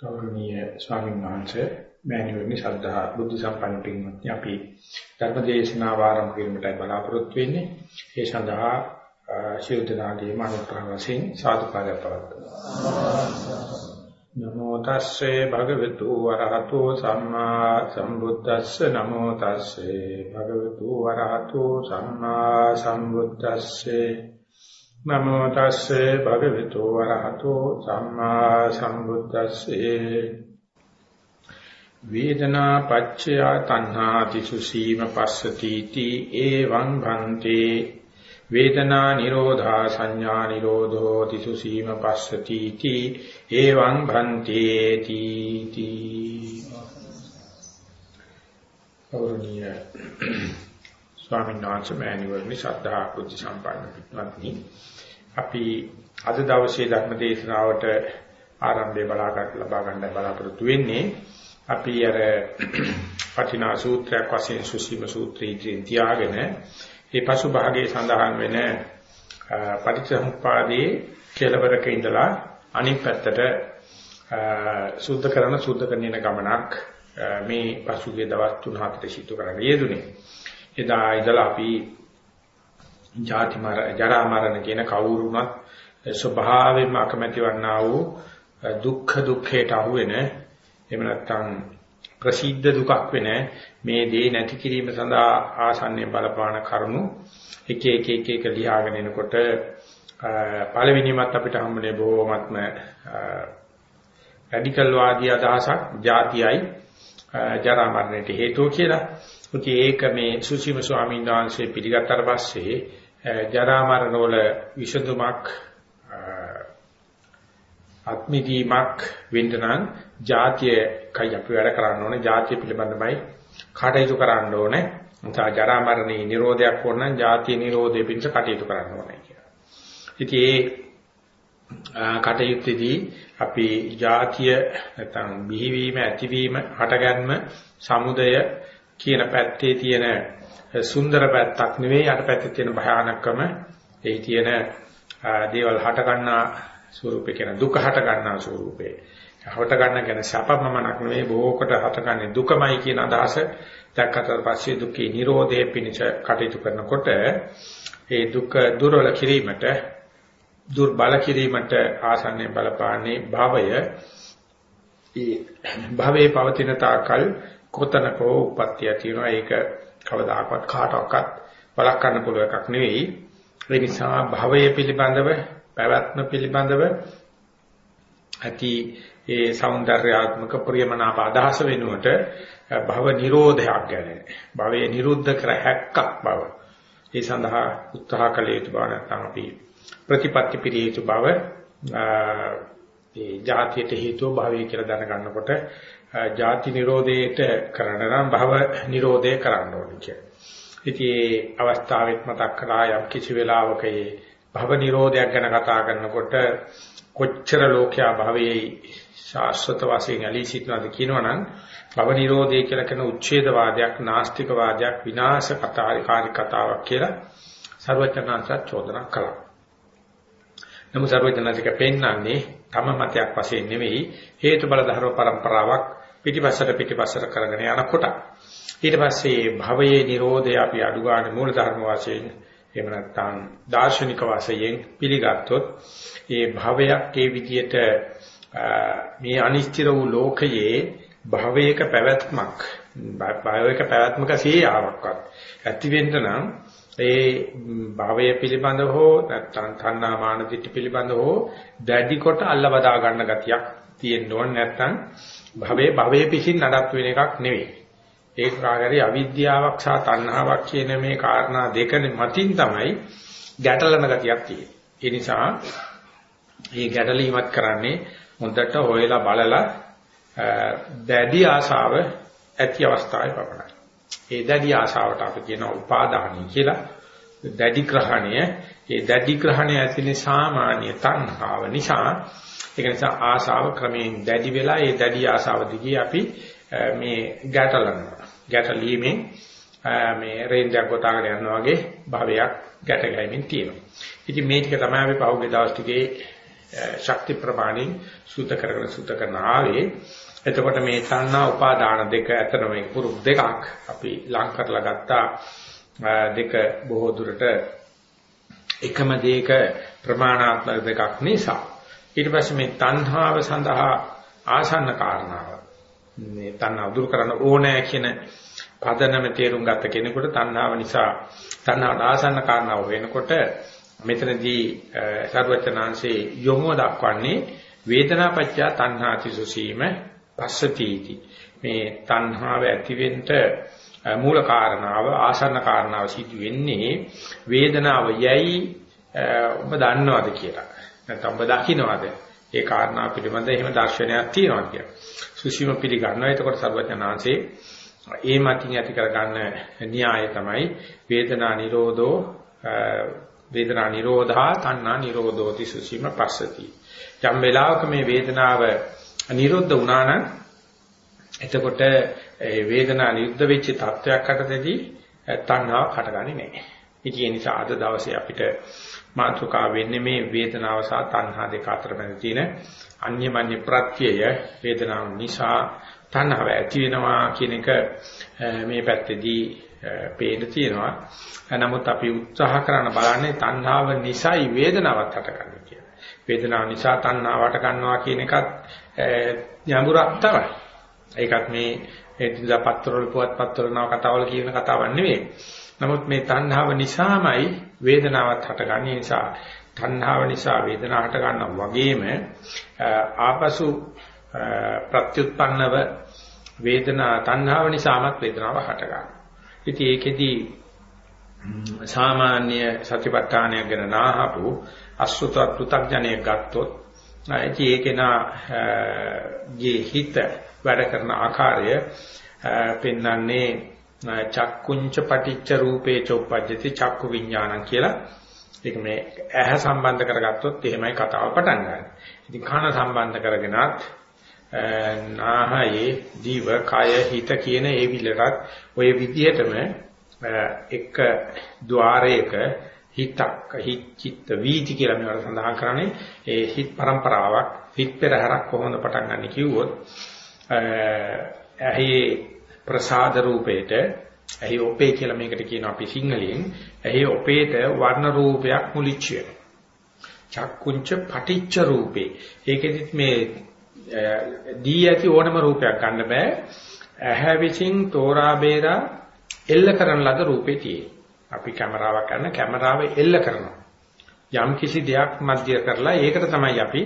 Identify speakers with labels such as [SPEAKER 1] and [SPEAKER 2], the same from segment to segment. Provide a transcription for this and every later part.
[SPEAKER 1] ගෞරවනීය ස්වාමීන් වහන්සේ මෑණිවරණි ශ්‍රද්ධා බුද්ධ සම්පන්න පින්වත්නි අපි ධර්ම දේශනාව ආරම්භ කිරීමටයි බලාපොරොත්තු වෙන්නේ. ඒ සඳහා ශිරු දනාගේ මානවතාවසින් සාදුකාරය පවත්වනවා. නමෝ තස්සේ භගවතු වරහතෝ සම්මා සම්බුද්දස්ස නමෝ තස්සේ භගවතු වරහතෝ සම්මා සම්බුද්දස්සේ නමෝ තස්සේ භගවතු වරහතෝ සම්මා සම්බුද්දස්සේ වේදනා පච්චය තණ්හා තිසුසීම පස්සති තී එවං භන්තේ වේදනා නිරෝධා සංඥා නිරෝධෝ තිසුසීම පස්සති තී එවං භන්තේ තී අවරණීය ස්වාමීන් වහන්සේ මෑණිවරණි ශ්‍රද්ධා බුද්ධ සම්පන්න පිටවත්නි අපි අද දවසේ ධර්ම දේශනාවට ආරම්භය බලාගන්න ලබා ගන්න බලාපොරොත්තු වෙන්නේ අපි අර පටිනා සූත්‍රයක් වශයෙන් සුසීම සූත්‍රයෙන් තියාගෙන ඒ පසු භාගයේ සඳහන් වෙන පටිච්චසමුප්පාදයේ කෙලවරක ඉඳලා අනිත් පැත්තට සුද්ධ කරන සුද්ධ කරන ගමනක් මේ පසුගිය දවස් 3-4 සිදු කරන්න යෙදුනේ. එදා ඉඳලා අපි ජාති මර ජරා මරණ කියන කවුරුණත් ස්වභාවයෙන්ම අකමැති වන්නා වූ දුක්ඛ දුක්ඛයට අහුවෙන එහෙම නැත්නම් ප්‍රසිද්ධ දුකක් වෙන මේ දේ නැති කිරීම සඳහා ආසන්නයේ බලපාන කරුණු එක එක එක එක ලියාගෙන එනකොට පළවෙනිමත් අපිට හම්බුනේ බොහොමත්ම රැඩිකල් වාදී අදහසක් ಜಾතියයි ජරා මරණයට හේතුව කියලා. ඉතින් ඒක මේ සුචිම ස්වාමීන් වහන්සේ පිළිගත්තට පස්සේ ජරා මරණ වල විසඳුමක් ආත්මිදීමක් වෙන්න නම් ජාතිය කයි අපි වැඩ කරන්න ඕනේ. ජාතිය පිළිබඳවයි කටයුතු කරන්න ඕනේ. නිසා ජරා මරණේ නිරෝධයක් ඕන නම් ජාතිය නිරෝධය පිණිස කටයුතු කරන්න ඕනේ කියලා. ඉතින් ඒ කටයුත්තේදී අපි ජාතිය නැත්නම් බිහිවීම ඇතිවීම හටගන්ම සමුදය කියන පැත්තේ තියෙන සුන්දර පැත්තක් නෙවෙයි යට පැත්තේ තියෙන භයානකම. එහි තියෙන දේවල් හට ගන්නා ස්වරූපේ කියන දුක හට ගන්නා ස්වරූපේ හට ගන්න කියන සැපමමනක් නෙවෙයි බොහෝකට හටගන්නේ දුකමයි කියන අදහස දැක්කට පස්සේ දුකේ Nirodhe පිණිස කටයුතු කරනකොට ඒ දුක දුර්වල කිරීමට දුර්බල කිරීමට ආසන්නයේ බලපාන්නේ භවය. ඒ භවයේ පවතින තාකල් කොතනකෝ උප්පත්තිය තියෙනවා. ඒක කවදාකවත් කාටවත් බලක් ගන්න පුළුවන් එකක් නෙවෙයි. ඒ නිසා භවය පිළිබඳව පැවැත්ම පිළිබඳව ඇති ඒ సౌందర్యාත්මක ප්‍රියමනාප අදහස වෙනුවට භව නිරෝධයක් ගැන භවයේ නිරුද්ධ කර හැක්කක් බව. ඒ සඳහා උත්සාහ කළ යුතු බව නැත්නම් අපි ප්‍රතිපත්ති පිරිය යුතු බව ඒ જાතියට හේතුව භවය කියලා දැනගන්නකොට ජාති නිරෝධයට කරන්න නම් භව නිරෝධය කරන්න ඕනේ කියලා. ඉතින් ඒ අවස්ථාවෙත් මතක් කළා යම් කිසි වෙලාවක ඒ භව නිරෝධයක් ගැන කතා කරනකොට කොච්චර ලෝකයා භවයේ ශාස්ත්‍රත වශයෙන් ඇලී සිටිනවද කියනවනම් භව නිරෝධය කියලා කියන උච්ඡේදවාදයක් නාස්තිකවාදයක් විනාශ කතාකාරී කතාවක් කියලා සර්වඥාන්සත් චෝදනා කළා. නමුත් සර්වඥාන්සික පෙන්වන්නේ තම මතයක් වශයෙන් නෙවෙයි හේතු බල ධර්ම પરම්පරාවක් පිටිපස්සට පිටිපස්සට කරගෙන යනකොට ඊට පස්සේ භවයේ Nirodha අපි අඩු ගන්න මූල ධර්ම වශයෙන් එහෙම නැත්නම් දාර්ශනික වශයෙන් පිළිගත්තොත් ඒ භවයක් ඒ විදිහට මේ අනිශ්චිත වූ ලෝකයේ භවයක පැවැත්මක් භවයක පැවැත්මක සියාවක්වත් ඇති වෙන්න නම් ඒ භවය පිළිබඳව හෝ නැත්නම් තණ්හා මාන දිට්ඨි පිළිබඳව හෝ දැඩි කොට අල්ලවදා ගන්න ගතියක් තියෙන්න ඕන නැත්නම් භවයේ භවයේ පිසින් නඩත් වෙන එකක් නෙවෙයි. ඒක කාගරි අවිද්‍යාවක් සහ තණ්හාවක් කියන මේ කාරණා දෙක මතින් තමයි ගැටලන ගතියක් තියෙන්නේ. ඒ නිසා මේ ගැටලීමත් කරන්නේ හොඳට හොයලා බලලා දැඩි ආශාව ඇති අවස්ථාවේ පමණයි. ඒ දැඩි ආශාවට අපි කියන උපාදානයි කියලා. දැඩි ග්‍රහණය, ඒ දැඩි ග්‍රහණය ඇතිනේ සාමාන්‍ය තණ්හාව නිසා ඒක නිසා ආශාව ක්‍රමයෙන් දැඩි වෙලා ඒ දැඩි ආශාව දිගේ අපි මේ ගැටලනවා. ගැටලීමෙන් මේ රේන්ජයක් ගොතාගෙන යනවා වගේ භාවයක් ගැට ගැහිමින් තියෙනවා. ඉතින් මේ ටික තමයි අපි පහුගිය දවස් ටිකේ ශක්ති ප්‍රමාණින් සූත කරගෙන සූත කරන ආවේ එතකොට මේ තණ්හා උපාදාන දෙක අතර මේ පුරුක් දෙකක් අපි ලං කරලා ගත්තා දෙක බොහෝ දුරට එකම දෙයක ප්‍රමාණාත්මක දෙකක් නිසා ඊට පස්සේ මේ තණ්හාව සඳහා ආසන්න කාරණාව. මේ තණ්හාව දුරු කරන්න ඕනෑ කියන පදනම තේරුම් ගත්ත කෙනෙකුට තණ්හාව නිසා තණ්හාවට ආසන්න කාරණාව වෙනකොට මෙතනදී සර්වචනාංශේ යොමුව දක්වන්නේ වේදනාපච්චය තණ්හාති සුසීම පස්සතිටි මේ තණ්හාව ඇතිවෙන්න මූල කාරණාව ආසන්න කාරණාව සිදු වෙන්නේ වේදනාව යයි ඔබ දන්නවද කියලා. නැත්නම් ඔබ දකින්නවද ඒ කාරණා පිළිබඳ එහෙම දර්ශනයක් තියෙනවා කියලා. සුසීම පිළිගන්නවා. එතකොට සර්වඥාන්සේ ඒ මතින් ඇති කරගන්න න්‍යාය තමයි වේදනා නිරෝධෝ වේදනා නිරෝධා තණ්හා නිරෝධෝති සුසීම පස්සති. යම් වෙලාවක මේ වේදනාව නිරුද්ධ වුණා නම් එතකොට ඒ වේදනාව නිරුද්ධ වෙච්ච තත්වයක් අතරදී තණ්හාව හටගන්නේ නැහැ. ඉතින් ඒ නිසා අද දවසේ අපිට මාතෘකාව වෙන්නේ මේ වේදනාව සහ තණ්හා දෙක අතර මැද තියෙන අන්‍යමඤ්ඤ ප්‍රත්‍යය වේදනාව නිසා තණ්හාව ඇති වෙනවා කියන එක මේ පැත්තේදී පේන්න තියෙනවා. නමුත් අපි උත්සාහ කරන බලන්නේ තණ්හාව නිසායි වේදනාවක් හටගන්නේ කියලා. වේදනාව නිසා තණ්හාවට ගන්නවා කියන එකත් යඹුරක් තමයි. ඒකත් මේ එදිනදා පත්තරවල පුවත් පත්තරවල නව කතාවල කියන කතාවක් නෙවෙයි. නමුත් මේ තණ්හාව නිසාමයි වේදනාවක් හටගන්නේ නිසා තණ්හාව නිසා වේදනාව හට ගන්නවා වගේම ආපසු ප්‍රත්‍යুৎපන්නව වේදනා තණ්හාව නිසාමත් වේදනාව හට ගන්නවා. ඉතින් ඒකෙදී සාමාන්‍ය සතිපට්ඨානය ගැන නාහපු අසුත පෘථග්ජනය ගත්තොත් ඉතින් ඒකේනා ගේ හිත වැඩ කරන ආකාරය පෙන්වන්නේ චක්කුංච පටිච්ච රූපේ චොප්පජ්ජති චක්කු විඥානං කියලා. ඒක මේ ඇහැ සම්බන්ධ කරගත්තොත් එහෙමයි කතාව පටන් ගන්න. ඉතින් කන සම්බන්ධ කරගෙනත් නාහයේ ජීව කය හිත කියන ඒ විලටත් ඔය විදිහටම එක ద్వාරයක හිතක් හිත චිත්ත වීති කියලා මේවට සඳහන් කරන්නේ ඒ හිත પરම්පරාවක් හිත පෙරහැරක් කොහොමද පටන් ගන්න කිව්වොත් ඇහි ප්‍රසාද රූපේට ඇහි ඔපේ කියලා මේකට කියනවා අපි සිංහලෙන් ඇහි ඔපේට වර්ණ රූපයක් මුලිච්ච වෙනවා චක්කුංච පටිච්ච රූපේ ඒකෙදිත් මේ දී ඇති ඕනම රූපයක් ගන්න බෑ ඇහැ විසින් තෝරා බේරා එල්ල කරන ලද රූපේ තියෙන්නේ අපි කැමරාවක් ගන්න කැමරාව එල්ල කරනවා. යම් කිසි දෙයක් මධ්‍ය කරලා ඒකට තමයි අපි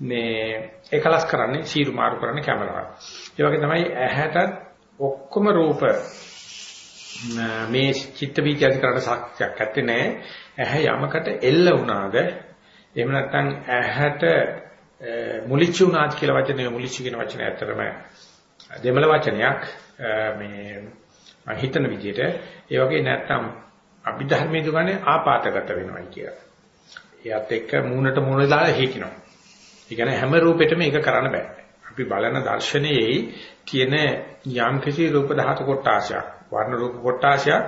[SPEAKER 1] මේ එකලස් කරන්නේ සීරු මාරු කරන කැමරාව. ඒ වගේ තමයි ඇහැට ඔක්කොම රූප මේ චිත්ත වීති අධි කරන්න සාක්ෂියක් ඇත්තේ නැහැ. ඇහැ යමකට එල්ල වුණාද එහෙම නැත්නම් ඇහැට මුලිච්ච වුණාද කියලා වචනේ මුලිච්ච කියන වචනේ ඇත්තටම දෙමළ වචනයක් මේ මම හිතන විදිහට ඒ වගේ නැත්නම් අභිධර්මයේ දුගන්නේ ආපాతගත වෙනවා කියලා. එයත් එක්ක මූණට මූණ දාලා හිටිනවා. ඒ කියන්නේ හැම රූපෙටම ඒක කරන්න බෑ. අපි බලන දර්ශනයේ තියෙන යම් කිසි රූප ධාතු කොටාශයක්, වර්ණ රූප කොටාශයක්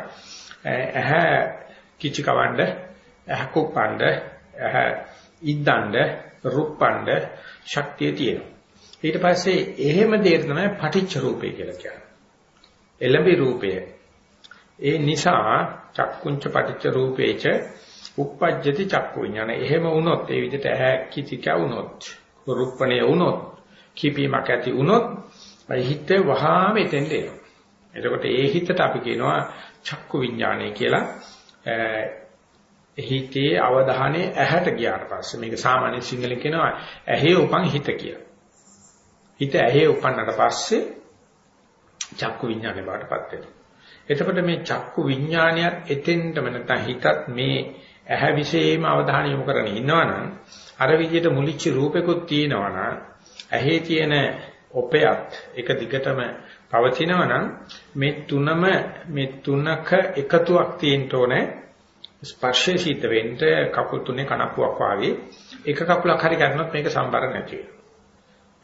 [SPEAKER 1] ඇහැ කිචි කවණ්ඩ, ඇහැ කුප්පණ්ඩ, ඇහැ ඉද්දණ්ඩ, රුප්පණ්ඩ ශක්තිය තියෙනවා. ඊට පස්සේ එහෙම දෙයක් තමයි පටිච්ච රූපය කියලා කියන්නේ. එළඹි රූපය. ඒ නිසා චක්කුංච පටිච්ච රූපේච uppajjati චක්කු විඥාන. එහෙම වුණොත් ඒ විදිහට ඇහැ කිචි කැවුනොත්, රුප්පණේ වුණොත්, කිපීමක් ඇති වුණොත්, හිත වහාම එතෙන්ට එනවා. එතකොට ඒ හිතට අපි කියනවා චක්කු විඥානය කියලා. හිතේ අවධානය ඇහැට ගියාට පස්සේ මේක සාමාන්‍ය සිංහලෙන් කියනවා ඇහි උපන් හිත කියලා. හිත ඇහි උපන්නට පස්සේ චක්කු විඥානේ බාටපත් වෙනවා. එතකොට මේ චක්කු විඥානයත් එතෙන්ටම නැත්නම් හිතත් මේ ඇහැ විශේෂම අවධානය යොමු කරගෙන ඉන්නවනම් අර විදිහට මුලිච්ච රූපෙකුත් තියෙනවනම් ඇහි තියෙන ඔපයත් එක දිගටම පවතිනවනම් මේ තුනම මේ තුනක එකතුවක් තියෙන්න ඕනේ ස්පර්ශයේ සිට වෙන්න කකුල් තුනේ කනප්පුවක් වාගේ එක කකුලක් හරි ගන්නොත් මේක සම්බර නැති වෙනවා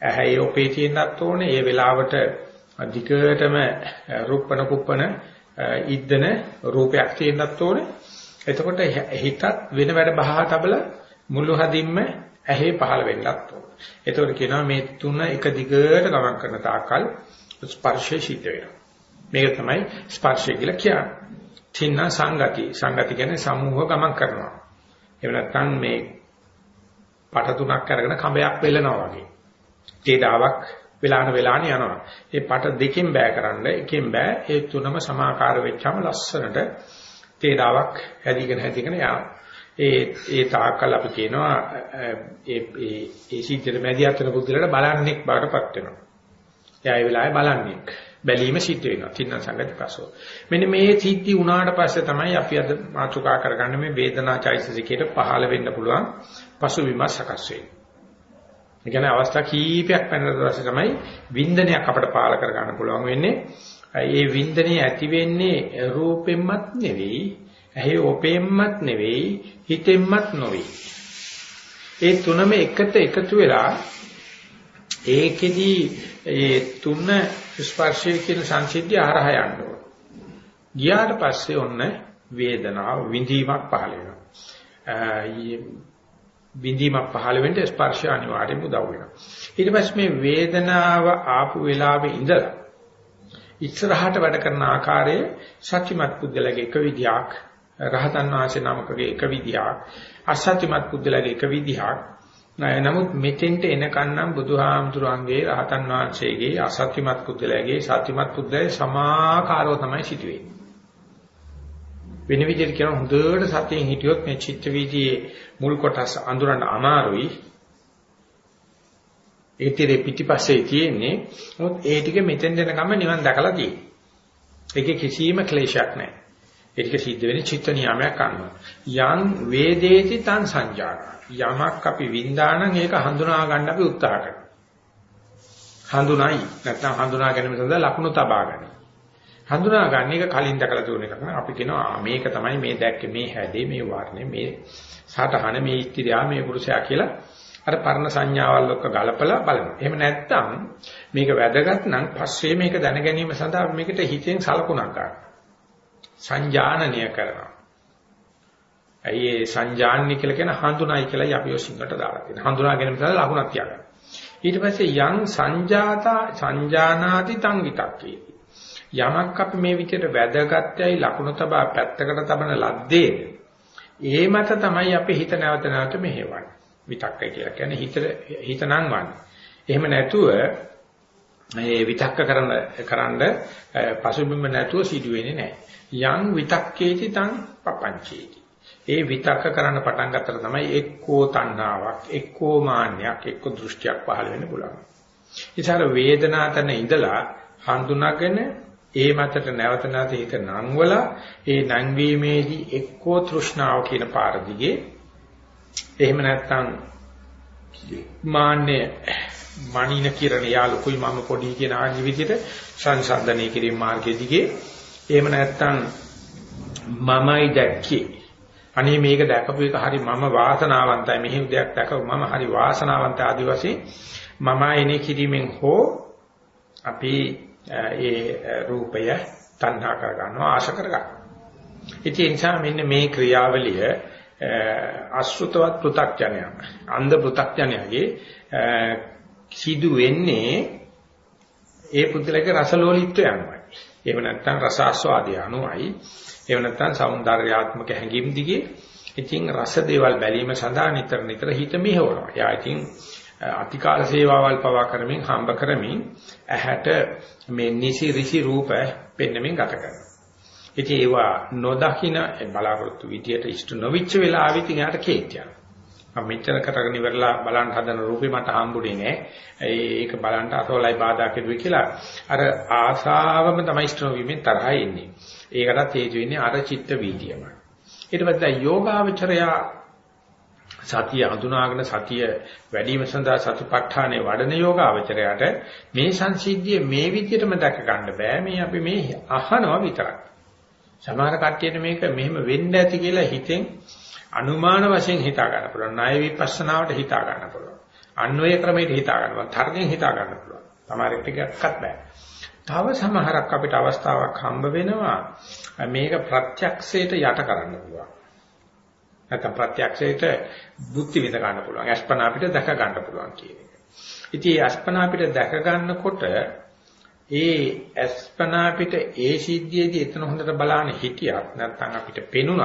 [SPEAKER 1] ඇහැ ඔපේ තියෙන්නත් ඕනේ ඒ වෙලාවට අධිකටම රුප්පන කුප්පන ඉද්දන රූපයක් තියෙන්නත් ඕනේ. එතකොට හිතත් වෙන වැඩ බහා තබල මුළු හදින්ම ඇහි පහළ වෙන්නත් ඕන. ඒතකොට කියනවා මේ තුන එක දිගට ගමන් කරන තාක්කල් ස්පර්ශය සිද්ධ වෙනවා. මේක තමයි ස්පර්ශය කියලා කියන්නේ. තින්න සංගති. සංගති කියන්නේ සමූහ ගමන් කරනවා. එහෙම නැත්නම් මේ පට තුනක් අරගෙන කඹයක් වෙලනවා වගේ. තේදාවක් වෙලාන වෙලාන යනවා. ඒ පට දෙකෙන් බෑ කරන්න එකෙන් බෑ. ඒ තුනම සමාකාර වෙච්චාම ලස්සනට තේදාවක් හැදිගෙන හැදිගෙන යනවා. ඒ ඒ තාක්කල් අපි කියනවා ඒ ඒ ඒ සිද්ධියට මැදිහත් වෙන බුද්ධලට බලන්නෙක් බාටපත් වෙනවා. එයා ඒ වෙලාවේ බලන්නේ. බැලීම සිද්ධ වෙනවා. තින්න සංගති පසෝ. මෙන්න මේ සිද්ධි වුණාට පස්සේ තමයි අපි අද මාතෘකා කරගන්නේ මේ වේදනා චෛතසිකයට පහළ වෙන්න පුළුවන් පසුබිම සකස් වෙන්නේ. ඒ කියන්නේ අවස්ථා කීපයක් වෙනකොට පස්සේ තමයි වින්දනයක් අපිට පාල කර ගන්න පුළුවන් වෙන්නේ. ඒ වින්දනය ඇති වෙන්නේ රූපෙන්මත් නෙවෙයි, ඇහි ඔපෙන්මත් නෙවෙයි, හිතෙන්මත් නොවේ. ඒ තුනම එකට එකතු වෙලා ඒකෙදි ඒ තුන ස්පර්ශය කියන සංසිද්ධිය හරහා යන්න ඕන. ගියාට පස්සේ ඔන්න වේදනාව විඳීමක් පහළ වෙනවා. විඳීමක් පහළ වෙන්න ස්පර්ශය අනිවාර්යයෙන්ම උදව් වෙනවා. ඊට පස්සේ මේ වේදනාව ආපු වෙලාවේ ඉඳලා ඉස්සරහට වැඩ කරන ආකාරයේ සත්‍යමත් පුද්ගලගේ එක විදියක් රහතන් වහන්සේ නමකගේ එක විදියක් අසත්‍යමත් පුද්ගලගේ එක විදියක් නමුත් මෙතෙන්ට එනකන්නම් බුදුහාමුදුරන්ගේ රහතන් වහන්සේගේ අසත්‍යමත් පුද්ගලයාගේ සත්‍යමත් පුද්ගලයා සමාකාරව තමයි සිටුවේ. වෙන විදිහට කියන හොඳට සතියෙන් හිටියොත් මේ චිත්ත වීදියේ මුල් කොටස් අඳුරන්න අමාරුයි. ඒතරේ පිටිපස්සේ තියෙන්නේ මොකද ඒ ටික මෙතෙන් දෙනකම් නිවන් දැකලා තියෙන්නේ. ඒකේ කිසිම ක්ලේශයක් නැහැ. ඒ ටික සිද්ධ වෙන්නේ චිත්ත නියාමයක් අනුව. යං වේදේති තං සංජාන. යමක් අපි වින්දානම් ඒක හඳුනා ගන්න අපි උත්සාහ කරනවා. හඳුනයි නැත්නම් හඳුනා ගැනීම සඳහා ලකුණු තබා ගන්න. හඳුනා ගන්න එක කලින් දැකලා තුන එකක් නේ අපි කියනවා මේක තමයි මේ දැක්කේ මේ හැදේ මේ වර්ණේ මේ සටහන මේ ඉස්තිරියා මේ පුරුෂයා කියලා අර පරණ සංඥාවල් ඔක්ක ගලපලා බලනවා. එහෙම නැත්නම් මේක වැදගත් නම් පස්සේ මේක දැන ගැනීම සඳහා මේකට හිතෙන් සලකුණක් ගන්න. සංජානනීය කරනවා. ඇයි ඒ සංජානනී කියලා කියන හඳුනායි කියලායි අපි ඔය සිංහලට දාලා තියෙන්නේ. හඳුනාගෙන ඉතල ලකුණක් තියාගන්න. ඊට පස්සේ යං සංජාතා සංජානාති තං විතක්කේ. යමක් අපි මේ විදිහට වැදගත්යයි ලකුණ තබා පැත්තකට තබන ලද්දේ ඒ මත තමයි අපි හිත නැවත නැවත මෙහෙවන්නේ. විතක්කය කියලා කියන්නේ හිත හිත නම් වන්නේ. එහෙම නැතුව මේ විතක්ක කරන කරන්න පසුබිම නැතුව සිදු වෙන්නේ නැහැ. යං විතක්කේති තං පපංචේති. ඒ විතක්ක කරන්න පටන් ගත්තට තමයි එක්කෝ තණ්හාවක්, එක්කෝ මාන්නයක්, එක්කෝ දෘෂ්ටියක් පහළ වෙන්න පුළුවන්. ඉතල වේදනාතන ඉඳලා හඳුනාගෙන ඒ මතට නැවත නැවත හිත නංවල ඒ නංවීමේදී එක්කෝ තෘෂ්ණාව කියන පාර දිගේ එහෙම නැත්නම් මාන්නේ මනින කිරණ යාලුකුයි මම පොඩි කියන ආදි විදිහට සංසන්දනය කිරීම මාර්ගයේ දිගේ එහෙම නැත්නම් මමයි දැක්කේ. අනේ මේක දැකපු එක හරි මම වාසනාවන්තයි. මෙහෙම දෙයක් දැකපු මම හරි වාසනාවන්ත ආදි වශයෙන් මම එනේ කිරීමෙන් හෝ අපි ඒ රූපය තණ්හා කර ගන්නවා ආශ කර ගන්නවා ඉතින් ඒ නිසා මෙන්න මේ ක්‍රියාවලිය අසෘතවත් පෘ탁ජනය අන්ධ පෘ탁ජනයගේ සිදු වෙන්නේ ඒ පුද්ගලගේ රසලෝලීත්වය අනුවයි එහෙම නැත්නම් රස ආස්වාදය අනුවයි. එහෙම නැත්නම් సౌందర్యාත්මක හැඟීම් දිගේ ඉතින් රස දේවල් බැලීම සඳහා නිතර නිතර හිත මෙහෙවනවා. එයා ඉතින් අතිකාල සේවාවල් පවා කරමින් හම්බ කරමින් ඇහැට මේ නිසි ඍෂි රූප පෙන්වමින් ගත කරනවා. ඉතින් ඒවා නොදකින බලාපොරොත්තු විදියට ඉෂ්ට නොවිච්ච වෙලාවෙ ඉතින් යාට කේත්‍යයක්. මම මෙච්චර කරගෙන ඉවරලා බලන්න හදන රූපේ මට හම්බුනේ නෑ. ඒක බලන්න අසවලයි බාධා කෙරුවේ කියලා. අර ආසාවම තමයි ඉෂ්ට නොවීමෙන් තරහා එන්නේ. ඒකටත් හේතු වෙන්නේ අර චිත්ත වීතියම. ඊට පස්සේ යෝගාවචරය සතිය අඳුනාගෙන සතිය වැඩිම සඳහා සතිපට්ඨානේ වඩන යෝගාවචරයට මේ සංසිද්ධිය මේ විදිහටම දැක ගන්න බෑ මේ අපි මේ අහනවා විතරක්. සමහර කට්ටියට මේක මෙහෙම වෙන්න ඇති කියලා හිතෙන් අනුමාන වශයෙන් හිතා ගන්න පුළුවන්. ණය විපස්සනාවට හිතා ගන්න පුළුවන්. අන්වය ක්‍රමයට හිතා ගන්න පුළුවන්. තර්කයෙන් හිතා ගන්න පුළුවන්. සමහරෙක් ටිකක්වත් බෑ. තව සමහරක් අපිට අවස්ථාවක් හම්බ වෙනවා මේක ප්‍රත්‍යක්ෂයට යට කරන්න පුළුවන්. නැත්නම් ප්‍රත්‍යක්ෂයට බුද්ධි විඳ ගන්න පුළුවන්. අස්පනා අපිට දැක ගන්න පුළුවන් කියන එක. ඉතින් මේ අස්පනා අපිට දැක ගන්නකොට ඒ අස්පනා අපිට ඒ සිද්ධියේදී එතන හොඳට බලන්න හිටියත් නැත්නම් අපිට පෙනුනත්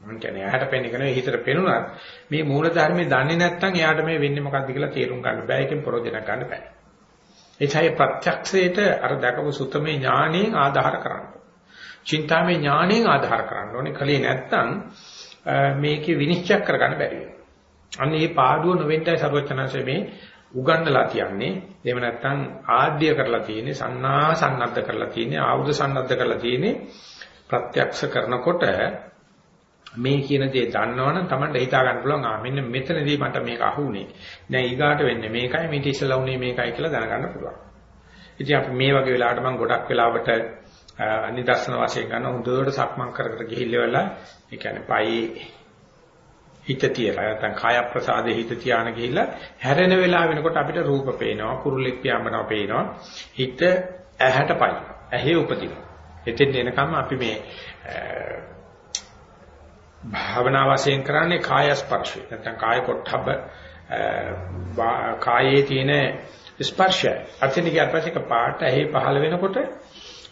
[SPEAKER 1] මම කියන්නේ ඇහැට පෙනෙන්නේ කෙනෙක් හිතට පෙනුනත් මේ මූල ධර්මයේ දන්නේ නැත්නම් එයාට මේ වෙන්නේ මොකක්ද කියලා තේරුම් ගන්න බෑ. ඒකෙන් ප්‍රයෝජන ගන්න බෑ. එචයි ප්‍රත්‍යක්ෂයට අර දැකපු සුතමේ ඥාණයෙන් ආධාර කරන්න. චින්තාමේ ඥාණයෙන් ආධාර කරන්න ඕනේ. කලේ නැත්තම් මේකේ විනිශ්චය කරගන්න බැරි වෙනවා. අන්න මේ පාඩුව නොවෙන්ටයි සර්වචනanse මේ උගන්නලා තියන්නේ. එහෙම නැත්තම් ආද්‍ය කරලා තියෙන්නේ, සන්නා සන්නද්ධ කරලා තියෙන්නේ, ආයුධ සන්නද්ධ කරලා තියෙන්නේ. ප්‍රත්‍යක්ෂ කරනකොට මේ කියන දේ දන්නවනම් Tamanට හිතා ගන්න පුළුවන් ආ මෙන්න මෙතනදී මට මේක අහුුනේ. දැන් ඊගාට වෙන්නේ මේකයි මේ ඉතිසලා උනේ මේකයි කියලා දැනගන්න පුළුවන්. ඉතින් අපි මේ වගේ වෙලාවට මම ගොඩක් වෙලාවට අනිදර්ශන වශයෙන් ගන්න හොඳට සක්මන් කර කර ගිහිල්ලා ඒ කියන්නේ පයි හිත තියලා නැත්නම් කාය ප්‍රසාදේ හිත තියාන ගිහිල්ලා හැරෙන වෙලාව වෙනකොට අපිට රූප පේනවා කුරුල්ලෙක් පියාඹනවා පේනවා හිත ඇහැට පයි ඇහි උපදිනවා එතෙන් එනකම් අපි මේ භාවනා වශයෙන් කරන්නේ කාය ස්පර්ශය. නැත්නම් කාය කොටහබ කායේ තියෙන ස්පර්ශය. අතන ගියාට පස්සේ පාට ඇහි පහළ වෙනකොට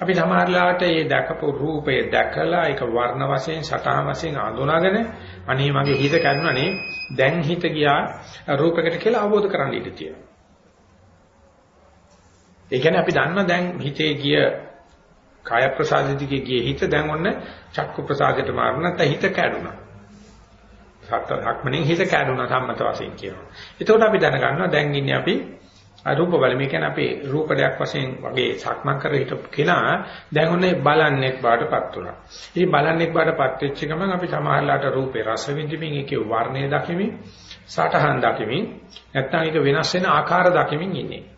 [SPEAKER 1] අපි සමහරලාට මේ දැකපු රූපය දැකලා ඒක වර්ණ වශයෙන් සටහන් වශයෙන් අඳුනාගෙන අනේ මගේ හිත කරුණානේ දැන් හිත ගියා රූපයකට කියලා අවබෝධ කරගන්න ඉඩ තියෙනවා. ඒ කියන්නේ අපි දන්නවා දැන් හිතේ ගිය කාය ප්‍රසාදිතේ ගියේ හිත දැන් ඔන්න චක්කු ප්‍රසාදයට මාරුණ නැත්නම් හිත කැඩුනා. සත්‍ය ධක්මනේ හිත කැඩුනා සම්මත වශයෙන් කියනවා. එතකොට අපි දැනගන්නවා දැන් ඉන්නේ අපි රූප බල මේ කියන්නේ අපේ රූපයක් වශයෙන් වගේ සක්මන් කර හිටපු කෙනා දැන් ඔන්නේ බලන්නෙක් බාටපත් වුණා. මේ බලන්නෙක් බාටපත් වෙච්ච ගමන් අපි සමහරලාට රූපේ රස විඳින්මින් ඒකේ වර්ණය දකිමින් සටහන් දකිමින් නැත්නම් ඒක වෙනස් වෙන ආකාර දකිමින් ඉන්නේ.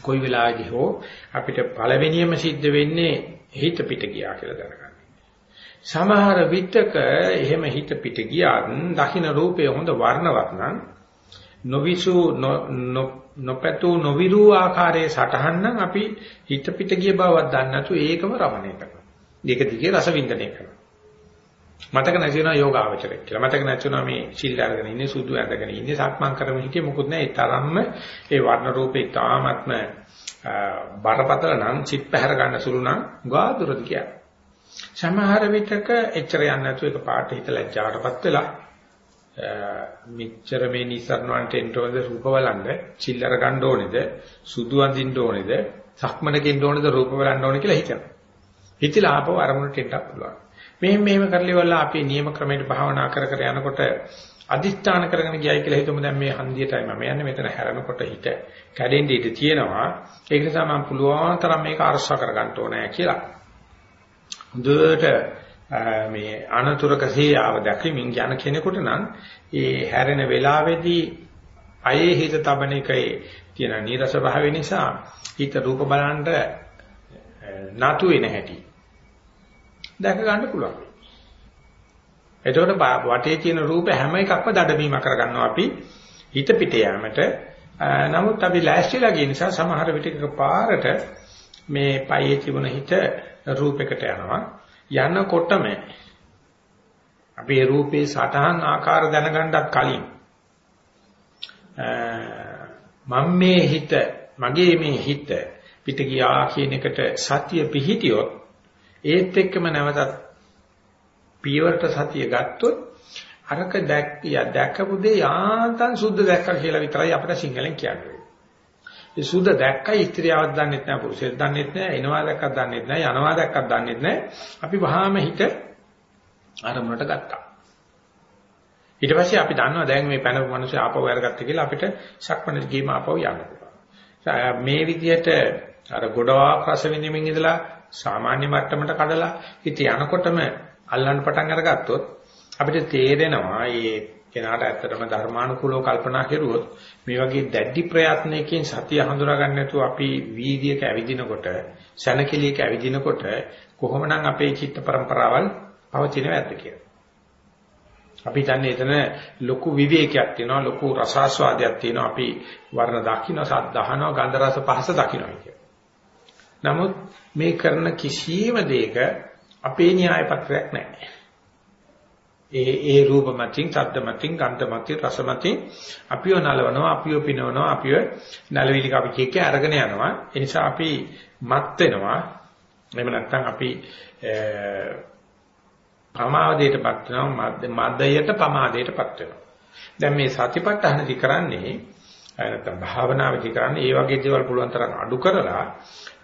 [SPEAKER 1] කොයි වෙලාවදී හෝ අපිට පළවෙනියම සිද්ධ වෙන්නේ හිත පිට ගියා කියලා දැනගන්න. සමහර විටක එහෙම හිත පිට ගියාත් දකින්න රූපය හොඳ වර්ණවත් නම් නොවිසු නොපැතු නොවිරු ආකාරයේ සටහන් නම් අපි හිත පිට ගිය බවක් දන්නේ නැතු ඒකම රමණය කරනවා. ඒක දිගේ රස වින්දනය කරනවා. මතක නැති වෙනවා යෝගාවචරය කියලා. මතක නැති වෙනවා මේ සිල් අරගෙන ඉන්නේ සුදු ඇඳගෙන ඉන්නේ සක්මන් කරමින් හිටියේ මොකුත් නැහැ. ඒ තරම්ම ඒ වර්ණ රූපේ තාමත්ම බරපතල නම් චිත් පැහැර ගන්න සුළු නම් ගාදුරද කියන්නේ. සමහර විටක එච්චර යන්නේ නැතුව ඒක පාට හිත ලැජ්ජාවටපත් වෙලා මෙච්චර මේ නිසරණවන්ට එන්න ඕනද රූප බලන්න චිල්ලර ගන්න ඕනේද සුදු අඳින්න ඕනේද සක්මනකින් ඕනේද රූප බලන්න ඕනේ කියලා හිතනවා. හිතලා ආපහු අරමුණට එන්න පුළුවන්. මෙහෙම මෙහෙම කරලිවලා අපි නියම ක්‍රමයට භාවනා කර කර යනකොට අදිස්ථාන කරගෙන ගියයි කියලා හිතමු. දැන් මේ හන්දියටයි මම යන්නේ. මෙතන හැරෙනකොට හිත කැඩෙන්න ඉඩ තියෙනවා. ඒක නිසා මම පුළුවන් තරම් මේක අරසා කරගන්න ඕනේ කියලා. හොඳට මේ අනතුරක සීයාව දැකීමින් යන කෙනෙකුට නම් ඒ හැරෙන වෙලාවේදී අයේ හිත තබන එකේ තියෙන නීරස භාවය නිසා හිත රූප බලන්න නතු වෙන හැටි දැක ගන්න පුළුවන්. එතකොට වටේ තියෙන රූප හැම එකක්ම දඩමීම කරගන්නවා අපි හිත පිට යාමට. නමුත් අපි ලෑස්තිලා ගිය නිසා සමහර විටක පාරට මේ පයේ තිබුණ හිත රූපයකට යනවා. යනකොටම අපි ඒ රූපේ සටහන් ආකාර දැනගන්නත් කලින් මම මේ හිත මගේ මේ හිත පිට ගියා කියන එකට සතිය පිහිටියොත් ඒත් එක්කම නැවතත් පියවරට සතිය ගත්තොත් අරක දැක්කිය දැකපු දේ යාන්තම් සුද්ධ දැක්කා කියලා විතරයි අපිට සිංහලෙන් කියන්නේ. ඒ සුද්ධ දැක්කයි ස්ත්‍රියවක් දන්නෙත් නැහැ පුරුෂයෙක් දන්නෙත් නැහැ එනවා දැක්කක් දන්නෙත් නැහැ යනවා දැක්කක් දන්නෙත් නැහැ. අපි වහාම හිත අරමුණට ගත්තා. ඊට පස්සේ අපි දන්නවා දැන් මේ පැනපු මිනිස්සු ආපහු අරගත්ත කියලා අපිට සක්මණේ ගිහිම ආපහු යන්න පුළුවන්. මේ විදිහට අර ගොඩාක් රස විඳින්මින් ඉඳලා සාමාන්‍ය මට්ටමට කඩලා ඉතින් යනකොටම අල්ලන්න පටන් අරගත්තොත් අපිට තේරෙනවා මේ කෙනාට ඇත්තටම ධර්මානුකූලව කල්පනා කෙරුවොත් මේ වගේ දැඩි ප්‍රයත්නයකින් සතිය හඳුනා ගන්න නැතුව අපි වීදියේක ඇවිදිනකොට සනකෙලියක ඇවිදිනකොට කොහොමනම් අපේ චිත්ත પરම්පරාවල් පවතිනවද කියලා. අපි දන්නේ එතන ලොකු විවේකයක් තියෙනවා ලොකු රසාස්වාදයක් තියෙනවා අපි වර්ණ දකින්න සත් දහනවා ගන්ධ රස පහස දකින්නවා කියන. නමුත් මේ කරන කිසියම් දෙයක අපේ න්‍යාය පත්‍රයක් නැහැ. ඒ ඒ රූප මතින්, ශබ්ද මතින්, ගන්ධ මතින්, රස මතින් අපිව නලවනවා, අපිව පිනවනවා, අපිව නලවිලි කපි කිය අරගෙන යනවා. ඒ නිසා අපි මත් වෙනවා. එහෙම නැත්නම් අපි ප්‍රමාදයටපත් වෙනවා, මදයට ප්‍රමාදයටපත් වෙනවා. දැන් මේ සතිපට්ඨානදි කරන්නේ නැත්නම් භාවනාවේදී කරන්නේ ඒ වගේ දේවල් පුළුවන් තරම් අඩු කරලා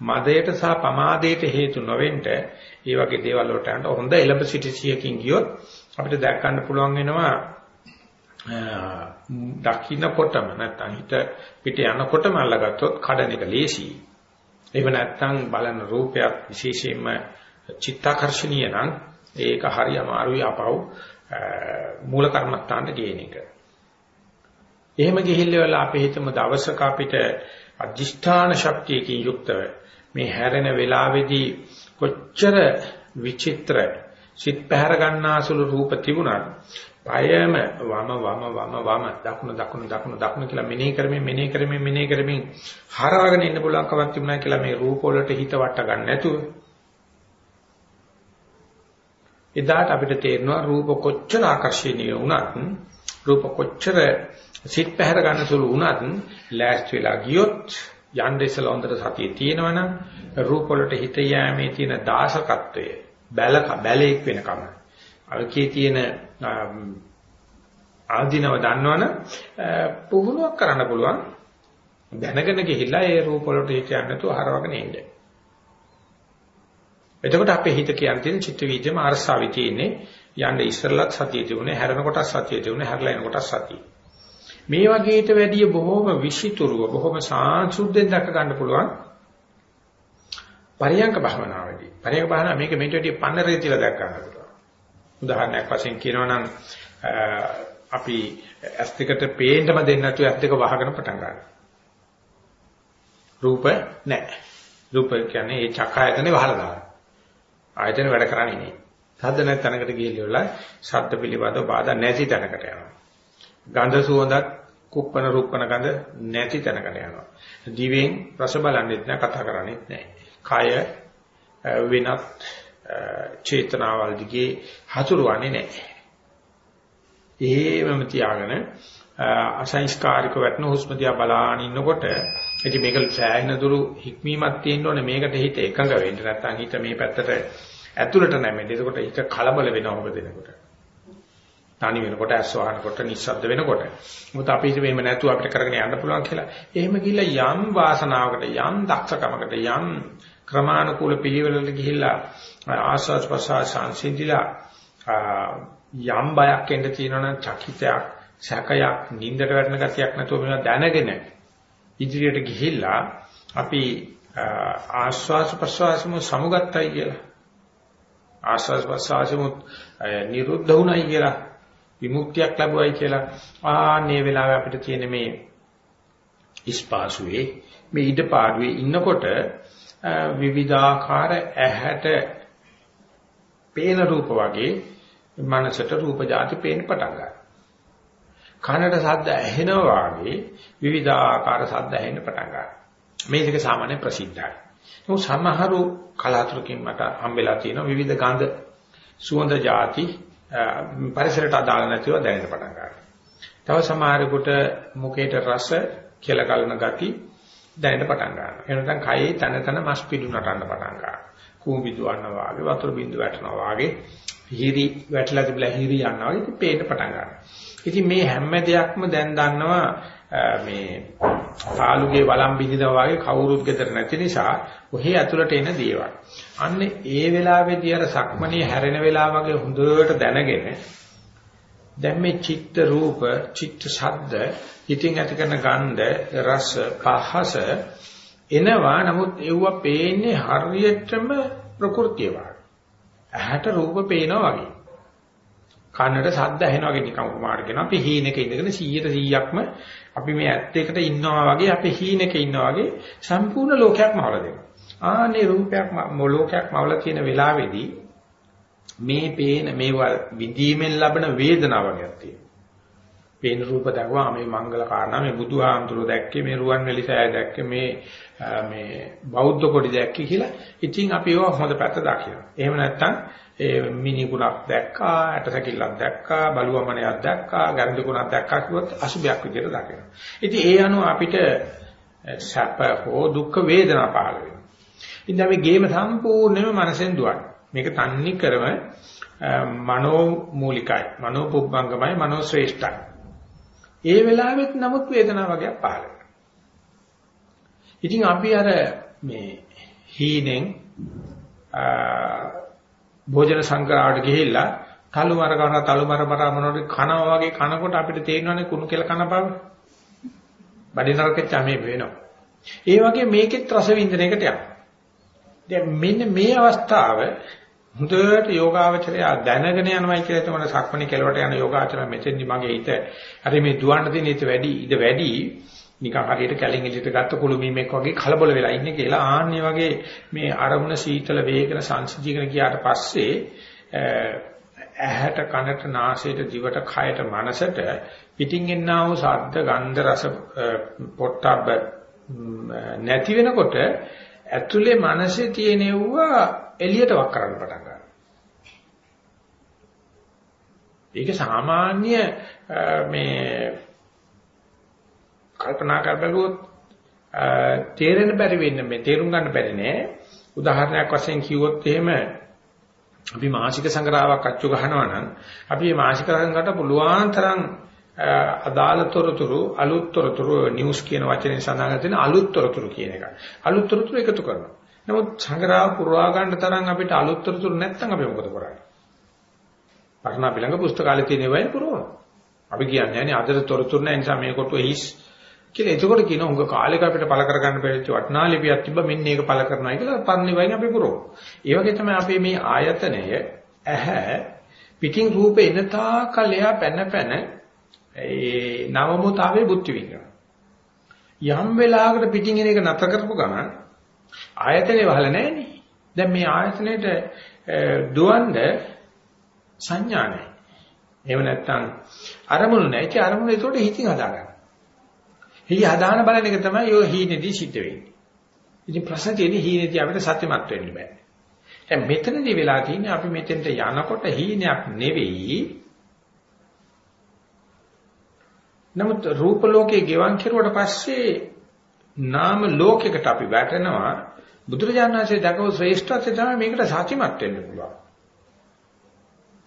[SPEAKER 1] මදයට සහ පමාදයට හේතු නොවෙන්න ඒ වගේ දේවල් වලට යන හොඳ එලඹ සිටිසියකින් ගියොත් අපිට දැක් ගන්න පුළුවන් වෙනවා දකින්නකොටම නැත්නම් හිත පිට යනකොටම අල්ලගත්තොත් කඩන එක ලේසියි. එහෙම නැත්නම් බලන රූපයක් විශේෂයෙන්ම චිත්තාකර්ෂණීය නම් ඒක හරි අමාරුයි අපව මූල කර්මස්ථානට ගේන එක. එහෙම ගිහිල්ලා අපි හිතමු දවසක අපිට අධිෂ්ඨාන ශක්තියකින් යුක්තව මේ හැරෙන වෙලාවේදී කොච්චර විචිත්‍ර සිත් පැහැර ගන්නාසුළු රූප තිබුණත් පයම වම වම වම වම දකුණ දකුණ දකුණ දකුණ කියලා මෙනෙහි කරමින් මෙනෙහි කරමින් මෙනෙහි කරමින් හරවගෙන ඉන්න පුළුවන් කමක් තිබුණා කියලා මේ රූප වලට හිත වට ගන්න නැතුව එදාට අපිට තේරෙනවා රූප කොච්චර ආකර්ෂණීය වුණත් රූප කොච්චර සිත් පැහැර ගන්න සුළු වුණත් ලෑස්ති වෙලා ගියොත් යන්න ඉස්සලා හොඳට සතිය තියෙනවනම් රූප වලට හිත යෑමේ තියෙන දාසකත්වය බැලක බැලේක් වෙනකම අල්කේ තියෙන ආධිනව දන්නවනම් පුහුණුවක් කරන්න පුළුවන් දැනගෙන ගිහිල්ලා ඒ රූප වලට හිත යන්න නැතුව හරවගෙන ඉන්න. එතකොට අපේ හිත කියන තියෙන චිත්ත වීජම අරසාවේ තියෙන්නේ යන්න ඉස්සරලත් සතිය තිබුණේ හැරෙන කොටත් සතිය තිබුණේ හැරලා එන කොටත් සතිය. මේ වගේට වැඩිය බොහොම විෂිතුරුව බොහොම සාංශුද්ධෙන් දැක ගන්න පුළුවන් පරියංක භාවනාවේදී. පරියංක භාවනාව මේක මේට වැඩිය පන්නරේ තියලා දැක ගන්න පුළුවන්. උදාහරණයක් වශයෙන් කියනවා නම් අපි ඇස් දෙකට පේන්නම දෙන්නේ නැතුව ඇස් දෙක වහගෙන පටන් ගන්නවා. රූප නැහැ. රූප කියන්නේ ඒ චක්කායතනේ වහලා දානවා. ආයතන වැඩ කරන්නේ නේ. සද්ද නැත් තැනකට ගිහිල්ලා ශබ්ද පිළිබඳව බාධා නැති තැනකට යනවා. ගන්ධ සුවඳත් කුප්පන රුප්පන ගඳ නැති තැනකට යනවා. දිවෙන් රස බලන්නෙත් නැහැ කතා කරන්නේත් නැහැ. කය වෙනත් චේතනාවල් දිගේ හසුරුවන්නේ නැහැ. එහෙමම තියාගෙන අසංස්කාරික වැටෙන හුස්ම දිහා බලාගෙන ඉන්නකොට ඉතින් මේක සෑහෙන දුරු හික්මීමක් තියෙන්න ඕනේ මේකට හිත එකඟ වෙන්න නැත්නම් හිත මේ පැත්තට ඇතුළට නැමෙන්න. එතකොට හිත කලබල වෙනවා ඔබ දෙනකොට. තනි වෙනකොට ඇස් වහනකොට නිස්සද්ද වෙනකොට. මොකද අපි හිත මෙහෙම නැතුව අපිට කරගෙන යන්න පුළුවන් කියලා. එහෙම ගිහිල්ලා යම් වාසනාවකට යම් දක්ෂකමකට යම් ක්‍රමානුකූල පිළිවෙලකට ගිහිල්ලා ආස්වාද ප්‍රසආස සංසිඳිලා යම් බයක් එන්න තියෙනවනම් චකිතයක් සැකයක් නින්දට වැටෙන ගතියක් නැතුව මේවා දැනගෙන ඉදිරියට ගිහිල්ලා අපි ආස්වාස ප්‍රසවාසම සමුගත්තයි කියලා ආස්වාස ප්‍රසවාසම නිරුද්ධ වුණයි කියලා විමුක්තියක් ලැබුවයි කියලා ආන්නේ වෙලාවේ අපිට තියෙන මේ ඉස්පාසුවේ මේ ඉඩපාඩුවේ ඉන්නකොට විවිධාකාර ඇහැට පේන රූප වගේ මනසට රූප જાති පේන්න පටන් ගන්නවා කනට ශබ්ද ඇහෙනවා වගේ විවිධාකාර ශබ්ද ඇහෙන්න පටන් ගන්නවා. මේ දෙක සාමාන්‍ය ප්‍රසිද්ධයි. නමුත් සමහරු කලාතුරකින් මට හම්බෙලා තියෙනවා විවිධ ගඳ සුවඳ ಜಾති පරිසරයට අදාළ නැතිව දැනෙන්න පටන් ගන්නවා. තව සමහරෙකුට මුඛයට රස කියලා කලන ගති දැනෙන්න පටන් ගන්නවා. එහෙනම් කයේ තන තන මස් පිඩු නටන්න පටන් ගන්නවා. කූඹි බිඳුවනවා වගේ වතුර බිඳු වැටෙනවා වගේ හිරි වැටලා තිබලා හිරි යනවා වගේ පේන්න පටන් ගන්නවා. ඉතින් මේ හැම දෙයක්ම දැන් දන්නවා මේ පාළුගේ වළම් බිඳිනා වගේ කවුරුත් ගෙදර නැති නිසා ඔහි ඇතුළට එන දේවල්. අන්න ඒ වෙලාවේදී අර සක්මණේ හැරෙන වෙලාව වගේ හොඳට දැනගෙන දැන් මේ චිත්ත රූප, චිත්ත ශබ්ද, හිතින් ඇති කරන ගන්ධ, රස, පහස එනවා. නමුත් ඒව පේන්නේ හරියටම ප්‍රകൃතිය වගේ. ඇහැට රූප පේනවා වගේ. කනට ශබ්ද ඇහෙනවා වගේ නිකන් උපමාට කියනවා අපි හීනෙක ඉඳගෙන 100ට 100ක්ම අපි මේ ඇත්ත එකට ඉන්නවා වගේ අපි හීනෙක ඉන්නවා වගේ සම්පූර්ණ ලෝකයක්ම අවල දෙනවා. ආනේ රූපයක් ලෝකයක්ම අවල තියෙන වෙලාවේදී මේ පේන මේවා විඳීමෙන් ලබන වේදනාව වගේක් තියෙනවා. පේන රූප දැක්වා මේ මංගල කාරණා මේ බුදුහාමුදුරුවෝ දැක්කේ මේ රුවන්වැලි සෑය දැක්කේ මේ මේ බෞද්ධ කොටි දැක්කේ කියලා. ඉතින් අපි ඒවා හොඳ පැත්ත දකිනවා. එහෙම නැත්නම් ඒ මිනිකුණක් දැක්කා, ඇටසැකිල්ලක් දැක්කා, බලුවමනයක් දැක්කා, ගන්ධකුණක් දැක්කා කිව්වොත් අසුභයක් විදිහට දකිනවා. ඉතින් ඒ අනුව අපිට සැප හෝ දුක් වේදනා පහළ වෙනවා. ඉතින් අපි ගේම සම්පූර්ණයෙන්ම මනසෙන් දුවන්නේ. මේක තන්නේ කරම මනෝ මූලිකයි. මනෝ පුබ්බංගමයි, මනෝ ශ්‍රේෂ්ඨයි. ඒ වෙලාවෙත් නමුත් වේදනාව වගේක් පහළ වෙනවා. ඉතින් අපි අර මේ හීනෙන් භෝජන සංග්‍රහයට ගිහිල්ලා තලුමර කරන තලුමර මර මොනවද කනවා වගේ කනකොට අපිට තේරෙනවානේ කුණු කියලා කන බව. බඩිනරකෙච්ච මේ වෙනවා. ඒ වගේ මේකෙත් රස වින්දනයකට යනවා. දැන් මෙන්න මේ අවස්ථාව හොඳට යෝගාවචරය දැනගෙන යනවයි කියලා තමයි සක්මණේ කෙලවට යන යෝගාචරය මෙතෙන්දි මගේ හිත හරි මේ දුවන්න තියෙන හිත වැඩි ඉද වැඩි නිකන් හරියට කැලින් එළියට ගත්ත කුළුමීමෙක් වගේ කලබල වෙලා ඉන්නේ කියලා ආන්නේ වගේ මේ අරමුණ සීතල වේගන සංසිජීකන කියාට පස්සේ ඇහැට කනට නාසයට දිවට කයට මනසට පිටින් එන්නා වූ ශබ්ද ගන්ධ රස පොට්ටබ්බ නැති වෙනකොට ඇතුලේ මනසේ තියෙනවා එළියට වක් කරන්න පටන් ගන්නවා. ඒක සාමාන්‍ය මේ කල්පනා කර බැලුවොත් තේරෙන්න බැරි වෙන්නේ මේ තේරුම් ගන්න බැරි නෑ. උදාහරණයක් වශයෙන් කිව්වොත් එහෙම අපි මාසික සංග්‍රහයක් අච්චු ගහනවා නම් අපි මේ මාසික සංග්‍රහකට පුළුවන් තරම් අදාළ තොරතුරු අලුත් තොරතුරු නිවුස් කියන වචනේ සඳහන් තියෙන අලුත් තොරතුරු කියන එක. අලුත් තොරතුරු එකතු කරනවා. නමුත් සංග්‍රහ පුරවා ගන්න තරම් අපිට අලුත් තොරතුරු නැත්නම් අපි මොකද කරන්නේ? පරණ අපි ළඟ පුස්තකාලේ තියෙන ඒවායි පුරවනවා. අපි කියන්නේ නේ අදට තොරතුරු නැහැ නිසා මේ කොටුව හිස් කියලා. එතකොට කියන උංග කාලෙක අපිට පළ කරගන්න බැරිච්ච වටනා ලිපියක් තිබ්බ මෙන්න ඒක පළ කරනවා කියලා පරණ වයින් අපි පුරවනවා. ඒ වගේ තමයි අපේ මේ ආයතනය ඇහැ පිටින් රූපේ එන තාකල් එයා පැන පැන ඒ නවමුතාවේ බුද්ධ විඳිනවා. යම් වෙලාවකට පිටින් එන එක නැතර කරපු ගමන් ආයතනේ වහල නැහෙනේ. දැන් මේ ආයතනෙට දුවන්ද සංඥා නැහැ. එහෙම නැත්නම් අරමුණු නැහැ. ඒ අරමුණ ඒකට හිතින් හදාගන්න. හිය හදාන බලන එක තමයි ඔය හීනේදී සිද්ධ වෙන්නේ. ඉතින් ප්‍රශ්න තියෙන්නේ හීනේදී අපිට සත්‍යමත් වෙන්න බෑ. දැන් මෙතනදී වෙලා තියෙන්නේ අපි මෙතෙන්ට යනකොට හීනයක් නෙවෙයි. නමුත් රූප ලෝකේ ගෙවන් කෙරුවට පස්සේ නාම ලෝකයකට අපි වැටෙනවා. බුදුරජාණන් වහන්සේ දක්වපු ශ්‍රේෂ්ඨත්වය තමයි මේකට සත්‍යමත් වෙන්න පුළුවන්.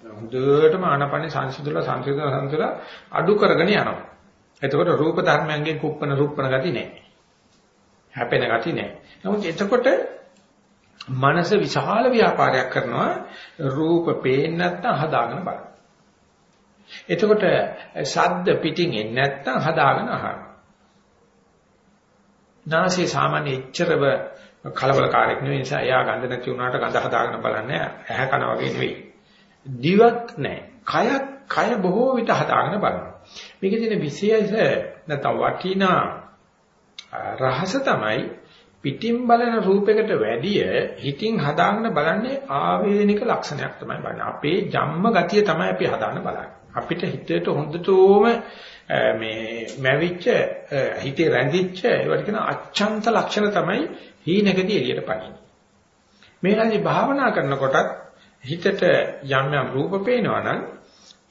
[SPEAKER 1] හොඳටම ආනපනේ සංසිඳුලා සංසිඳුලා සංසිඳුලා අඩු කරගෙන යනවා. එතකොට රූප ධර්මයන්ගෙන් කුප්පන රුප්පන ගති නැහැ. හැපෙන ගති නැහැ. නමුත් එතකොට මනස විශාල ව්‍යාපාරයක් කරනවා රූප පේන්නේ නැත්නම් හදාගෙන බලන්න. එතකොට ශබ්ද පිටින් එන්නේ නැත්නම් හදාගෙන අහනවා. නාසයේ සාමාන්‍ය එච්චරව කලබලකාරයක් නෙවෙයි නිසා එයා ගඳ නැති වුණාට ගඳ හදාගෙන බලන්නේ ඇහැ කන වගේ නෙවෙයි. දිවක් නැහැ. කයත් කය බොහෝ විට හදාගෙන බලනවා. මේකේ තියෙන විශේෂ නැත්නම් වටිනා රහස තමයි පිටින් බලන රූපයකට වැඩිය හිතින් හදාගෙන බලන්නේ ආවේනික ලක්ෂණයක් තමයි බලන්නේ. අපේ ජම්ම ගතිය තමයි අපි හදාගෙන බලන්නේ. අපිට හිතේට හොඳටම මේ මැවිච්ච හිතේ රැඳිච්ච ඒවට කියන අච්ඡන්ත ලක්ෂණ තමයි හීනකදී එළියට පනින්නේ. මේ රාජි භාවනා කරනකොටත් හිතට යම් යම් රූප පේනවා නම්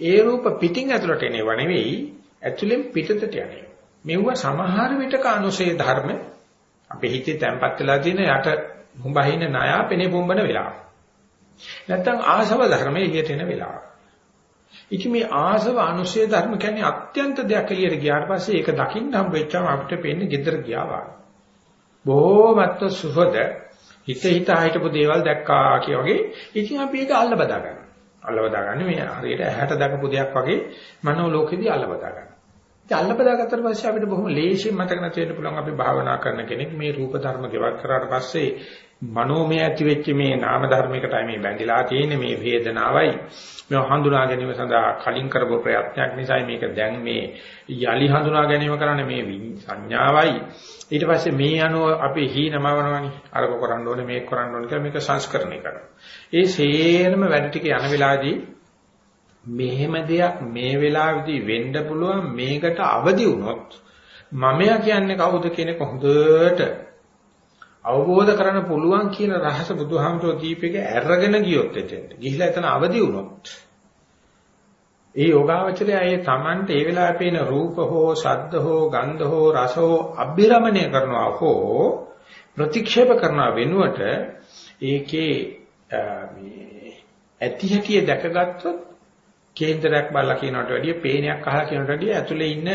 [SPEAKER 1] ඒ රූප පිටින් ඇතුළට එනව නෙවෙයි ඇතුළෙන් පිටතට යන්නේ. මෙවුව සමහර විටක අනුසේ ධර්ම අපේ හිතේ තැම්පත් වෙලා තියෙන යට හුඹහින ණය පෙනේ පොම්බන වෙලාව. නැත්තම් ආසව ධර්ම එළියට එන වෙලාව. ඉතින් මේ ආසව අනුසේ ධර්ම කියන්නේ අත්‍යන්ත දෙයක් එළියට ගියාට පස්සේ ඒක දකින්න හම්බෙච්චාම අපිට පේන්නේ gedara ගියා වගේ. බොහොමත්ව සුහද හිත හිත හිටපු දේවල් දැක්කා කිය වගේ ඉතින් අපි ඒක අල්ල බදා ගන්නවා. අල්ලවදා ගන්න මේ හරියට ඇහැට දකපු දෙයක් වගේ මනෝ ලෝකෙදී අල්ලවදා ගන්න. ඉතින් අල්ලවදා ගත්තට පස්සේ අපිට බොහොම ලේසියෙන් මතක නැති වෙන්න පුළුවන් අපි භාවනා කරන කෙනෙක් මේ රූප ධර්ම ගෙවක් කරාට පස්සේ මනෝමය ඇති වෙච්ච මේ නාම ධර්මයකටයි මේ බැඳිලා තියෙන්නේ මේ වේදනාවයි. මේ හඳුනා ගැනීම සඳහා කලින් කරපු ප්‍රයත්නයක් නිසා මේක දැන් මේ යලි හඳුනා ගැනීම කරන්නේ මේ සංඥාවයි. ඊට පස්සේ මේ අනුව අපි හීනමවනවනේ අරක කරන්න ඕනේ මේක කරන්න ඕනේ කියලා මේක සංස්කරණය කරනවා. ඒ සේරම වැඩ ටික යන වෙලාවේදී මෙහෙම දෙයක් මේ වෙලාවේදී වෙන්න පුළුවන් මේකට අවදි වුණොත් මමයා කියන්නේ කවුද කියන එක හොඳට අවබෝධ කරගන්න පුළුවන් කියන රහස බුදුහාමුදුරුවෝ දීපේක ඇරගෙන ගියොත් එතෙන්ට. ගිහිලා එතන අවදි වුණොත් ඒ යෝගාවචරය ඒ Tamante ඒ වෙලාවේ පේන රූප හෝ ශබ්ද හෝ ගන්ධ හෝ රස හෝ අභිරමණය කරනවා හෝ ප්‍රතික්ෂේප කරනවා වෙනුවට ඒකේ මේ ඇති හැටිය දැකගත්තොත් කේන්දරයක් බලලා කියනකට වැඩිය පේනයක් අහලා කියනකට වැඩිය ඇතුලේ ඉන්න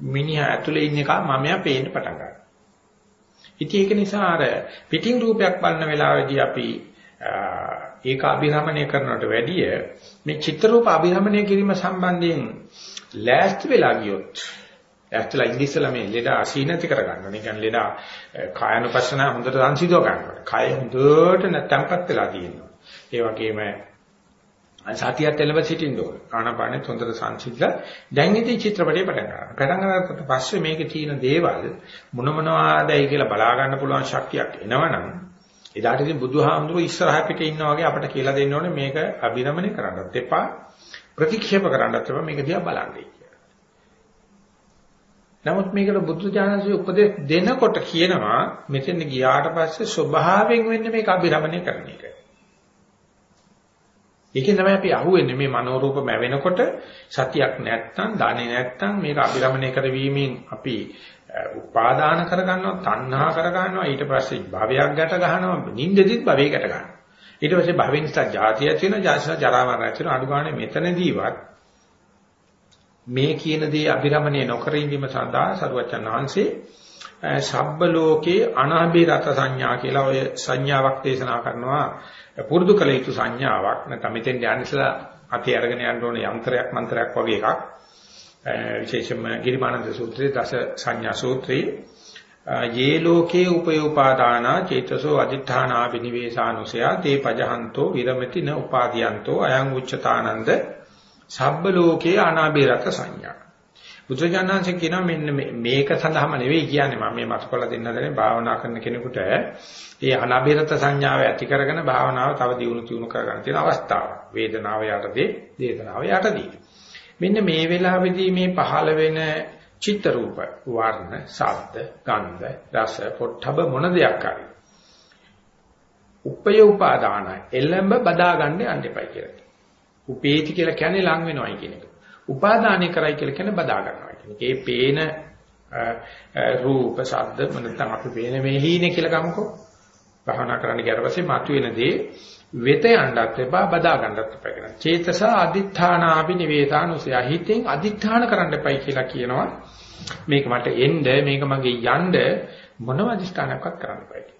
[SPEAKER 1] මිනිහා ඇතුලේ ඉන්න එක මමයා පේන්න පටන් ගන්නවා. ඉතින් ඒක නිසා අර පිටින් රූපයක් බලන වෙලාවේදී අපි ඒක අභිරමණය කරනවට වැඩිය මේ චිත්‍ර රූප අභිරමණය කිරීම සම්බන්ධයෙන් ලෑස්ති වෙලා ගියොත් ඇත්තලා ඉංග්‍රීසිලා මේ ලෙඩ අසීනති කර ගන්නවා. ඒ කියන්නේ ලෙඩ කායනුපස්සන හොඳට සංසිඳව ගන්නවා. කය හොඳට නැත්ම්පත් වෙලා තියෙනවා. ඒ වගේම සතියත් එළව සිටින්න ඕන. ආනාපානෙත් හොඳට සංසිඳලා දැන් ඉතින් චිත්‍රපටය පටන් ගන්නවා. පටන් ගන්නකොට පස්සේ මේකේ තියෙන දේවල් මොන මොනවාදයි කියලා බලා ගන්න පුළුවන් ශක්තියක් එනවනම් එදාට ඉතින් බුදුහාමුදුරුවෝ ඉස්සරහ පිටේ ඉන්නා වගේ අපිට කියලා දෙන්න ඕනේ මේක අභිරමණය කරන්නත් එපා ප්‍රතික්ෂේප කරන්නත් එපා මේක දිහා බලන්නේ කියලා. නමුත් මේකට බුදු දානසේ උපදෙස් දෙනකොට කියනවා මෙතෙන් ගියාට පස්සේ ස්වභාවයෙන් වෙන්නේ මේක අභිරමණය කරන එක. ඒකෙන් තමයි අපි අහුවෙන්නේ මේ මනෝරූප මැවෙනකොට සතියක් නැත්තම්, දන්නේ නැත්තම් මේක අභිරමණය කරවීමෙන් අපි උපාදාන කරගන්නවා තණ්හා කරගන්නවා. ඊට පස්සේ භවයක් ගැට ගන්නවා නිින්දෙදිත් භවය ගැට ගන්නවා. ඊට පස්සේ භවෙන් නිසා ජාතිය ඇති වෙනවා ජාතිය ජරා මරණ ඇති වෙනවා. අනුගානේ මෙතනදීවත් මේ කියන දේ අභිරමණය නොකර ඉඳීම සඳහා සරුවචන් වහන්සේ සබ්බ ලෝකේ අනාභිරත සංඥා කියලා ඔය සංඥාවක් දේශනා කරනවා. පුරුදු කළ යුතු සංඥාවක්. නැත්නම් මෙතෙන් යන්නසලා අතේ අරගෙන යන්න ඕන යන්ත්‍රයක් මන්ත්‍රයක් වගේ එකක්. විශේෂයෙන්ම ගිරිමානන්ද සූත්‍රයේ දස සංඥා සූත්‍රයේ. යේ ලෝකේ උපයෝපාදාන චේතසෝ අදිඨානා විනිවේසානුසය තේ පජහන්තෝ විරමති න උපාදීයන්තෝ අයං උච්චතානන්ද සබ්බ ලෝකේ අනාබිරත සංඥා. බුදුජානනාංශ කියනවා මෙන්න මේක සඳහාම නෙවෙයි කියන්නේ මම මේ මතකලා දෙන්න හදන්නේ භාවනා කරන කෙනෙකුට ඒ අනාබිරත සංඥාව ඇති කරගෙන භාවනාව තව දියුණු තියුණු කරගන්න තියෙන අවස්ථාව වේදනාව යටදී වේදනාව යටදී මෙන්න මේ වෙලාවේදී මේ පහළ වෙන චිත්ත රූප වර්ණ ශබ්ද ගන්ධ රස පොට්ටබ මොන දෙයක් හරි උපය උපාදාන එළඹ බදා ගන්න යන්න එපයි කියලා. උපේති කියලා කියන්නේ ලං වෙනවයි කියන එක. උපාදානය කරයි කියලා කියන්නේ බදා ගන්නවා කියන එක. ඒ පේන රූප ශබ්ද නැත්නම් අපි පේන මේ හීනේ කියලා ගමුකෝ. භවනා කරන්න ගියාට පස්සේ මතුවෙන දේ වෙත යන්නත් එපා බදා ගන්නත් එපා කියන. චේතස අදිඨානාපි නිවේදානුසය හිතෙන් අදිඨාන කරන්න එපයි කියලා කියනවා. මේක මට එන්න මේක මගේ යන්න මොනම අදිෂ්ඨානයක්වත් කරන්න එපයි.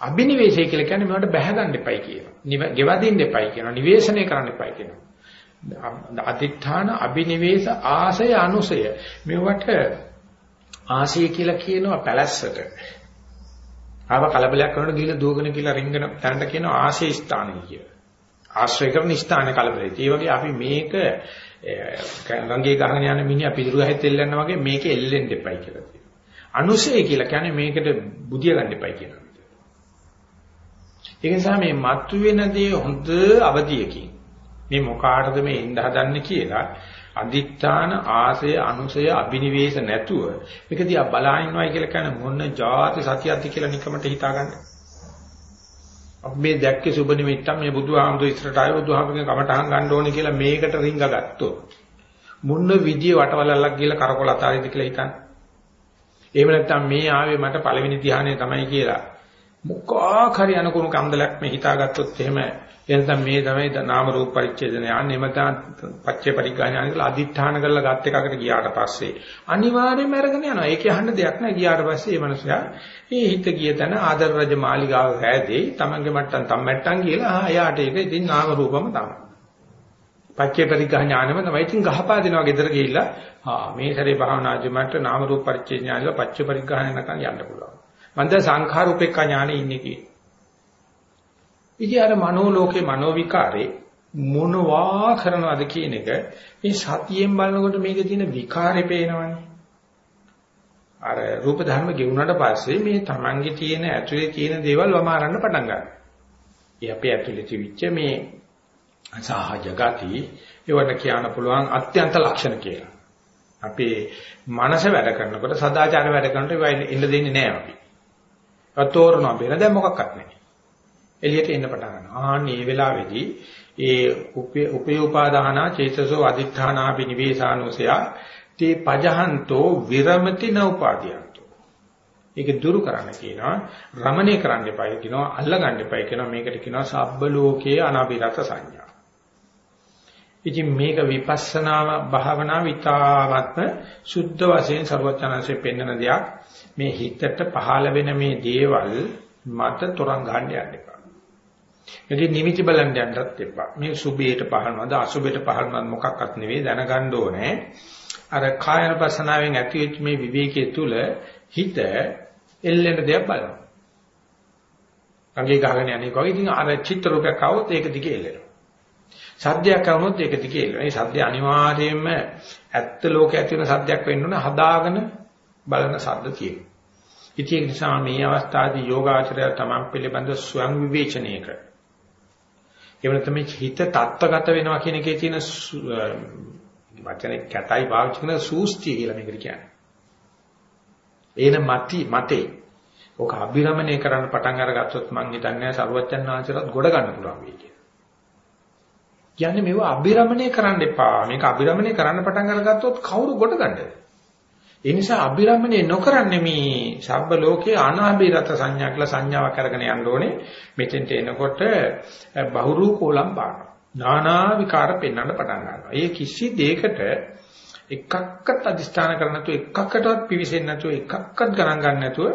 [SPEAKER 1] අබිනිවේෂය කියලා කියන්නේ මේවට බැහැ ගන්න එපයි කියනවා. ගෙවදින්න එපයි කියනවා. නිවේෂණය කරන්න එපයි කියනවා. අදිඨාන අබිනිවේෂ ආසය අනුසය මේවට ආසය කියලා කියනවා පැලැස්සට ආව කලබලයක් කරනකොට ගිහිල්ලා දුවගෙන කියලා රින්ගන තැනට කියනවා ආශේ ස්ථානය කියලා. ආශ්‍රය කරන ස්ථාන කලබලයි. ඒ වගේ අපි මේක රංගේ ගහගෙන යන මිනිහා පිළිරු හැත් එල්ලන්න වගේ මේක එල්ලෙන්න එපයි කියලා කියනවා. අනුසය කියලා කියන්නේ මේකට බුදිය ගන්න එපයි කියනවා. ඒ නිසා මේ මතුවෙන දේ හොඳ අවධියකින් මේ මොකාටද මේ ඉඳ හදන්නේ කියලා අදිත්‍යාන ආසය අනුසය අබිනිවේෂ නැතුව මේක දිහා බලා ඉන්නවයි කියලා කියන මොන જાති සතියක්ද කියලා නිකමට හිතාගන්න. අපි මේ දැක්කේ සුබ නිමිත්තක් මේ බුදුහාමුදුර ඉස්සරට ආය බුදුහාමුදුරගේ කමටහන් ගන්න ඕනේ කියලා මේකට රිංග ගත්තොත් මොන විදිය වටවලල්ලක් ගිහලා කරකොල අතාරින්ද කියලා හිතන්න. එහෙම නැත්නම් මේ ආවේ මට පළවෙනි ධ්‍යානය තමයි කියලා මොකක් හරි අනුකුණු කන්දලක් මේ හිතාගත්තොත් එහෙම එනසම් මේ තමයි නාම රූප පරිච්ඡේදනය යන්නේ මත පච්චේ පරිග්‍රහණය කියලා අදිඨාන කරලා ගත් එකකට ගියාට පස්සේ අනිවාර්යයෙන්ම අරගෙන යනවා. ඒකේ අහන්න දෙයක් නැහැ. ගියාට පස්සේ මේ මනුස්සයා මේ හිත ගිය තැන ආදර රජ මාලිගාව හැදේ තමන්ගේ මට්ටම් තම්මැට්ටම් කියලා ආ එයාට ඒක ඉතින් නාම රූපම තමයි. පච්චේ පරිග්‍රහණයම තමයි ඉතින් ගහපා දෙනවා ගෙදර ගිහිල්ලා ආ මේ සැරේ භාවනාදී මට නාම රූප පරිච්ඡේදනය පච්චේ පරිග්‍රහණය නැකන් යන්න පුළුවන්. මන්ද සංඛාර උපේක්ඛා ඥානෙ ඉන්නේ කී ඉතින් අර මනෝ ලෝකේ මනෝ විකාරේ මොනවා කරනවද කියන එක මේ සතියෙන් බලනකොට මේකේ තියෙන විකාරේ පේනවනේ. අර රූප ධර්ම ගෙවුනට පස්සේ මේ Tamange තියෙන ඇතුලේ තියෙන දේවල් වමාරන්න පටන් ගන්නවා. ඒ අපේ ඇතුලේ තිබිච්ච මේ සහජ ගති ඒවට කියන්න පුළුවන් අත්‍යන්ත ලක්ෂණ කියලා. අපේ මනස වැඩ කරනකොට සදාචාර වැඩ කරනකොට ඒවා ඉන්න දෙන්නේ නැහැ අපි. අතෝරනවා බේන දැන් මොකක්වත් නැහැ. එළියට එන්න පටන් ගන්නවා. ආන් මේ වෙලාවේදී ඒ උපේ උපාදාන චේතසෝ අදිඨානා බිනිවේසානෝසය තේ පජහන්තෝ විරමති න උපාදීයන්තෝ. ඒක දුරු කරන්න කියනවා රමණේ කරන්න එපයි කියනවා අල්ල ගන්න එපයි කියනවා මේකට කියනවා සබ්බ ලෝකයේ අනාභිරත සංඥා. ඉතින් මේක විපස්සනා භාවනා විතාවත්ම සුද්ධ වශයෙන් ਸਰවඥාන්සේ පෙන්වන දෙයක්. මේ හිතට පහළ වෙන මේ දේවල් මත තොරන් ගන්න යන්න එපා. මේකේ නිමිති බලන්න යන්නත් එපා. මේ සුභයට පහළනවද අසුභයට පහළනවද මොකක්වත් නෙවෙයි දැනගන්න ඕනේ. අර කායන පසනාවෙන් ඇතිවෙච්ච මේ විවේකයේ තුල හිත එල්ලෙන දෙයක් බලනවා. අංගේ ගහගෙන යන්නේ කොහේ ඉතින් අර චිත්‍ර රූපයක් આવොත් ඒක දිගේ එල්ලෙනවා. සද්දයක් આવුනොත් ඒක දිගේ එල්ලෙනවා. මේ සද්ද අනිවාර්යයෙන්ම ඇත්ත ලෝකයේ ඇති වෙන සද්දයක් වෙන්න ඕන හදාගෙන බලන සද්ද තියෙනවා. ඉතින් ඒ නිසා මේ අවස්ථාවේදී යෝගාචරය තමන් පිළිබඳ ස්වයං විවේචනයක එවන තමයි හිත තත්ත්වගත වෙනවා කියන එකේ තියෙන වචනේ කැතයි පාවිච්චි කරන සූස්තිය කියලා මේකට කියන්නේ. එන මති මතේ ඔක අභිරමණය කරන්න පටන් අරගත්තොත් මං හිතන්නේ සරුවච්චන් ආංශරත් ගොඩ ගන්න පුළුවන් වෙයි කියලා. කියන්නේ මේව අභිරමණය කරන්න එපා. මේක අභිරමණය කරන්න පටන් අරගත්තොත් කවුරු ගොඩ ගන්නද? ඒ නිසා අභිරමණය නොකරන්නේ මේ සබ්බ ලෝකේ අනාභිරත සංඥා කියලා සංඥාවක් අරගෙන යන්න ඕනේ. මෙතෙන්ට එනකොට බහුරු කෝලම් බාන. නානා විකාර පෙන්වන්න පටන් ගන්නවා. ඒ කිසි දෙයකට එකක්වත් අදිස්ථාන කරන්න නැතුව එකක්කටවත් පිවිසෙන්නේ නැතුව එකක්වත් ගණන් ගන්න නැතුව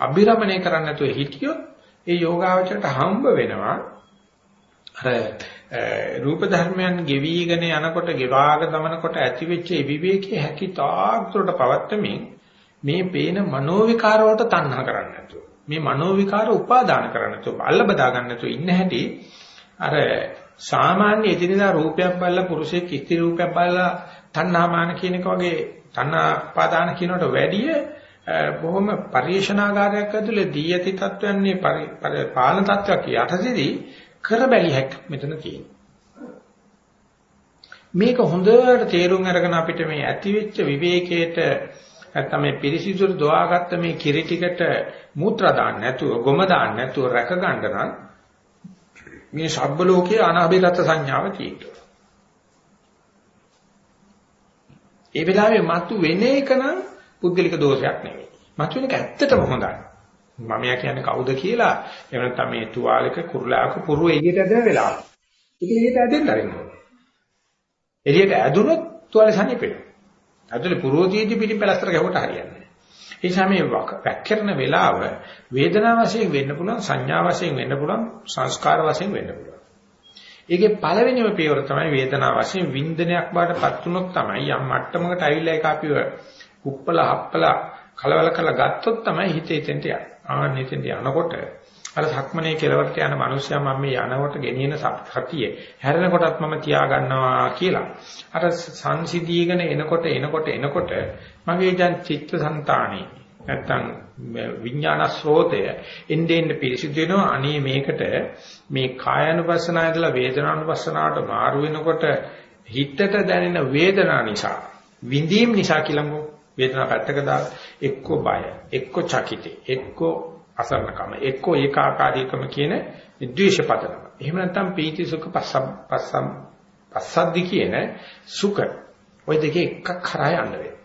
[SPEAKER 1] අභිරමණය කරන්න නැතුව හිටියොත් ඒ යෝගාවචරයට හම්බ වෙනවා අර රූප ධර්මයන් ගෙවිගෙන යනකොට ගෙවාග දමනකොට ඇතිවෙච්ච ඒ විවේකයේ හැකි තාක්ෂරට පවත්තමින් මේ පේන මනෝ විකාර වලට තණ්හා කරන්නේ නැතුව මේ මනෝ විකාර උපාදාන කරන්නේ නැතුව අල්ල බදා ගන්න නැතුව ඉන්න හැටි අර සාමාන්‍ය එදිනදා රූපයක් බලලා පුරුෂයෙක් ස්ත්‍රී රූපයක් බලලා තණ්හාමාන කියන එක වගේ තණ්හා පාදාන කියනකට වැඩිය බොහොම පරිේශනාකාරයක් ඇතුලේ දී ඇති තත්වයන්නේ පාලන තත්වයක් යටතේදී කර බැලිය හැක් මෙතන තියෙනවා. මේක හොඳට තේරුම් අරගෙන අපිට මේ ඇතිවෙච්ච විවේකයට නැත්නම් මේ පිරිසිදුර දොවාගත්ත මේ කිරි ටිකට මූත්‍රා දාන්න නැතුව ගොම දාන්න නැතුව රැක ගන්න නම් මේ ශබ්බ ලෝකයේ අනාභිරත සංඥාව තියෙනවා. ඒ වෙලාවේ මතු වෙන එක නම් පුද්ගලික දෝෂයක් නෙවෙයි. මතු වෙන එක ඇත්තටම හොඳයි. මමයා කියන්නේ කවුද කියලා එහෙම නැත්නම් මේ තුවාලක කුරුලාක පුරු එළියට ඇදෙන වෙලාව. ඒක එළියට ඇදෙන්න ආරින්න ඕනේ. එළියට ඇදුනොත් තුවාලේ සනීපෙනවා. ඇතුලේ පුරෝදීදි පිටින් පැලස්තර ගැහුවට හරියන්නේ නැහැ. ඒ නිසා මේ වැක්කරන වෙලාව වේදනා වශයෙන් වෙන්න පුළුවන් සංඥා වශයෙන් වෙන්න පුළුවන් සංස්කාර වශයෙන් වෙන්න පුළුවන්. ඒකේ පළවෙනිම පියවර තමයි වේදනා වශයෙන් වින්දනයක් බාටපත් වුනොත් තමයි යම් මට්ටමකට ඇවිල්ලා ඒක අපිව කුප්පල හප්පල කලවල කරලා ගත්තොත් තමයි හිතේ එතෙන්ට යන්නේ. ආන්න එතෙන්ට යනකොට අර සක්මනේ කෙලවරට යන මිනිස්සයා මම මේ යනකොට ගෙනියන සතිය හැරෙනකොටත් මම තියා ගන්නවා කියලා. අර සංසිදීගෙන එනකොට එනකොට එනකොට මගේ දැන් චිත්තසංතානේ නැත්තම් විඥාන ස්රෝතය එන්නේ එන්නේ පිරිසිදු වෙනවා අනේ මේකට මේ කායानुපස්සනාව ඉදලා වේදනානුපස්සනාවට මාරු වෙනකොට හිතට දැනෙන වේදනා නිසා විඳීම් නිසා කියලාමු වේදනාව පැත්තක දාලා එක්ක බය එක්ක චකිතේ එක්ක අසරණකම එක්ක ඒකාකාරීකම කියන ද්වේෂ පදනම. එහෙම නැත්නම් පීති සුඛ පස්සම් පස්සම් පස්සද්දි කියන සුඛ. ওই දෙකේ එකක් කරා යන්න වෙනවා.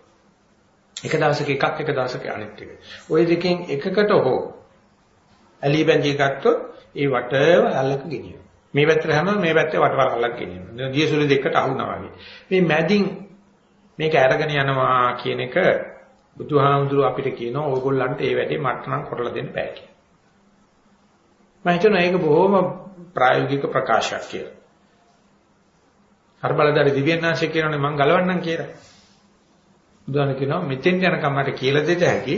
[SPEAKER 1] එක දවසක එකක් එක දවසක අනිත් එක. ওই දෙකෙන් එකකට හෝ ඇලි බැඳී ගත්තොත් ඒ වටව අල්ලක ගෙනියනවා. මේ පැත්තට හැම මේ පැත්තේ වටවල් අල්ලක් ගෙනියනවා. දියසුලි දෙකට අහුනවා වගේ. මේ මැදින් මේක අරගෙන යනවා කියන එක බුදුහාමුදුරුව අපිට කියනවා ඕගොල්ලන්ට ඒ වැඩේ මට නම් කරලා දෙන්න බෑ කියලා. මම හිතනවා ඒක බොහොම ප්‍රායෝගික ප්‍රකාශයක් කියලා. හර බලදාරි දිව්‍යඥාන්සේ කියනනේ මම ගලවන්නම් කියලා. බුදුහාම කියනවා මෙතෙන් යනකම් මට කියලා දෙත හැකි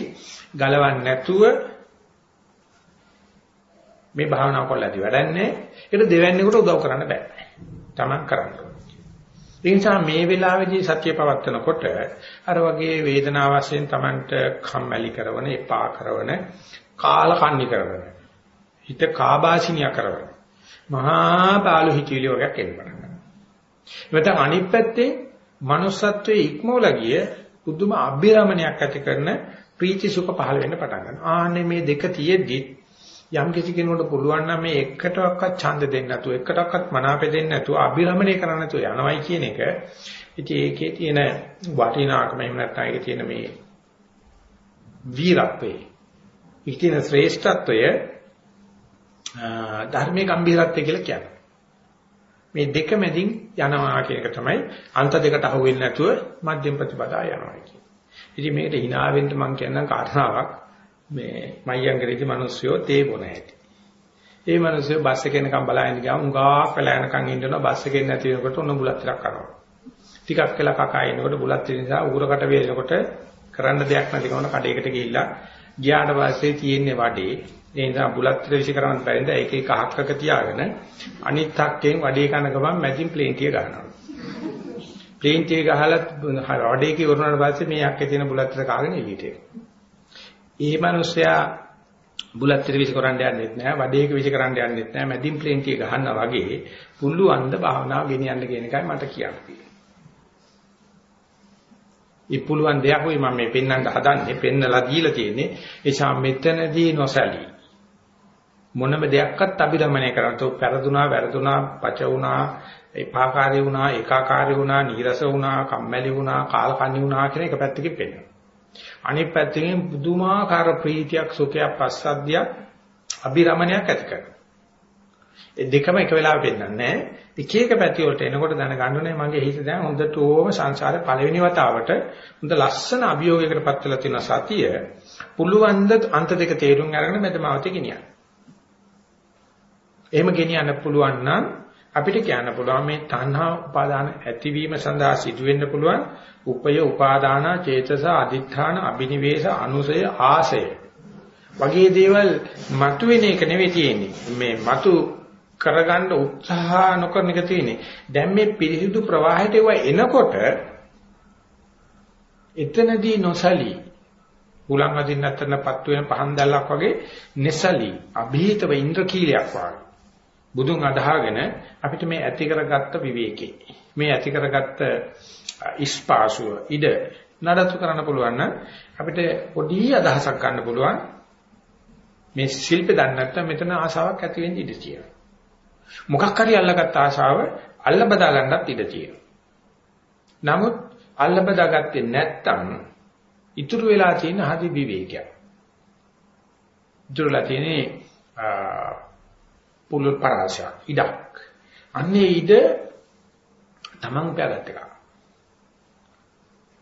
[SPEAKER 1] ගලවන්න නැතුව මේ භාවනාව කොල්ලදී වැඩන්නේ ඒක දෙවන්නේකට උදව් කරන්න බෑ. Taman කරන්න ඒ නිසා මේ වෙලාවේදී සත්‍ය පවත්නකොට අර වගේ වේදනාව වශයෙන් Tamanට කම්මැලි කරන, එපා කරන, කාල කන්නි කරන, හිත කාබාසිනිය කරන. මහා පාළු හිතවිලි වගේක් එන්න පටන් ගන්නවා. එතන අනිත් පැත්තේ manussත්වයේ ඉක්මවලා ගිය පුදුම අභිරමණයක් ඇති කරන ප්‍රීති සුඛ පහළ වෙන්න පටන් ගන්නවා. ආන්නේ මේ දෙක තියෙද්දි යම් කිසි කෙනෙකුට පුළුවන් නම් මේ එකටවත් ඡන්ද දෙන්න නැතුව එකටවත් මනාපෙ දෙන්න නැතුව අභිරමණය කරන්න නැතුව යනවයි කියන එක ඉතින් ඒකේ තියෙන වටිනාකම එහෙම නැත්නම් ඒකේ තියෙන මේ වීරත්වයේ ඒකේ තියෙන ශ්‍රේෂ්ඨත්වය ධර්මයේ ගැඹිරත්වය කියලා කියනවා. මේ දෙක මැදින් යනවා කියන එක තමයි අන්ත දෙකට අහු වෙන්නේ නැතුව මධ්‍යම ප්‍රතිපදා යනවා කියන්නේ. ඉතින් මේකට hina වෙන්න මම කියන්නම් කාරණාවක් මේ මයංගරේදි මිනිස්සුયો තේ බොන හැටි. ඒ මිනිස්සු බස් එකේ යනකම් බලන්න ගියාම උඟා පැලෑනකම් ඉන්නවා බස් එකේ නැති වෙනකොට උන බුලත් ටිකක් කරනවා. ටිකක් වෙලා කකා එනකොට බුලත් ටික නිසා උගුරකට වේලනකොට කරන්න දෙයක් නැති කවන කඩේකට ගිහිල්ලා ගියාට පස්සේ තියෙන්නේ වඩේ ඒ නිසා බුලත් ටික විශ් කරන්න බැරි නිසා එක එක හක්කක තියාගෙන අනිත් හක්කෙන් වඩේ කන ගමන් මැදින් ප්ලේන් ටික ගන්නවා. ප්ලේන් ටික ගහලා වඩේ කි වරුණාට පස්සේ මේ යක්කේ තියෙන බුලත් ටික කාගෙන එළියට එනවා. ඒ මිනිස්සයා බුලත් ටික විශ් කරන්න යන්නෙත් නැහැ වඩේක විශ් කරන්න යන්නෙත් නැහැ මැදින් ප්ලේන් ටික ගහනවා වගේ පුළුවන් ද භාවනාව ගෙනියන්න කියන එකයි මට කියන්නේ. ඒ පුළුවන් දෙයක් වෙයි මම මේ පෙන්වන්න හදන්නේ පෙන්නලා දීලා තියෙන්නේ එචා මෙතනදී නොසැලී මොනම දෙයක්වත් අභිරමණය කරන්න තෝ පෙරදුනා වැරදුනා පච වුණා එපාකාරී වුණා ඒකාකාරී වුණා නීරස වුණා කම්මැලි වුණා කාලකන්ණි වුණා කියන එක පැත්තකින් පෙන්වනවා අනිත් පැත්තකින් පුදුමාකාර ප්‍රීතියක් සුඛයක් පස්සද්ධියක් අභිරමණයක් ඇති කරනවා ඒ දෙකම එක වෙලාවෙ පෙන්වන්නේ නැහැ එක එක පැති වලට එනකොට දැනගන්න ඕනේ මගේ හිත දැන් හොඳට ඕම සංසාරේ පළවෙනි වතාවට හොඳ ලස්සන අභියෝගයකට පත් වෙලා තියෙන සතිය පුළුවන් ද අන්ත දෙක තේරුම් අරගෙන මෙතමාවතේ ගෙනියන්න. එහෙම ගෙනියන්න පුළුවන් නම් අපිට කියන්න පුළුවන් මේ තණ්හා උපාදාන ඇතිවීම සඳහා සිදුවෙන්න පුළුවන් උපය උපාදාන චේතස අදිඨාන අබිනිවේෂ අනුසය ආසය. වගේ දේවල් මතුවෙන එක නෙවෙයි තියෙන්නේ. මේ මතු කරගන්න උත්සාහ නොකරන එක තියෙන්නේ. දැන් මේ පිරිසිදු ප්‍රවාහයට ඒව එනකොට එතනදී නොසලී. උලන් අදින්න නැත්නම්පත් වෙන පහන් දැල්ලක් වගේ nessali અભීතව ඉන්ද්‍රකීලයක් වගේ. බුදුන් අදහාගෙන අපිට මේ ඇති කරගත්ත විවේකේ. මේ ඇති කරගත්ත ඉස්පාසුව ඉඩ නඩත්තු කරන්න පුළුවන් නම් අපිට පොඩි අදහසක් ගන්න පුළුවන් මේ ශිල්පේ දන්නේ නැත්නම් මෙතන ආසාවක් ඇති වෙන්න ඉඩ තියෙනවා මොකක් හරි අල්ලගත්ත ආශාව අල්ල බදා ගන්නත් ඉඩ තියෙනවා. නමුත් අල්ල බදාගත්තේ නැත්තම් ඉතුරු වෙලා තියෙන හදි විවේකයක්. ඉතුරුලා තියෙන්නේ පුලුල් පරාසය ඉඩක්. අන්නේ ඉඩ තමන් උපයාගත්ත එක.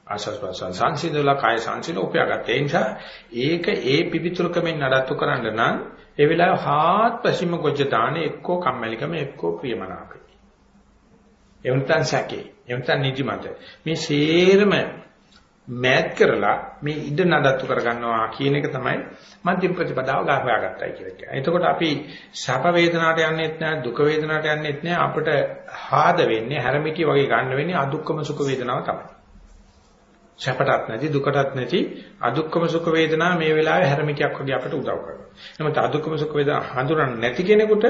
[SPEAKER 1] ආශස් ප්‍රසන් සංසිඳලා කාය සංසිඳ උපයාගත්ත. ඒ නිසා ඒක ඒ පිවිතුරුකමෙන් නඩත්තු කරන්න නම් ඒ වෙලාවේ හාත්පසින්ම ගොජ්ජ දාන එක්කෝ කම්මැලිකම එක්කෝ ප්‍රියමනාපය. එවන්තන් සැකේ. එවන්තන් නිදිමත. මේ සේරම මෑත් කරලා මේ ඉඩ නඩත්තු කරගන්නවා කියන එක තමයි මධ්‍යම ප්‍රතිපදාව ගහවාගත්තයි කියලා කියන්නේ. එතකොට අපි සැප වේදනාවට යන්නෙත් නැහැ දුක වේදනාවට යන්නෙත් නැහැ අපිට හාද වෙන්නේ හැරමිටිය වගේ ගන්න වෙන්නේ අදුක්කම සුඛ වේදනාව තමයි. සැපටත් නැති දුකටත් නැති අදුක්කම සුඛ වේදනා මේ වෙලාවේ හැරමිකයක් වගේ අපට උදව් කරනවා. නමුත් අදුක්කම සුඛ වේදනා හඳුනන්නේ නැති කෙනෙකුට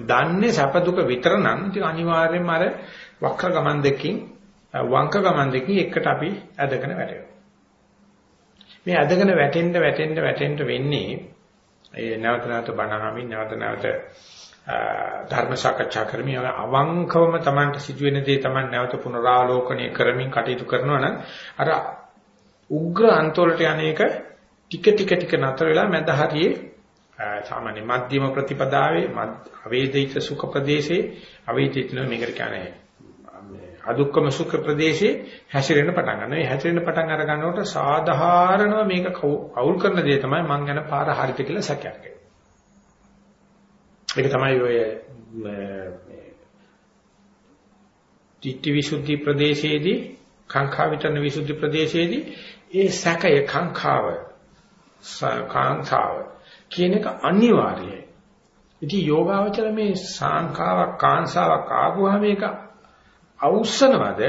[SPEAKER 1] දන්නේ සැප දුක විතර නම් ඉතින් අනිවාර්යයෙන්ම අර වක්‍ර ගමන් දෙකකින් වංක ගමන් දෙකකින් එකට අපි ඇදගෙන වැටෙනවා. මේ ඇදගෙන වැටෙන්න වැටෙන්න වැටෙන්න වෙන්නේ ඒ නැවත නැවත බණහමින් නැවත නැවත ධර්ම සාකච්ඡා කරමින් අවංකවම Tamanට සිදුවෙන දේ Taman නැවත පුනරාලෝකණය කරමින් කටයුතු කරනවා නම් අර උග්‍ර අන්තවලට යන්නේක ටික ටික ටික නතර වෙලා මැද හරියේ සාමාන්‍ය මධ්‍යම ප්‍රතිපදාවේ අවේදිත සුඛ ප්‍රදේශේ අවේදිත නෙවෙයි මේකට කියන්නේ අදුක්කම සුඛ ප්‍රදේශේ හැසිරෙන්න පටන් ගන්නවා. මේ හැසිරෙන්න පටන් අර ගන්නකොට සාධාරණව මේක අවුල් කරන දේ තමයි මං යන පාර හරිත කියලා සැකයක් එනවා. ඒක තමයි ඔය ditthi visuddhi ප්‍රදේශයේදී කාංකා විතරන විසුද්ධි ප්‍රදේශයේදී ඒ සැකය කාංකාව කාංකාව කියන එක අනිවාර්යයි. ඉතින් යෝගාවචර මේ සාංකාවක් කාංසාවක් ආවම මේක අවුස්සනවද?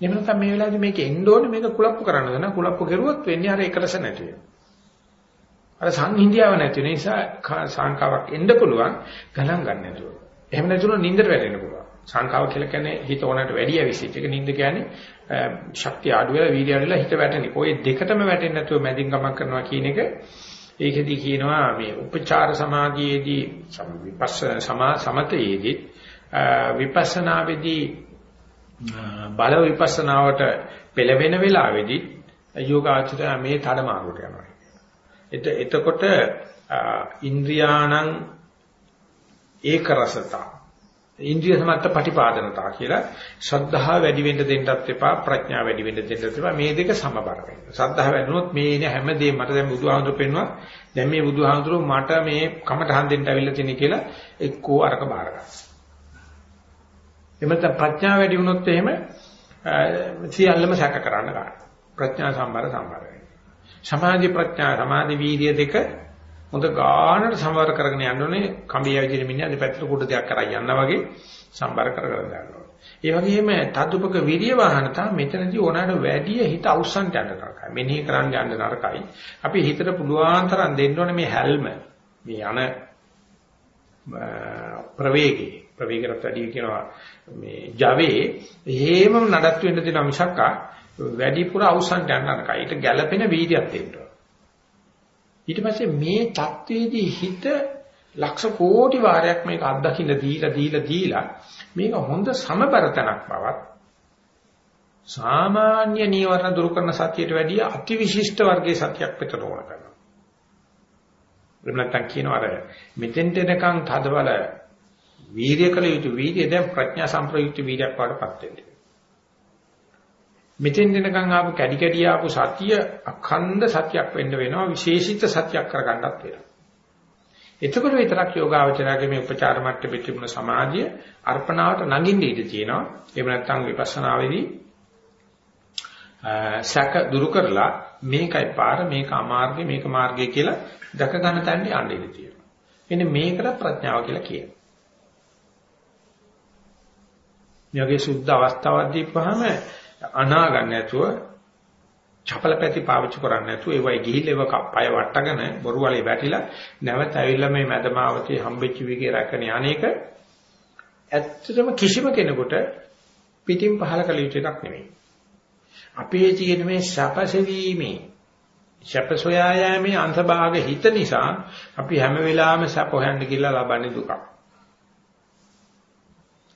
[SPEAKER 1] එහෙම නැත්නම් මේ වෙලාවේදී මේක එන්න ඕනේ මේක කුලප්පු කරන්නද නැ කුලප්පු කරුවොත් වෙන්නේ අර එකලස නැති වෙනවා. අර සංහිඳියාව නැති නිසා සංකාවක් එන්න පුළුවන් ගණන් ගන්න නැතුව. එහෙම නැතුනොත් නින්දට වැටෙන්න පුළුවන්. සංකාව කියලා කියන්නේ හිත ඕනට වැඩි ඇවිසිච්ච එක නින්ද කියන්නේ ශක්තිය අඩු වෙලා වීර්යය අඩු වෙලා හිත වැටෙන්නේ. ඔය දෙකටම වැටෙන්නේ නැතුව මැදින් ගමන් කරනවා කියන එක ඒකෙදි කියනවා මේ උපචාර සමාධියේදී විපස්ස සමා සමතයේදී විපස්සනාවේදී බල විපස්සනාවට පෙළවෙන වෙලාවේදී යෝගාචරය මේ තඩමාරුවට යනවා. එතකොට ඉන්ද්‍රියාණං ඒක රසතා ඉන්ද්‍රිය සමත්ත පටිපාදනතා කියලා ශ්‍රද්ධාව වැඩි වෙන්න දෙන්නත් එපා ප්‍රඥාව වැඩි වෙන්න දෙන්නත් එපා මේ දෙක සමබර වෙන්න. ශ්‍රද්ධාව වැඩුණොත් මේ ඉන හැමදේම මට දැන් බුදුහාමුදුරු පෙන්නවා දැන් මේ බුදුහාමුදුරු මට මේ කමටහන් දෙන්න අවිල්ල තියෙන කියලා එක්කෝ අරක බාර ගන්න. එමෙත ප්‍රඥාව වැඩි වුණොත් එහෙම සියල්ලම සැක කරන්න ගන්න. ප්‍රඥා සම්බර සම්බර සමාධි ප්‍රඥා සමාධි වීර්ය දෙක හොඳ ගානට සමවර කරගෙන යන්න ඕනේ කම්බිය ඇවිදින මිනිහා දෙපැත්තට කුඩ දෙයක් කරා යන්න වගේ සම්බර කරගෙන යන්න ඕනේ. ඒ වගේම තදුපක විරිය වාහන තමයි මෙතනදී ඕනෑම වැඩි හිත අවසන්ට යන්න නරකයි. මෙනෙහි කරන්න යන්න නරකයි. අපි හිතට පුළුවන් තරම් දෙන්න ඕනේ මේ හැල්ම. මේ යන ප්‍රවේගී ප්‍රවේගයට වැඩි කියනවා මේ Java එහෙමම නඩත්තු වෙන්න දෙන මිසක්කා වැඩිපුර අවසන්ට යන නරකයි. ඊට ගැළපෙන වීර්යයක් දෙන්න ඊට පස්සේ මේ தത്വෙදී හිත ලක්ෂ කෝටි වාරයක් මේක අත්දකින්න දීලා දීලා දීලා මේක හොඳ සමබරතනක් බවත් සාමාන්‍ය නීවරණ දුරු කරන සතියට වැඩිය අතිවිශිෂ්ට වර්ගයේ සතියක් පිටත ඕන කරනවා. එබැවින් කියනවා අර මෙතෙන්ට එනකන් තදබල වීර්ය කළ යුතු වීර්ය දැන් ප්‍රඥා සම්ප්‍රයුක්ත වීර්යයක් වඩපත් වෙන්නේ. මෙතෙන් දෙනකන් ආපු කැඩි කැඩි ආපු සතිය අඛණ්ඩ සතියක් වෙන්න වෙනවා විශේෂිත සතියක් කරගන්නත් වෙනවා. එතකොට විතරක් යෝගාවචරයේ මේ උපචාර මට්ටමේ තිබුණ සමාධිය අර්පණාවට නගින්න ඉඩ තියෙනවා. එහෙම නැත්නම් විපස්සනාවේදී සැක දුරු කරලා මේකයි පාර මේක අමාර්ගය මේක මාර්ගය කියලා දැක ගන්න තැනට යන්න ඉඩ තියෙනවා. එන්නේ මේකට ප්‍රඥාව කියලා කියනවා. මේ වගේ සුද්ධ අවස්ථාවක් දීපුවාම අනා ගන්න නැතුව චපල පැති පාවිච්චි කරන්නේ නැතුව ඒවයි ගිහිල්ලා ඒව පය වට්ටගෙන බොරු වලේ වැටිලා නැවත ඇවිල්ලා මේ මැදමාවතේ හම්බෙච්ච විගේ රැකගෙන අනේක ඇත්තටම කිසිම කෙනෙකුට පිටින් පහල කළ යුතු එකක් නෙමෙයි. අපේ තියෙන මේ සැපසෙවීමේ සැපසොයා යෑමේ අන්තභාග හිත නිසා අපි හැම වෙලාවෙම සැප හොයන්න කියලා ලබන්නේ දුකක්.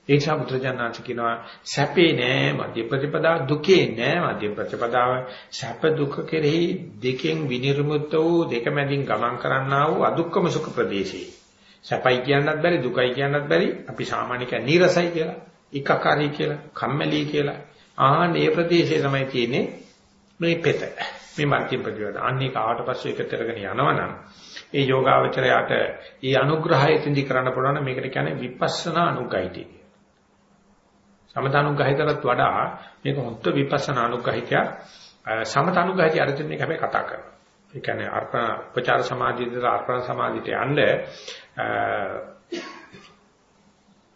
[SPEAKER 1] ඒ නිසා බුදුරජාණන් කියනවා සැපේ නෑ මධ්‍ය ප්‍රතිපදාව දුකේ නෑ මධ්‍ය ප්‍රතිපදාව. සැප දුක කෙරෙහි දෙකෙන් විනිර්මුත වූ දෙක මැදින් ගමන් කරන්නා වූ අදුක්කම සුඛ ප්‍රදේශේ සැපයි කියන්නත් බැරි දුකයි කියන්නත් බැරි අපි සාමාන්‍ය කියන්නේ නීරසයි කියලා. එකකාරී කියලා කම්මැලි කියලා. ආහන ඒ ප්‍රදේශයේ තමයි තියෙන්නේ මේ පෙත මේ මධ්‍ය ප්‍රතිපදාව. අන්නේ කාට පස්සේ එක කරගෙන යනවනම් ඒ යෝගාවචරයට ඒ අනුග්‍රහය තින්දි කරන්න පුළුවන් මේකට කියන්නේ විපස්සනා අනුගයිතය සමතනුග්‍රහිතකට වඩා මේක හොත්ත විපස්සනා අනුග්‍රහිතය සමතනුග්‍රහිතය අරගෙන මේක හැබැයි කතා කරනවා. ඒ කියන්නේ අර්පණ උපචාර සමාධියට අර්පණ සමාධියට යන්න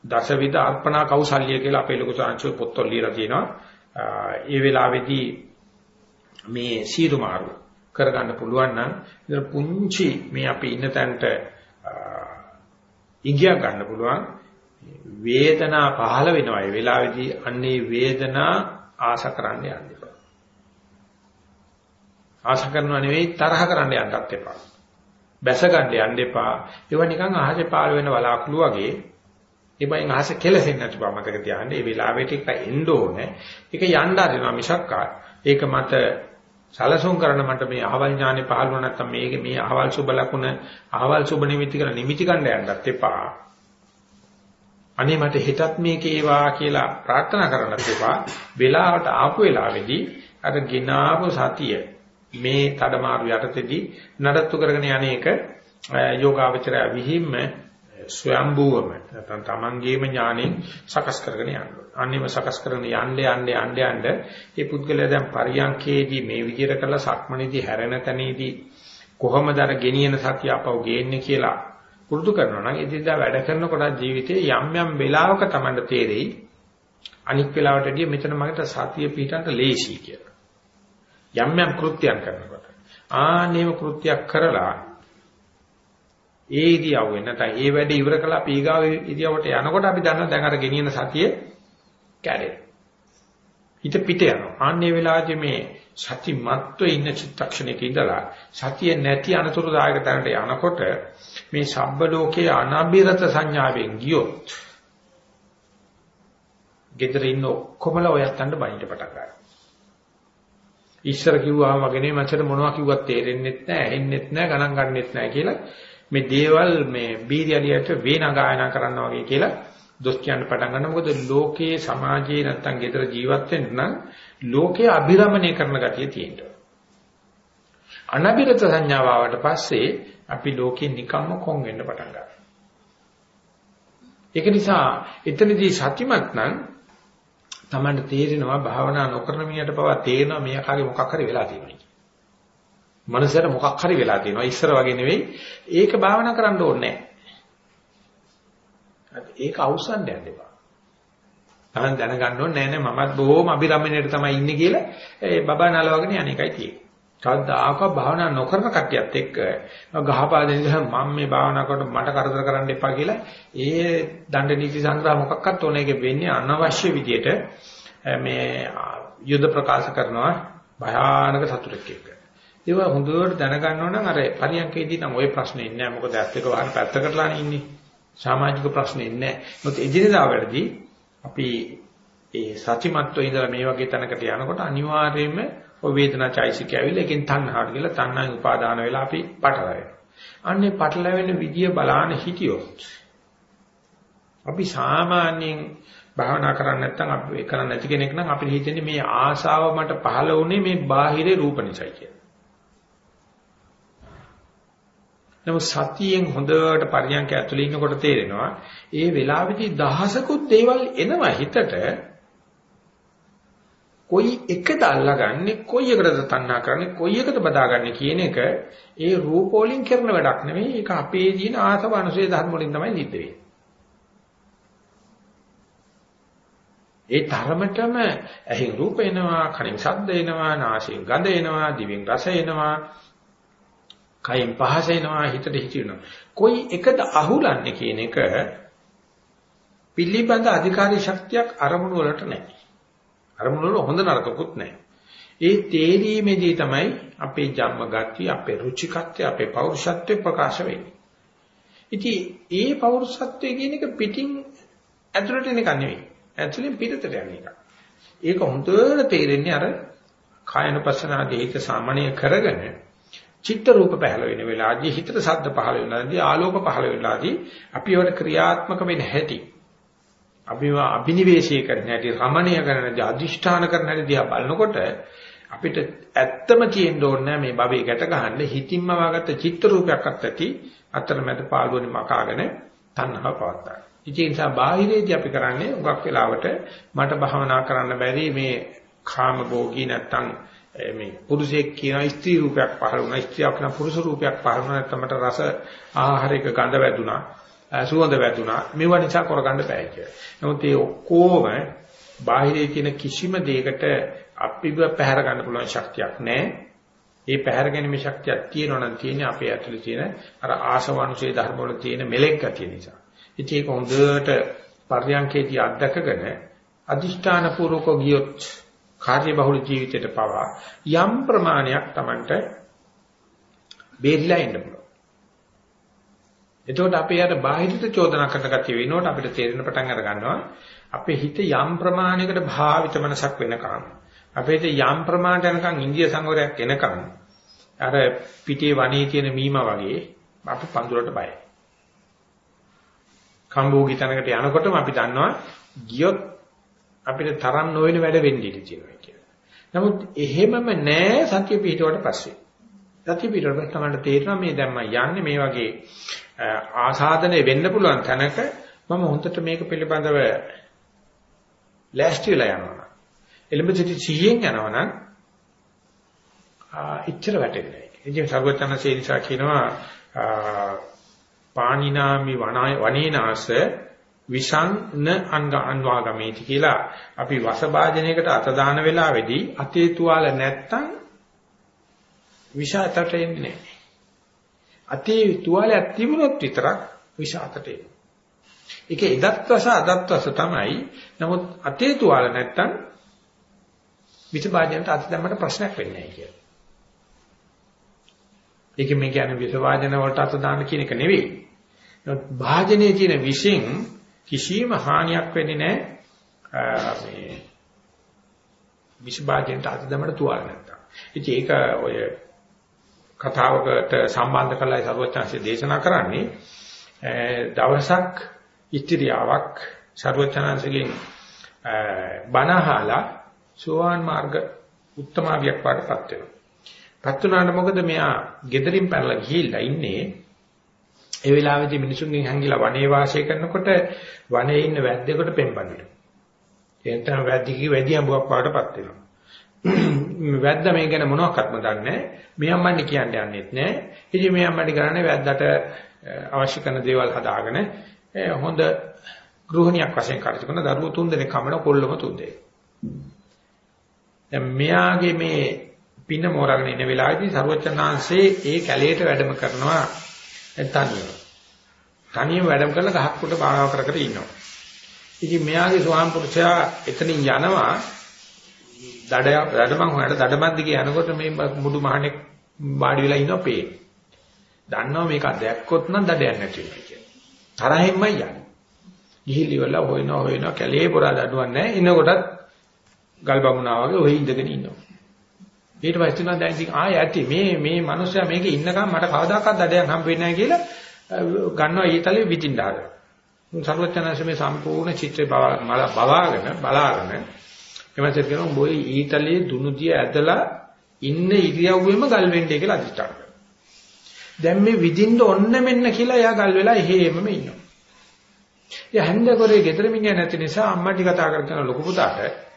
[SPEAKER 1] දසවිධ අර්පණා කෞශල්‍ය කියලා අපේ ලොකු සාංශු පොත්වල ලියලා තියෙනවා. ඒ වෙලාවේදී මේ සීරු මාරු කරගන්න පුළුවන් නම් ඉතින් පුංචි මේ අපි ඉන්න තැනට ඉගිය ගන්න පුළුවන් වේදනා පහළ වෙනවා ඒ වෙලාවේදී අන්නේ වේදනා ආශ කරන්න යන්න එපා. ආශ කරනවා නෙවෙයි තරහ කරන්න යන්නත් එපා. බැස ගන්න යන්න එපා. ඒව නිකන් අහසේ පාළ වෙන වලාකුළු වගේ ඒ බයෙන් අහස කෙලසෙන්නේ නැති බව මතක තියාගන්න. ඒ වෙලාවට එක එන්න ඕනේ. ඒක යන්න හදනවා මිසක්කා. ඒක මත සලසුන් කරන මට මේ අහවල් ඥානෙ පහළ වුණා නැත්නම් මේක මේ අහවල් සුබ ලකුණ අහවල් සුබ නිමිති කරලා නිමිති ගන්න යන්නත් එපා. අනේ මට හෙටත් මේක ඒවා කියලා ප්‍රාර්ථනා කරන්නත් එපා. වෙලාවට ආපු වෙලාවේදී අර ගිනාපු සතිය මේ තඩමාරු යටතේදී නඩත්තු කරගෙන යන්නේක යෝගාවචරය විහිම්ම ස්වයම්බුවම නැත්නම් තමන්ගේම ඥාණයෙන් සකස් කරගෙන යන්න. අන්නේම සකස් කරගෙන යන්න යන්න යන්න යන්න මේ පුද්ගලයා දැන් පරියන්කේදී මේ විදිහට කළා සක්මණේදී හැරෙන තැනේදී කොහොමද අර ගෙනියන සතිය අපව ගේන්නේ කියලා පුරුදු කරනවා නම් එදිනදා වැඩ කරනකොට ජීවිතේ යම් යම් වෙලාවක තමයි තේරෙයි අනික් වෙලාවටදී මෙතන මකට සතිය පිටන්ට ලේසි කියලා. යම් යම් කෘත්‍යයන් කරනකොට ආනේම කෘත්‍යයක් කරලා ඒ ඉරියව්වෙන් නැත්නම් ඒ වැඩ ඉවර කළා අපි ඊගාව ඉරියව්වට යනකොට අපි දන්නවා දැන් අර ගෙනියන සතිය කැඩේ. හිත පිට යනවා. ආන්නේ වෙලාවේදී මේ සති මත්ව ඉන්න චිත්තක්ෂණයක ඉඳලා සතිය නැති අනතුරුදායක තැනට යනකොට මේ සබ්බ ලෝකයේ අනබිරත සංඥාවෙන් ගියොත් ගෙදර ඉන්න ඔක්කොමලා ඔයත් අඬ බයින්ට පටන් ගන්නවා. ඉස්සර කිව්වාම වගේ නේ මචර මොනවා කිව්වත් තේරෙන්නේ නැහැ, ඇහෙන්නේ නැහැ, ගණන් ගන්නෙත් නැහැ කියලා මේ දේවල් මේ බීරියලියට වේන ගායනා කරනවා වගේ කියලා දොස් කියන්න පටන් ගන්නවා. මොකද ලෝකයේ සමාජයේ නැත්තම් ගෙදර ජීවත් වෙන්න නම් ලෝකයේ අභිරමණය කරන ගතිය තියෙනවා. අනබිරත සංඥාව ආවට පස්සේ අපි ලෝකේ නිකම්ම කොන් වෙන්න පටන් ගන්නවා. ඒක නිසා එතනදී සත්‍යමත් නම් Tamanට තේරෙනවා භාවනා නොකරන මිනිහට පවා තේරෙනවා මේ කාගේ මොකක් හරි වෙලා තියෙනවා කියලා. මනසට මොකක් හරි වෙලා තියෙනවා. ඉස්සර වගේ නෙවෙයි. ඒක භාවනා කරන්න ඕනේ නැහැ. ඒක අවසන් දෙන්න එපා. තමන් දැනගන්න ඕනේ නෑ නෑ මමත් බොහොම අභිරමණයට තමයි ඉන්නේ කියලා ඒ බබා නලවගෙන යන්නේකයි තියෙන්නේ. කවදාකවත් භාවනා නොකරන කට්ටියත් එක්ක ගහපාදෙන් ඉඳලා මම මේ භාවනා කරනකොට මට කරදර කරන්න එපා කියලා ඒ දණ්ඩ නීති සංග්‍රහ මොකක්වත් ඕනේ ඒක වෙන්නේ අනවශ්‍ය විදියට මේ යුද ප්‍රකාශ කරනවා භයානක සතුටක් එක්ක. ඒවා හොඳට දැනගන්න ඕන නම් අර පරියන්කේදී නම් ওই ප්‍රශ්නේ ඉන්නේ නැහැ. මොකද ඇත්ත එක වහන පැත්තකටලානේ ඉන්නේ. සමාජික ප්‍රශ්නේ ඉන්නේ නැහැ. මොකද එදිනෙදා වැඩදී අපි ඒ සත්‍යමත්ව ඉඳලා මේ වගේ තැනකට යනකොට අනිවාර්යයෙන්ම ඔය වේදනා චෛසික ඇවිල්ලා එකෙන් තණ්හාවට ගිහලා තණ්හාවෙන් උපාදාන වෙලා අපි පටලැවෙනවා. අන්නේ පටලැවෙන විදිය බලාන හිටියොත් අපි සාමාන්‍යයෙන් භාවනා කරන්නේ නැත්නම් අපි ඒ කරන්නේ නැති කෙනෙක් නම් අපිට හිතෙන්නේ මේ ආශාව මට පහළ වුණේ මේ බාහිරේ රූප නිසායි කියලා. නමුත් සතියෙන් හොඳට පරියන්ක ඇතුළේ ඉන්නකොට තේරෙනවා ඒ වෙලාවේදී දහසකුත් දේවල් එනවා හිතට කොයි එකද අල්ලගන්නේ කොයි එකටද තණ්හා කරන්නේ කොයි එකද බදාගන්නේ කියන එක ඒ රූප වලින් කරන වැඩක් නෙවෙයි ඒක අපේ දින ආසව අනුසය ධර්ම වලින් තමයි සිද්ධ වෙන්නේ. ඒ තරමටම ඇහෙන් රූප එනවා, කනින් ශබ්ද එනවා, නාසයෙන් ගඳ එනවා, දිවෙන් රස එනවා, කයෙන් පහස එනවා, හිතට හිතෙනවා. කොයි එකද අහුලන්නේ කියන එක පිළිබඳ අධිකාරී ශක්තියක් අරමුණු වලට නැහැ. අරමුණ වල හොඳ නරකකුත් නැහැ. ඒ තේරීමේදී තමයි අපේ ජම්ම ගති, අපේ රුචිකත්වය, අපේ පෞරුෂත්වය ප්‍රකාශ වෙන්නේ. ඉතින් ඒ පෞරුෂත්වය කියන එක පිටින් ඇතුළට එන එක නෙවෙයි. ඇතුළෙන් පිටතට යන එක. ඒක හොඳට තේරෙන්නේ අර කායනපසනාදී හිත සාමාන්‍ය කරගෙන චිත්ත රූප පහළ වෙන වෙලාවදී හිතට සද්ද පහළ වෙනවාදී ආලෝක පහළ වෙනවාදී අපි වල ක්‍රියාත්මක වෙන හැටි අපි අභිනිවේෂය කරන හැටි රමණීය කරන හැටි අදිෂ්ඨාන කරන හැටි දිහා බලනකොට අපිට ඇත්තම තියෙන්න ඕනේ මේ භවයේ ගැට ගන්න හිතින්ම වාගත්ත චිත්ත රූපයක්වත් ඇති අතරමැද පාළුවනේ මකාගෙන තණ්හාව පවත්තා. ඉතින් නිසා බාහිරේදී අපි කරන්නේ උගක් වෙලාවට මට භවනා කරන්න බැරි මේ කාම භෝගී නැත්තම් මේ පුරුෂයෙක් කියන ස්ත්‍රී රූපයක් පහළ වුණා. ස්ත්‍රියක් කියන පුරුෂ රූපයක් පහළ වුණා. නැත්නම් මට රස ආහාරයක ගඳ වැදුනා සුවඳ වැදුනා මේව නිසා කරගන්න බෑ කියලා. නමුත් මේ ඔක්කොම බාහිරේ තියෙන කිසිම දෙයකට අපිව පැහැර ගන්න පුළුවන් ශක්තියක් නැහැ. ඒ පැහැර ගැනීමේ ශක්තියක් තියෙනවා නම් තියෙන්නේ අපේ ඇතුලේ තියෙන අර ආශවනුසේ ධර්ම වල තියෙන මෙලෙක් ගතිය නිසා. ඉතින් ඒක හොඳට පර්යංකේදී අත්දකගෙන අදිෂ්ඨාන පූර්වක ගියොත් කාර්ය බහුල ජීවිතයට පවා යම් ප්‍රමාණයක් Tamanට බේරිලා ඉන්න පුළුවන්. එතකොට අපේ යට බාහිරට චෝදනා කරන ගතිය වෙනකොට අපිට තේරෙන පටන් අර ගන්නවා අපේ හිත යම් ප්‍රමාණයකට භාවිත මනසක් වෙනකම් අපේ හිත යම් ප්‍රමාණයට යනකම් ඉන්දිය සංවරයක් එනකම් අර පිටේ වනේ තියෙන මීම වගේ අපි පඳුරට බයයි. කම්බෝගි තැනකට යනකොටම අපි දන්නවා ගියොත් අපිට තරම් නොවන වැඩ වෙන්න ඉඩ තියෙනවා කියලා. නමුත් එහෙමම නෑ සත්‍ය පිටවට පස්සේ. සත්‍ය පිටවට තමයි තේරෙනවා මේ දැන් මම යන්නේ මේ වගේ ආසාදනය වෙන්න පුළුවන් තැනක මම හොඳට මේක පිළිබඳව ලෑස්ති වෙලා යනවා. එළඹ සිටි සිහියෙන් යනවා නම් ඉච්ඡර වැටෙන්නේ නැහැ. ඉතින් සර්වඥාන්සේ නිසා කියනවා පානිනාමි වනේනාස විසංන අංග අන්වාගමේති කියලා අපි වසභාජනයකට අත දාන වෙලාවේදී අතේ තුවාල නැත්තම් විෂ අතට එන්නේ නැහැ. අතේ තුවාලයක් තිබුණොත් විතරක් විෂ අතට එනවා. ඒක එදත් වස අදත් වස තමයි. නමුත් අතේ තුවාල නැත්තම් විෂ භාජනයට අත දැම්මට ප්‍රශ්නයක් වෙන්නේ නැහැ කියලා. ඒක මේ කියන්නේ විෂ වාජන වලට අත දාන්න කියන එක නෙවෙයි. නමුත් භාජනයේ තියෙන විෂෙන් කිසිම හානියක් වෙන්නේ නැහැ මේ විෂ භාජනයට අත දැම්මට තුවාල නැත්තම්. ඉතින් ඒක ඔය කතාවකට සම්බන්ධ කරලා සරුවචාන්සේ දේශනා කරන්නේ දවසක් ඉත්‍ත්‍යාවක් සරුවචාන්සේගෙන් බණහලා සෝවාන් මාර්ග උත්තමාවියක් පාඩපත් වෙනවා. පත් වුණාට මොකද මෙයා gederin පැනලා ගිහිල්ලා ඉන්නේ ඒ වෙලාවේදී මිනිසුන්ගෙන් හැංගිලා වනේ වාසය කරනකොට වනේ ඉන්න වැද්දෙකුට පෙන්පන්නට. එතන වැද්දිකේ වැඩි අඹුවක් පාඩපත් වෙනවා. වැද්ද මේ ගැන මොනවත්ක්ම දන්නේ නැහැ. මේ අම්මන්නේ කියන්න යන්නෙත් නැහැ. ඉතින් මේ අම්මන්නේ කරන්නේ වැද්දට අවශ්‍ය කරන දේවල් හදාගෙන හොඳ ගෘහණියක් වශයෙන් කටයුතු කරන දරුවෝ තුන් දෙනෙක් කමන කොල්ලම තුන් දෙනෙක්. දැන් මෙයාගේ මේ පින මෝරගෙන ඉන වෙලාවේදී සරුවචනාංශේ ඒ කැලේට වැඩම කරනවා තනියම. තනියම වැඩම කරලා ගහක් උඩ භාවනා කර කර ඉන්නවා. ඉතින් මෙයාගේ ස්වාම පුරුෂයා එතනින් යනවා දඩය දඩමන් හොයලා දඩමන්දිගේ යනකොට මේ මුඩු මහණෙක් වාඩි වෙලා ඉන්නවා පේ. දන්නවා මේක දැක්කොත් නම් දඩයක් නැති වෙනවා කියලා. තරහින්මයි යන්නේ. ගිහිලි වල හොයනවා හොයනවා කැලේ පොරා දඩුවක් නැහැ. ඉනකොටත් ගල් බමුණා වගේ ඔහි ඉඳගෙන ඉන්නවා. ඊට පස්සේ තුනක් දැන් ඉතින් ආය ඇති මේ මේ මිනිස්සයා මේකේ ඉන්නකම් මට කවදාකවත් දඩයක් හම්බ වෙන්නේ නැහැ කියලා ගන්නවා ඊතලෙ විදින්න හදලා. සර්වඥාන්සේ මේ සම්පූර්ණ චිත්‍රය බවාගෙන බලාගෙන එමන්සර් කියනවා උඹ ඊතලයේ දුනුදිය ඇදලා ඉන්න ඉරියව්වෙම ගල් වෙන්නේ කියලා අදිස්ථාන කරනවා. දැන් මේ විදින්න ඔන්න මෙන්න කියලා එයා ගල් වෙලා එහෙමම ඉන්නවා. එයා හන්දකොරේ ගෙදර මිනිහා නැති නිසා අම්මටි කතා කරගෙන ලොකු පුතාට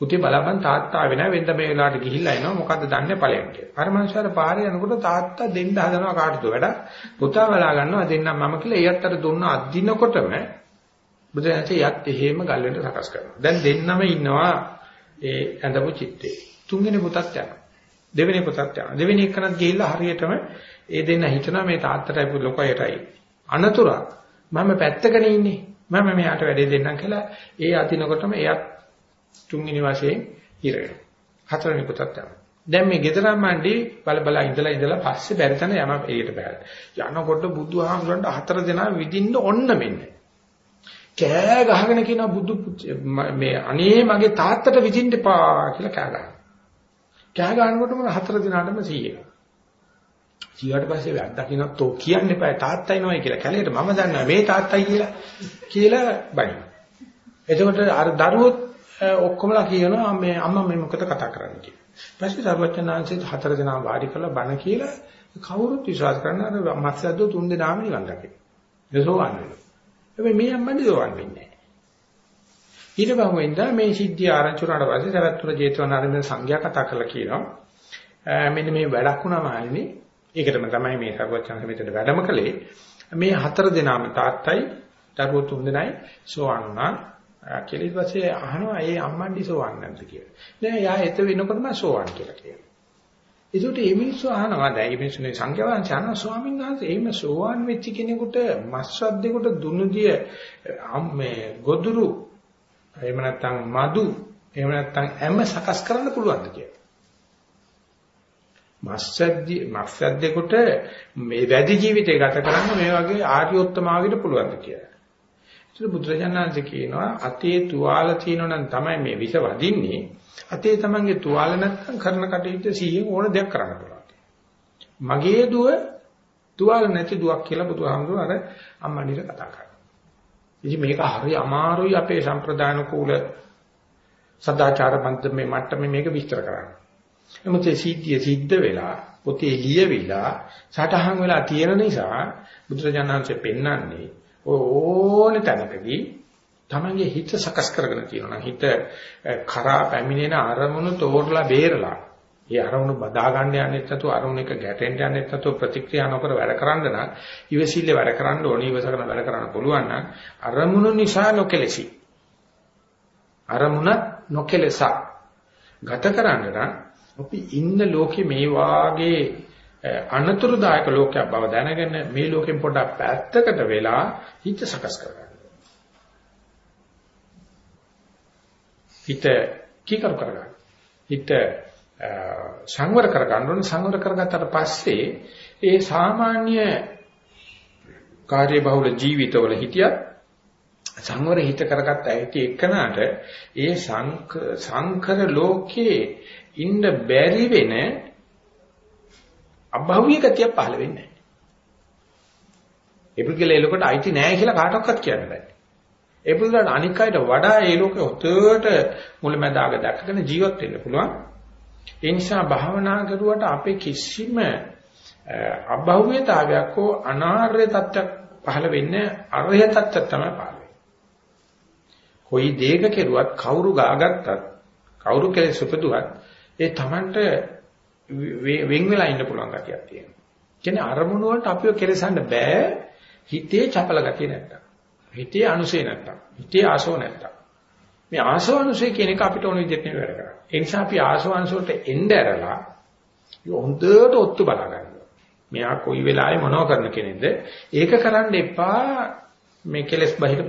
[SPEAKER 1] පුතේ බලපන් තාත්තා ආවේ නැහැ වෙන්ද මේ වෙලාවට ගිහිල්ලා එනවා මොකද්ද දන්නේ ඵලයන් කියලා. අර මනුස්සයාට පාරේ යනකොට තාත්තා දෙන්න හදනවා කාටද වැඩ පුතා බලා ගන්නවා දෙන්නම් මම කියලා එයත් අර දුන්න අද්දිනකොටම බුදුරජාණන් යත් එහෙම ගල් වෙන්න සකස් කරනවා. දැන් දෙන්නම ඉන්නවා ඒ ඇඳපු චිත්තේ. තුන්වෙනි පුතත් යනවා. දෙවෙනි පුතත් යනවා. දෙවෙනි එකනත් ගිහිල්ලා හරියටම ඒ දෙන්න හිතනවා මේ තාත්තටයි ලොකයටයි අනතුරක්. මම පැත්තකනේ ඉන්නේ. මම මෙයාට වැඩේ දෙන්නම් කියලා ඒ අදිනකොටම එයත් තුන්වෙනි වශයෙන් ඉර වෙනවා. හතරවෙනි පුතත් යනවා. දැන් මේ ගෙදරම් මණ්ඩි බල බල ඉඳලා ඉඳලා පස්සේ බැරිතන යම එළියට බහැලා. යනකොට බුදුහාමුදුරන්ට හතර දෙනා විදින්න ඔන්න මෙන්නේ. කෑ ගහගෙන කියන බුදු මේ අනේ මගේ තාත්තට විදින්න එපා කියලා කෑ ගහනවා. කෑ ගන්නකොටම හතර දිනාටම 100. 100ට පස්සේ වැද්දා කියනවා තෝ කියන්න එපා තාත්තා එනවයි කියලා. කැලේට මම දන්නවා මේ තාත්තයි කියලා කියලා බයි. එතකොට අර දරුවොත් ඔක්කොමලා කියනවා මේ අම්මා මේ මොකද කතා කරන්නේ කියලා. පස්සේ සර්වඥාන්සේ හතර දෙනා වාඩි කරලා බණ කියලා කවුරුත් විශ්වාස කරන අර මත්සද්දෝ තුන් දෙනාම නිවන් දකිනවා. ඒසෝවන් වෙනවා. හැබැයි මේ අම්මන්දි දෝවන් වෙන්නේ නැහැ. ඊට පහුවෙන්ද මේ සිද්ධිය ආරංචි වුණාට පස්සේ සරත්තුර ජේතවනාරාමේ සංඝයා කතා කරලා කියනවා මෙන්න මේ වැඩක් වුණාම ආන්නේ ඒකටම තමයි මේ සර්වචන්ද මෙතන වැඩම කළේ මේ හතර දෙනාම තාත්තයි දරුවෝ තුන් දෙනයි සෝවන් වුණා කියලා ඊට පස්සේ අහනවා ඒ අම්මන්ඩි සෝවන් නැද්ද කියලා. නෑ යා එත වෙනකොටම සෝවන් කියලා කියනවා. ඒකට මේ මිනිස්සු අහනවා දැන් මේ මිනිස්සුනේ සංඛ්‍යාවන් චාන ස්වාමීන් වහන්සේ එහෙම සෝවාන් වෙච්ච කෙනෙකුට මස්සද්දේකට දුනුදිය මේ ගොදුරු එහෙම නැත්නම් මදු එහෙම නැත්නම් හැම සකස් කරන්න පුළුවන්ද කියලා. මස්සද්දි මස්සද්දේකට මේ වැඩි ජීවිතය ගත කරන්න මේ වගේ ආර්යෝත්තමාවකට පුළුවන්ද කියලා. ඒක බුදුරජාණන්සේ කියනවා අතේ තුවාල තියෙනවනම් තමයි මේ විස වදින්නේ අතේ තමන්ගේ තුවාල නැත්නම් කරන කටයුතු සිහියෙන් ඕන දෙයක් කරන්න පුළුවන්. මගේ දුව තුවාල නැති දුවක් කියලා බුදුහාමුදුරුවෝ අර අම්මණිට කතා කරනවා. ඉතින් මේක හරි අමාරුයි අපේ සම්ප්‍රදාන කූල සදාචාර මන්ත්‍රමේ මට්ටමේ මේක විස්තර කරන්න. නමුත් ඒ සිද්ධිය සිද්ධ වෙලා පොතේ ලියවිලා සටහන් වෙලා තියෙන නිසා බුදුරජාණන්සේ පෙන්වන්නේ ඕන තැනකදී තමන්ගේ හිත සකස් කරගෙන තියෙනවා. හිත කරා පැමිණෙන අරමුණු තෝරලා බේරලා. ඒ අරමුණු බදා ගන්න යන්නෙත් නැතුව අරමුණ එක ගැටෙන්න යන්නෙත් නැතුව ප්‍රතික්‍රියා නොකර වැඩ කරන්න නම් ඉවසිල්ල වැඩ කරන්න ඕනේ ඉවසගෙන වැඩ කරන්න පුළුවන් නම් අරමුණු නිසා නොකෙලසි. අරමුණ නොකෙලස. ගත කරන්න නම් අපි ඉන්න ලෝකේ මේ වාගේ අනතුරුදායක ලෝකයක් බව දැනගෙන මේ ලෝකෙන් පොඩක් පැත්තකට වෙලා හිත සකස් කරගන්න. හිත කීකරු කරගන්න. හිත සංවර කරගන්න ඕන සංවර කරගත්තට පස්සේ ඒ සාමාන්‍ය කාර්යබහුල ජීවිතවල හිටියත් සංවර හිත කරගත්ත ඇති එකනට ඒ සංකර ලෝකේ ඉන්න බැරි වෙන අභෞවිය ගතිය පහළ වෙන්නේ නැහැ. ඒ පුද්ගලයා ලෝකෙට අයිති නැහැ කියලා කාටවත් කියන්න බෑ. ඒ පුද්ගලයාට අනික් අයට වඩා ඒ ලෝකෙ හොතට මුලැමැදාග දැකගෙන ජීවත් වෙන්න පුළුවන්. ඒ නිසා භාවනා කරුවට අපේ කිසිම අභෞවියතාවයක් හෝ අනාර්ය තත්ත්වයක් පහළ වෙන්නේ අරය තත්ත්වයක් තමයි පහළ වෙන්නේ. කොයි දෙයක කෙරුවත් කවුරු ගාගත්තත් කවුරු කෙලෙස් උපදුවත් ඒ Tamanට වෙන් වෙලා ඉන්න පුළුවන් ගතියක් තියෙනවා. කියන්නේ අරමුණු වලට අපිව කෙලසන්න බෑ හිතේ චපල ගතිය නැත්තම්. හිතේ අනුසය නැත්තම්. හිතේ ආසෝ නැත්තම්. මේ ආසෝ අනුසය කියන එක අපිට ඕන විදිහට නෙවෙයි වැඩ කරන්නේ. ඒ නිසා අපි ආසෝ අනුසයට එන්න ඇරලා හොඳට ඔත්තු බලා ගන්නවා. මෙයා කොයි වෙලාවෙ මොනව කරන කෙනෙක්ද? ඒක කරන්න එපා මේ කෙලස් බහිර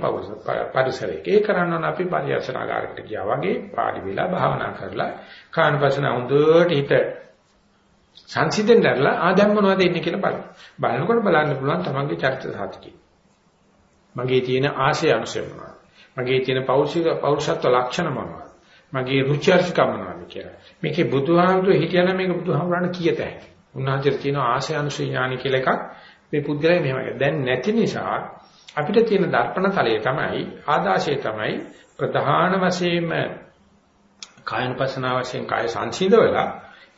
[SPEAKER 1] පරිසරයක. ඒ කරන්න ඕන අපි පරියසනාගාරකට ගියා වගේ පාඩි වෙලා භාවනා කරලා කායනපසන හොඳට හිත සංසිඳෙන් දැරලා ආ දැන් මොනවද ඉන්නේ කියලා බලන්න. බලනකොට බලන්න පුළුවන් තමන්ගේ චරිත සාධකي. මගේ තියෙන ආශය අනුසය මොනවද? මගේ තියෙන පෞරුෂික පෞරුෂත්ව ලක්ෂණ මොනවද? මගේ රුචි අරුචිකම් මොනවද කියලා. මේකේ බුදුහාමුදුරුවෝ හිටියනම් මේක බුදුහාමුදුරණ කියත හැකියි. උන්වහන්සේට තියෙන ආශය අනුසය ඥානි කියලා එකක් මේ පුද්ගලයා මෙහෙමයි. දැන් නැති නිසා අපිට තියෙන දර්පණ තලය තමයි ආදාශය තමයි ප්‍රධාන වශයෙන්ම කායනුපසනාව වශයෙන් කාය සංසිඳවලා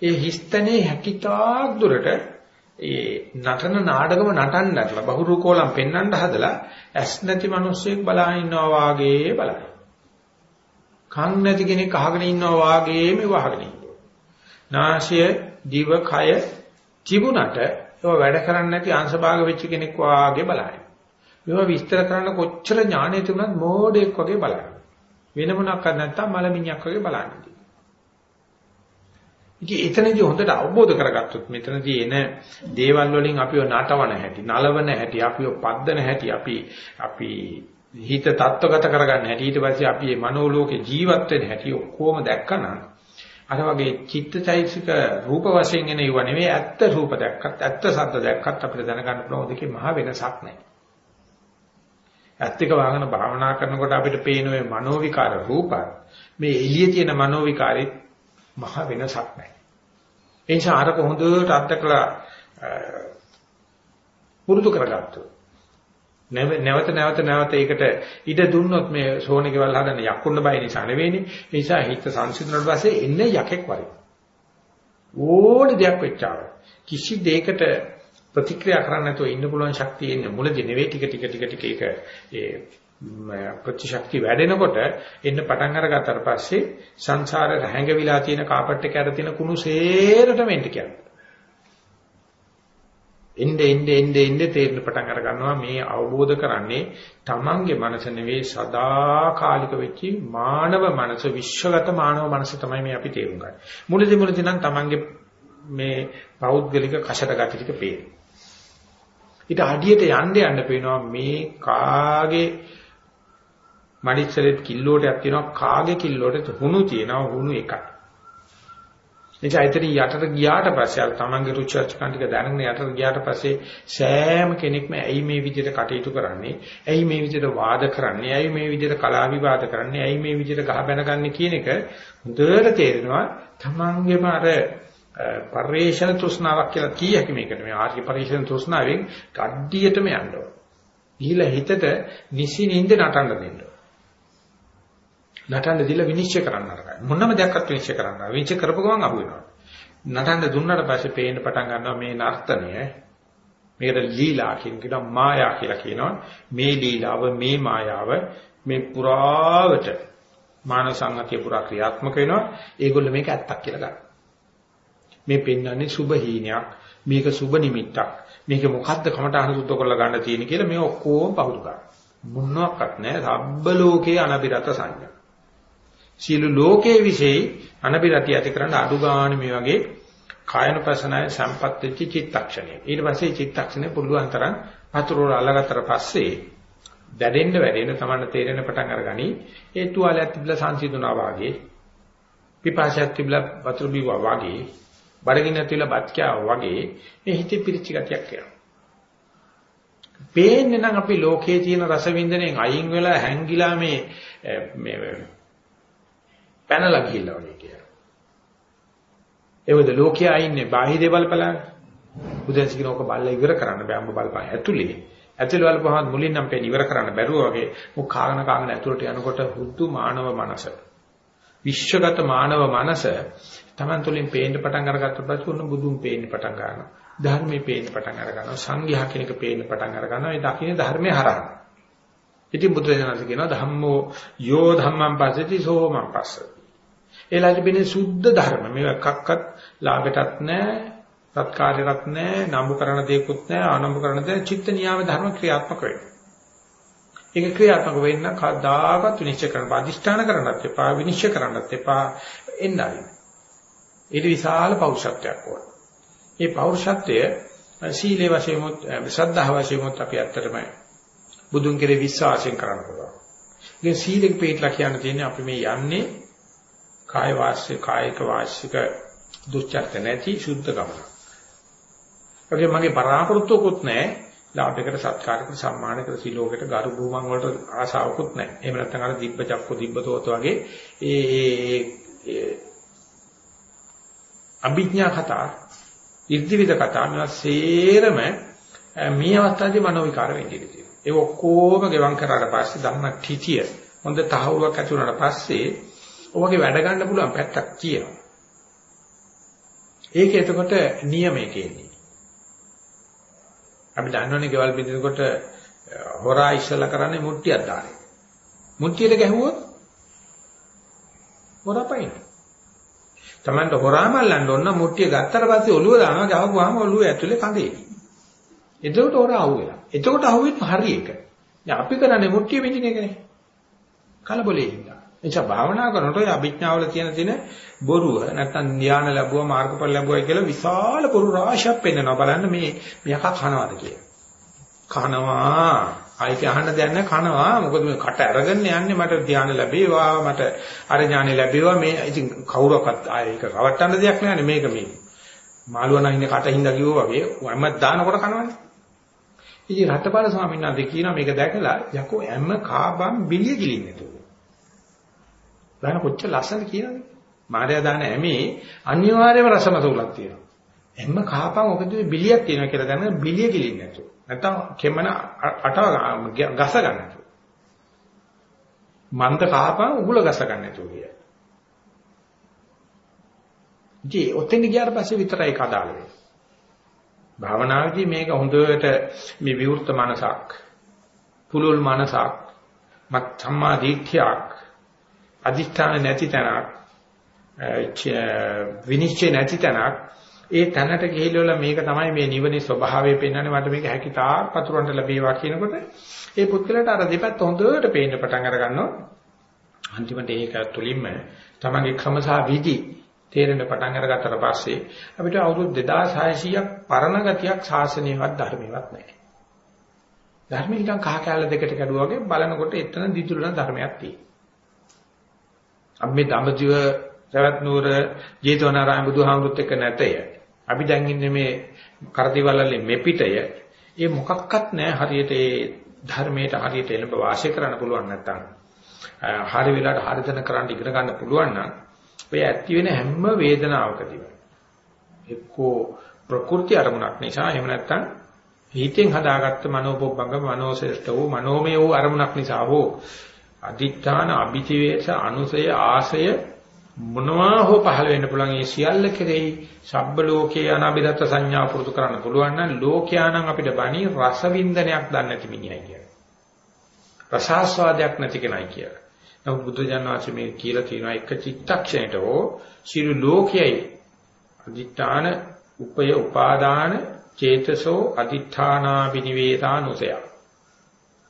[SPEAKER 1] ඒ හිස්තනේ හැකිතාක් දුරට ඒ නටන නාටකම නටන්නట్లా බහුරූකෝලම් පෙන්වන්න හදලා ඇස් නැති මිනිස්සෙක් බලා ඉන්නවා වාගේ බලයි. කන් නැති කෙනෙක් අහගෙන ඉන්නවා වාගේ මේ වහගෙන ඉන්නවා. නාසය, දිව, කය තිබුණට ඒව වැඩ කරන්නේ නැති අංශභාග වෙච්ච කෙනෙක් වාගේ බලයි. මේවා විස්තර කරන්න කොච්චර ඥාණය තිබුණත් මෝඩෙක් වගේ බලයි. වෙන මොනක්වත් නැත්තම් මලමිණියක් වගේ බලන්නේ. ඉතින් එතනදී හොඳට අවබෝධ කරගත්තොත් මෙතනදී එන දේවල් වලින් අපිව නටවන හැටි, නලවන හැටි, අපිව පද්දන හැටි, අපි අපි හිත තත්ත්වගත කරගන්න හැටි, ඊට පස්සේ අපි මේ මනෝලෝකේ ජීවත් වෙන හැටි ඔක්කොම දැක්කනම් අර වගේ චිත්තචෛතසික රූප වශයෙන් එන ඒවා නෙවෙයි ඇත්ත රූප දැක්කත් ඇත්ත සද්ද දැක්කත් අපිට දැනගන්න පුළුවන් දෙකේ මහ වෙනසක් නැහැ. ඇත්තක වාහන භාවනා කරනකොට අපිට පේන මේ මනෝ රූප මේ එළියේ තියෙන මනෝ විකාරෙත් මහ වෙනසක් නැහැ. ඒ නිසා අරක හොඳට අත්දකලා පුරුදු කරගත්තොත් නැවත නැවත නැවත ඒකට ඉඩ දුන්නොත් මේ සෝනිකවල් හදන්න යක්කුන්න බය නිසා නෙවෙයිනේ. ඒ නිසා හිත සංසිඳුණාට පස්සේ එන්නේ යකෙක් වගේ. ඕන දෙයක් වෙච්චාව. කිසි දෙයකට ප්‍රතික්‍රියා කරන්න නැතුව ඉන්න පුළුවන් ශක්තිය එන්නේ මුලදී නෙවෙයි ටික ටික ටික ටික ඒක ඒ ප්‍රතිශක්ති වැඩෙනකොට එන්න පටන් අරගත්තට පස්සේ සංසාරේ රැඟවිලා තියෙන කාපට් එක ඇර තියෙන කුණු සේරට මෙන්ට කියන්නේ. එnde ende ende ende තේරෙන පටන් අර ගන්නවා මේ අවබෝධ කරන්නේ තමන්ගේ මනස නෙවෙයි සදාකාලික වෙච්ච මානව මනස විශ්වගත මානව මනස තමයි මේ අපි තේරුම් ගන්න. මුලදී මුලදී නම් තමන්ගේ මේ පෞද්ගලික කෂට ගති ටික පේනවා. ඊට අඩියට යන්න යන්න පේනවා මේ කාගේ මඩිස්සලෙත් කිල්ලෝටයක් තියෙනවා කාගේ කිල්ලෝටද හුණු තියෙනවා හුණු එකයි. එනිසා ඉතින් යටට ගියාට පස්සේ අර තමන්ගේ රුචර්චකන් ටික දැනගෙන යටට ගියාට පස්සේ සෑම කෙනෙක්ම ඇයි මේ විදිහට කටයුතු කරන්නේ? ඇයි මේ විදිහට වාද කරන්නේ? ඇයි මේ විදිහට කලා විවාද කරන්නේ? ඇයි මේ විදිහට ගහ බැනගන්නේ කියන එක හොඳට තේරෙනවා. තමන්ගේම අර පරිේශන තෘෂ්ණාවක් කියලා කීයක මේකට මේ ආර්ය පරිේශන තෘෂ්ණාවෙන් කඩ්ඩියටම යන්න ඕන. ගිහිලා හිතට නිසි නිින්ද නටන්න දෙන්න. නටන්න දීලා විනිශ්චය කරන්න අරගන්න. මොනම දෙයක්වත් විනිශ්චය කරන්න. විනිශ්චය කරපු ගමන් අහු වෙනවා. නටන්න දුන්නාට පස්සේ පේන්න පටන් ගන්නවා මේ නර්තනය. මේකට ලීලා කියන කියනවා මායා කියලා කියනවා. මේ ලීලාව මේ මායාව මේ පුරාවට මානව සංගතිය පුරා ක්‍රියාත්මක වෙනවා. ඒගොල්ලෝ මේක ඇත්තක් කියලා ගන්නවා. මේ පෙන්වන්නේ සුභ හීනයක්. මේක සුභ නිමිත්තක්. මේක මොකද්ද කමටහන සුද්ධ කරලා ගන්න තියෙන කියලා මේ ඔක්කොම පහුරු ගන්න. මොනවත් නැහැ. සබ්බ ලෝකේ අනබිරත සංඥා. සියලු ලෝකයේ විශේෂ අනබිරතිය ඇති කරන්න අඩු ගන්න මේ වගේ කායනුපසනාවේ සම්පත් වෙච්ච චිත්තක්ෂණය. ඊට පස්සේ චිත්තක්ෂණය පුළුවන් තරම් වතුර අල්ලගත්තට පස්සේ දැඩෙන්න වැඩෙන්න තමයි තේරෙන පටන් අරගනි. ඒ තුවාලයක් තිබිලා සංසිඳුණා වාගේ පිපාසයක් තිබිලා වතුර බිව්වා වාගේ බඩගින්න තිබිලා බත් කෑවා වාගේ මේ හිතේ පිරිච්ච ගතියක් එනවා. පේන්නේ නම් අපි ලෝකයේ තියෙන රස වින්දනයෙන් අයින් වෙලා හැංගිලා මේ මේ පැනලා ගිහිල්ලා වගේ කියලා. ඒවද ලෝකයේ ඉන්නේ බාහිර දේවල් බලන්න. බුදුන්ස කියන ඕක බල්ලා ඉවර කරන්න බෑ අම්බ බලපන් ඇතුලේ. ඇතුලේ බලපුවහම මුලින් නම් පෙන්න ඉවර කරන්න බැරුව වගේ මොක කාගෙන කාගෙන ඇතුලට යනකොට හුදු මානව මනස. විශ්වගත මානව මනස Taman තුලින් පේන්න පටන් අරගත්ත පස්සේ උන්න බුදුන් පේන්න පටන් ගන්නවා. ධර්මයේ පේන්න පටන් අර ගන්නවා. සංඝයා කෙනෙක් පේන්න පටන් අර ගන්නවා. ඒ දකින්නේ ධර්මයේ හරහා. ඉතින් බුදුරජාණන් කියනවා ධම්මෝ යෝ ධම්මං පස්සති සෝ මං පස්සති. ඒ ලැබෙන්නේ සුද්ධ ධර්ම. මේවා එකක්වත් ලාභයටත් නැහැ, සත්කාරයටත් නැහැ, නම්බු කරන දෙයක්වත් නැහැ, අනම්බු කරන දෙයක් චිත්ත නියාම ධර්ම ක්‍රියාත්මක වෙනවා. ඒක ක්‍රියාත්මක වෙන්න කවදාකවත් විනිශ්චය කරන්න, අධිෂ්ඨාන කරන්නත් එපා, විනිශ්චය කරන්නත් එපා එන්නයි. ඒක විශාල පෞරුෂත්වයක් ඕන. මේ පෞරුෂත්වය සීලේ වශයෙන් උත් ශ්‍රද්ධාව වශයෙන් උත් අපි ඇත්තටම බුදුන් කෙරේ විශ්වාසයෙන් කරන්න පුළුවන්. ඉතින් සීලෙක පිටලා කියන්න තියෙන්නේ අපි මේ යන්නේ කාය වාස්‍ය කායික වාචික දුස්චර්ත නැති සුද්ධ ගමන. ඒකේ මගේ බලාපොරොත්තුකුත් නැහැ. ලාභයකට සත්කාරයකට සම්මානයකට සිලෝකයට ගරු බුමන් වලට ආසාවකුත් නැහැ. එහෙම නැත්නම් අර දිබ්බ චක්ක දිබ්බතෝත වගේ ඒ ඒ අභිඥා කතා, ඉර්ධිවිද කතා මේවා සේරම මේ අවස්ථාවේ මනෝ විකාර වෙන්නේ කියලා. ඒ ඔක්කොම ගෙවම් කරාට පස්සේ ධම්ම ඨිතිය හොඳ තහවුරක් ඇති වුණාට පස්සේ ඔයගේ වැඩ ගන්න පුළුවන් පැත්තක් කියනවා. ඒක එතකොට නියමයක එන්නේ. අපි දන්නවනේ ගෙවල් බින්දිනකොට හොරා ඉස්සලා කරන්නේ මුට්ටියක් දාන්නේ. මුට්ටියට ගැහුවොත් හොරා පයින්. Tamanට හොරා මල්ලන්න ඕන මුට්ටිය ගත්තට පස්සේ ඔළුව දානවා ගහපුවාම ඔළුව ඇතුලේ කඳේ. එතකොට හොරා අහුවෙලා. එතකොට අහුවෙත් හරි එක. දැන් අපි කරන්නේ මුට්ටිය විඳින එකනේ. කලබලේ ඉඳලා. එනිසා භාවනා කරනකොට ඔය අභිඥාවල තියෙන තියෙන බොරුව නැත්තම් ධ්‍යාන ලැබුවා මාර්ගඵල ලැබුවා කියලා විශාල බොරු රාශියක් පෙන්නනවා බලන්න මේ මෙයක කනවාද කියලා. කනවා. ආයික අහන්න දෙයක් නැහැ කනවා. මොකද මේ කට අරගෙන යන්නේ මට ධ්‍යාන ලැබේවා මට අර ඥානෙ ලැබේවා. මේ ඉතින් කවුරක්වත් ආයෙක රවට්ටන්න දෙයක් නැහැ මේක මේ. මාළුවා නැහින කටින්ද කිව්වා වගේ හැම දානකොට කනවනේ. ඉතින් රටපාල ස්වාමීන් වහන්සේ කියනවා මේක දැකලා යකෝ හැම කාබම් බිලිය ගිලින්නේ දාන කොච්චර ලස්සනද කියනවනේ. මාර්යා දාන හැමේ අනිවාර්යයෙන්ම රසමසුලක් තියෙනවා. එම්ම කහපන් ඔකද බිලියක් තියෙනවා කියලා දැනගෙන බිලිය ගිලින්නේ නැතුව. නැත්තම් කෙමන අටව ගස ගන්න නැතුව. මන්ද කහපන් උගුල ගස ගන්න නැතුව කිය. ඉතින් ඔතෙන් ගියාට පස්සේ විතරයි කදාල වෙන්නේ. භාවනාවේදී මේක හොඳට මේ විවෘත මනසක්, පුලුල් මනසක්, මත් සම්මා දිට්ඨියක් අදිස්ථාන නැති තැනක් විනිශ්චය නැති තැනක් ඒ තැනට ගිහිල්ලා මේක තමයි මේ නිවනේ ස්වභාවය පෙන්වන්නේ මට මේක හැකිතාක් පතුරවන්න ලැබේවා කියනකොට ඒ පුද්ගලයාට අර දෙපැත්ත හොඳට පේන්න පටන් අර ගන්නවා අන්තිමට ඒක තුලින්ම තමගේ ක්‍රම සහ විදි තේරෙන්න පටන් අරගත්තට පස්සේ අපිට අවුරුදු 2600ක් පරණ ගතියක් ශාසනයවත් ධර්මයවත් නැහැ. ධර්මයෙන් නිකන් කහ කැල දෙකට කැඩුවා වගේ බලනකොට එතන දිදුලන ධර්මයක් තියෙනවා. අපි මේ දඹදිව සවැත් නුවර ජේතවනාරාම බුදුහාමුදුරුත් එක්ක නැතය. අපි දැන් ඉන්නේ මේ කරදිවලල්ලේ මෙපිටය. ඒ මොකක්වත් නැහැ හරියට ඒ ධර්මයට හරියට එළඹ වාසය කරන්න පුළුවන් නැත්නම් හරි වෙලාවට හරි දන කරන්න ඉගෙන ගන්න පුළුවන් නම් ඔය ඇති වෙන හැම වේදනාවකදීම එක්කෝ ප්‍රකෘති අරමුණක් නිසා එහෙම නැත්නම් හිතෙන් හදාගත්ත මනෝපොබ්බංග මනෝසෙෂ්ඨ වූ මනෝමය වූ අරමුණක් නිසා හෝ අදිඨාන අභිචේස අනුසය ආසය මොනවා හෝ පහළ වෙන්න පුළුවන් ඒ සියල්ල කෙරෙහි සබ්බ ලෝකේ අනාබිදත්ත සංඥා පුරුදු කරන්න පුළුවන් නම් ලෝකයානම් අපිට බණී රස වින්දනයක් දන්නේ නැති මිනිහයි කියලා. රසාස්වාදයක් නැති කෙනයි කියලා. නමුත් බුදු ජානනාචි මේ කියලා තියෙනවා එක චිත්තක්ෂණයට හෝ සිළු ලෝකයයි අදිඨාන උපය උපාදාන චේතසෝ අදිඨානා විනිවේදානුසය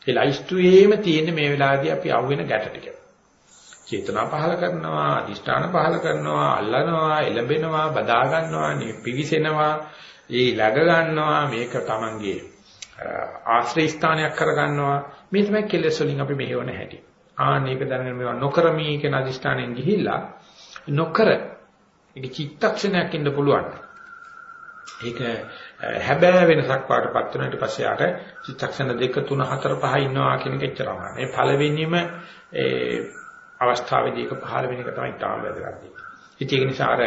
[SPEAKER 1] ඒ ලයිස්තුවේම තියෙන මේ වෙලාවේදී අපි අහුවෙන ගැට ටික. චේතනා පහල කරනවා, අදිෂ්ඨාන පහල කරනවා, අල්ලනවා, එළඹෙනවා, බදා ගන්නවා, පිවිසෙනවා, ඒ läග ගන්නවා, මේක Tamanගේ ආශ්‍රය ස්ථානයක් කර ගන්නවා. මේ තමයි කෙලෙස් වලින් අපි මෙහෙවන හැටි. ආන්න ඒක දැනගෙන මේවා නොකරමි කියන අදිෂ්ඨානයෙන් ගිහිල්ලා නොකර ඒක චිත්තක්ෂණයක් ඉන්න පුළුවන්. ඒක හැබෑ වෙනසක් වාටපත් වෙන ඊට පස්සේ ආට චිත්තක්ෂණ 2 3 4 5 ඉන්නවා කියන එක එච්චරම නෑ. මේ පළවෙනිම ඒ අවස්ථාවේදී ඒක පහළ වෙන එක තමයි තාම වැදගත්. ඉතින් ඒක නිසා අර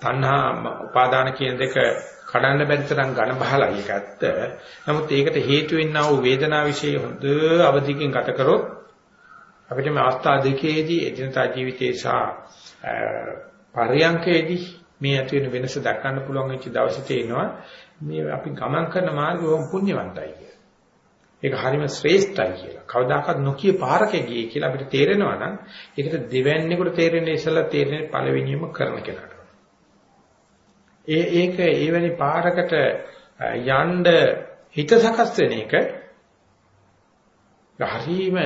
[SPEAKER 1] තණ්හා උපාදාන කියන දෙක කඩන්න බැරි තරම් ඝන බහලයි ඒක ඇත්ත. නමුත් ඒකට හේතු වෙන්නා වූ වේදනාව વિશે හොඳ අවධියකින් ගත කරොත් අපිට මේ අවස්ථා දෙකේදී එදිනදා ජීවිතේ සහ පරියන්කේදී මේ ඇති වෙන වෙනස දක්වන්න පුළුවන් වෙච්ච දවසේ තේනවා මේ අපි ගමන් කරන මාර්ගය බොහොම පුණ්‍යවන්තයි කියලා. ඒක හරිම ශ්‍රේෂ්ඨයි කියලා. කවදාකවත් නොකිය පාරක ගියේ කියලා අපිට තේරෙනවා නම් ඒකට දෙවැන්නේකට තේරෙන්නේ ඉස්සලා තේරෙන්නේ පළවෙනියම කරන කෙනාට. ඒ ඒක එවැනි පාරකට යන්න හිත සකස් වෙන එක හරිම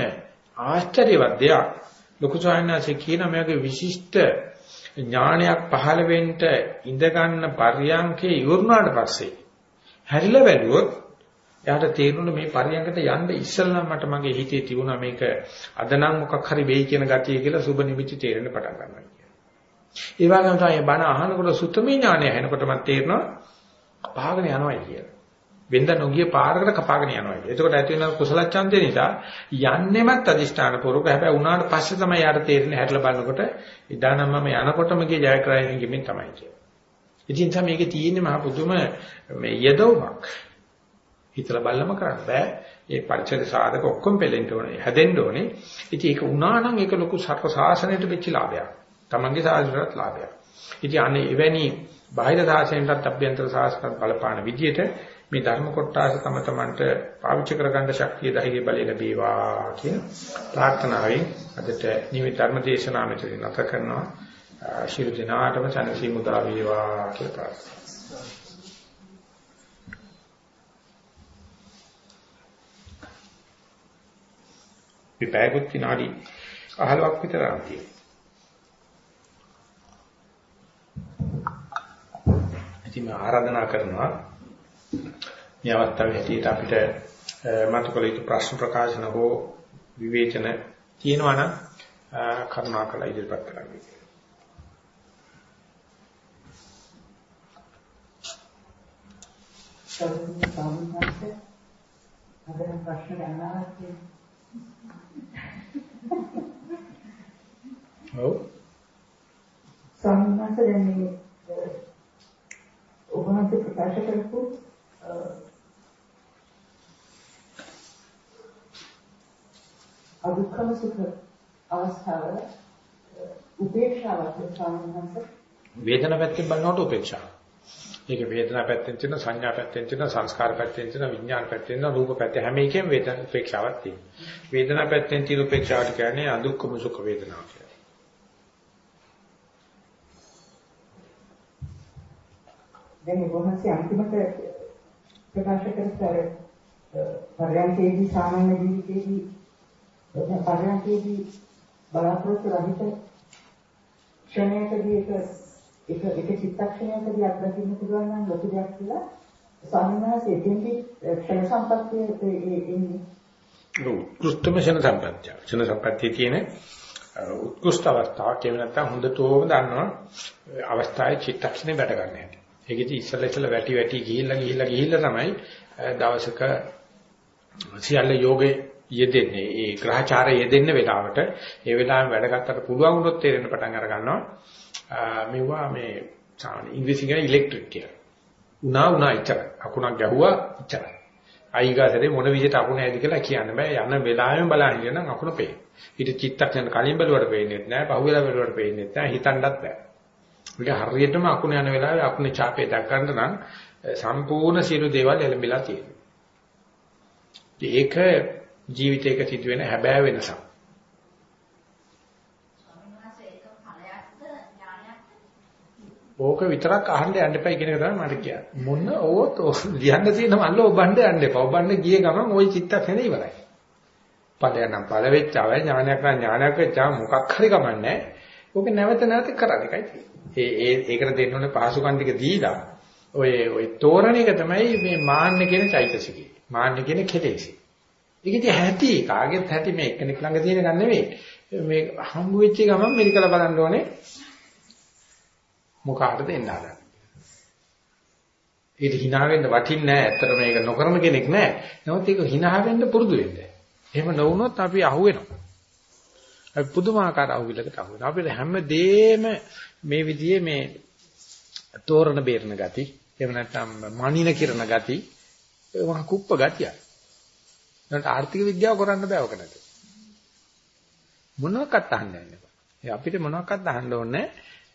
[SPEAKER 1] ආශ්චර්යවත් දෙයක්. ලොකු සායනාසේ කියන මේකේ විශිෂ්ට ඥානයක් පහළ වෙන්න ඉඳ ගන්න පරියන්කේ ඉවරුනාට පස්සේ හැරිලා බැලුවොත් එයාට තේරුණා මේ පරියන්කට යන්න ඉස්සෙල්ලා මට මගේ හිතේ තිබුණා මේක අද නම් මොකක් හරි වෙයි කියන ගතිය කියලා සුබ නිමිති තේරෙන්න පටන් ගන්නවා කියන්නේ. ඒ වගේම තමයි බණ අහනකොට සුතමේ ඥානය හැනකොට මට තේරෙනවා පහගෙන යනවායි කියලා. වෙන්ද නොගිය පාරකට කපාගෙන යනවා. එතකොට ඇති වෙන කුසල ඡන්දේ නිසා යන්නෙමත් අදිෂ්ඨාන පූර්වක හැබැයි උනාට පස්සේ තමයි යාට තේරෙන්නේ හැටලා බලනකොට ඉදානම් මම යනකොටම ගිය ජයග්‍රහණය ගෙමින් තමයි කියන්නේ. ඉතින් තමයි මේකේ තියෙන්නේ මහ පුදුම මේ යදවමක්. හිතලා බලලම කරන්න බෑ. ඒ පරිචය සාධක ඔක්කොම පෙළෙන්න ඕනේ. හැදෙන්න ඕනේ. ඉතින් ඒක උනා නම් ඒක ලොකු සර්ව සාසනයට වෙච්ච ලාභයක්. Tamange සාසනයට ලාභයක්. ඉතින් අනේ එවැනි බාහිර සාසනයටත් අභ්‍යන්තර සාසනට බලපාන විදියට මේ ධර්ම කොටස තම තමන්ට පාවිච්චි කරගන්න ශක්තිය ධෛර්ය බලය ලැබේවා කියන ප්‍රාර්ථනාවෙන් අදට නිමි ධර්ම දේශනාව මෙතන නැත කරනවා ශිරු දිනාටම සනසි මුදා වේවා කියලා ප්‍රාර්ථනා විපෑගුත් විනාඩි 15ක් විතර ආතියි. ඉතින් ආරාධනා කරනවා මේ අවස්ථාවේ හැටියට අපිට මතකල යුතු ප්‍රශ්න ප්‍රකාශන හෝ විවේචන තියෙනවා නම් කරුණාකර ඉදිරිපත් කරන්න. ඔව්
[SPEAKER 2] සම්මත දැන් මේ ඔබ වහන්සේ ප්‍රකාශ කරපු අදුක්ඛම සුඛ අවස්ථාව උපේක්ෂාවක් සාමාන්‍යයෙන්
[SPEAKER 1] වේදනා පැත්තෙන් බලනකොට උපේක්ෂාව. ඒක වේදනා පැත්තෙන් තියෙන සංඥා පැත්තෙන් තියෙන සංස්කාර පැත්තෙන් තියෙන විඥාන පැත්තෙන් තියෙන රූප පැත්තෙන් හැම එකෙම වේදනා උපේක්ෂාවක් තියෙනවා. වේදනා පැත්තෙන් තියෙන උපේක්ෂාවට කියන්නේ අදුක්ඛම සුඛ වේදනාව කියලා.
[SPEAKER 2] දැන් ඔබ වහන්සේ අන්තිමට ප්‍රකාශ කරතර පරයන්කේදී සාමාන්‍ය ජීවිතයේදී පරයන්කේදී බලාපොරොත්තු රහිත ක්ෂණයකදී එක එක එක චිත්තක්ෂණයකදී අත්දකින්න පුළුවන් නම් ලොකු දෙයක් කියලා ස්වාමීන් එතෙන්දී ක්ෂණ සම්පත්තියේ එන්නේ
[SPEAKER 1] උත්කෘෂ්ඨම ක්ෂණ සම්පත්තිය. ක්ෂණ සම්පත්තියේ තියෙන උත්කෘෂ්ඨ අවස්ථාවක් කියව නැත්නම් හොඳටම දන්නවා අවස්ථාවේ චිත්තක්ෂණේ වැට ගන්න හැටි. ඒකෙදි ඉස්සල ඉස්සල වැටි වැටි ගිහිල්ලා ගිහිල්ලා ගිහිල්ලා තමයි දවසක සියල්ල යෝගේ යෙදෙන්නේ. ඒ ග්‍රහචාරය යෙදෙන්න වෙලාවට ඒ වෙලාවෙම වැඩ ගන්නට පුළුවන් වුණොත් තේරෙන්න පටන් අර ගන්නවා. මෙවුවා මේ ඉංග්‍රීසි කියන ඉලෙක්ට්‍රික් කියලා. උනා උනා ඉච්චරයි. අකුණක් ගැහුවා ඉච්චරයි. අයිගාසරේ මොන විදිහට අකුණ ඇයිද කියලා කියන්න බෑ. යන වෙලාවෙම බලන්න ඉන්න නම් අකුණ පේන. ඊට චිත්තක්ෂණ කලින් බැලුවට පේන්නේ නැහැ. පහුවෙලා බැලුවට පේන්නේ නැහැ. හිතන්නත් බෑ. ඒක හරියටම අකුණ යන වෙලාවේ අකුණේ ඡාපේ දක් ගන්න නම් සම්පූර්ණ සියලු දේවල් එළඹිලා තියෙනවා. ඒක ජීවිතයක සිදුවෙන හැබෑ වෙනසක්. ඕක විතරක් අහන්න යන්න එපා කියන එක තමයි මට කියන්නේ. මොන ඕත් ලියන්න තියෙන මල්ල ඔබන්න යන්න එපා. ඔබන්න ගිය ගමන් ওই චිත්තක්ෂණේ ඉවරයි. ඵලයන් ඵල වෙච්චාවයි ඥානයක් නම් ඥානයක් වෙච්චා මොකක් හරි කමන්නේ. ඕක නැවත නැවත කරන්න එකයි තියෙන්නේ. ඒ ඒ ඒකට දෙන්න ඕනේ පහසුකම් ටික දීලා ඔය ඔය තෝරණ එක තමයි මේ මාන්න කියන චෛතසිකය. මාන්න කියන කෙලෙසි. ඒක ඉතින් ඇති කාගෙත් ඇති මේ එක්කෙනෙක් ළඟ තියෙන ගන්න නෙවෙයි. මේ හම්බ වෙච්ච ගමන් මෙලිකලා බලන්න ඕනේ මොකාටද එන්න ආදන්නේ. ඒක hina වෙන්න වටින්නේ නැහැ. ඇත්තට මේක නොකරන කෙනෙක් නැහැ. නමුත් ඒක hina වෙන්න පුරුදු වෙන්න. එහෙම නොවුනොත් අපි අහු වෙනවා. අපි පුදුමාකාර අහුවිලකට අහු වෙනවා. අපිට හැමදේම මේ විදිහේ මේ තෝරණ බේරන ගති, එහෙම නැත්නම් මනින කිරණ ගති, ඒක කුප්ප ගතියක්. නැත්නම් ආර්ථික විද්‍යාව කරන්න බෑ ඔක නැති. මොනවාක්වත් අහන්න යන්න බෑ. අපිට මොනවාක්වත් අහන්න ඕනේ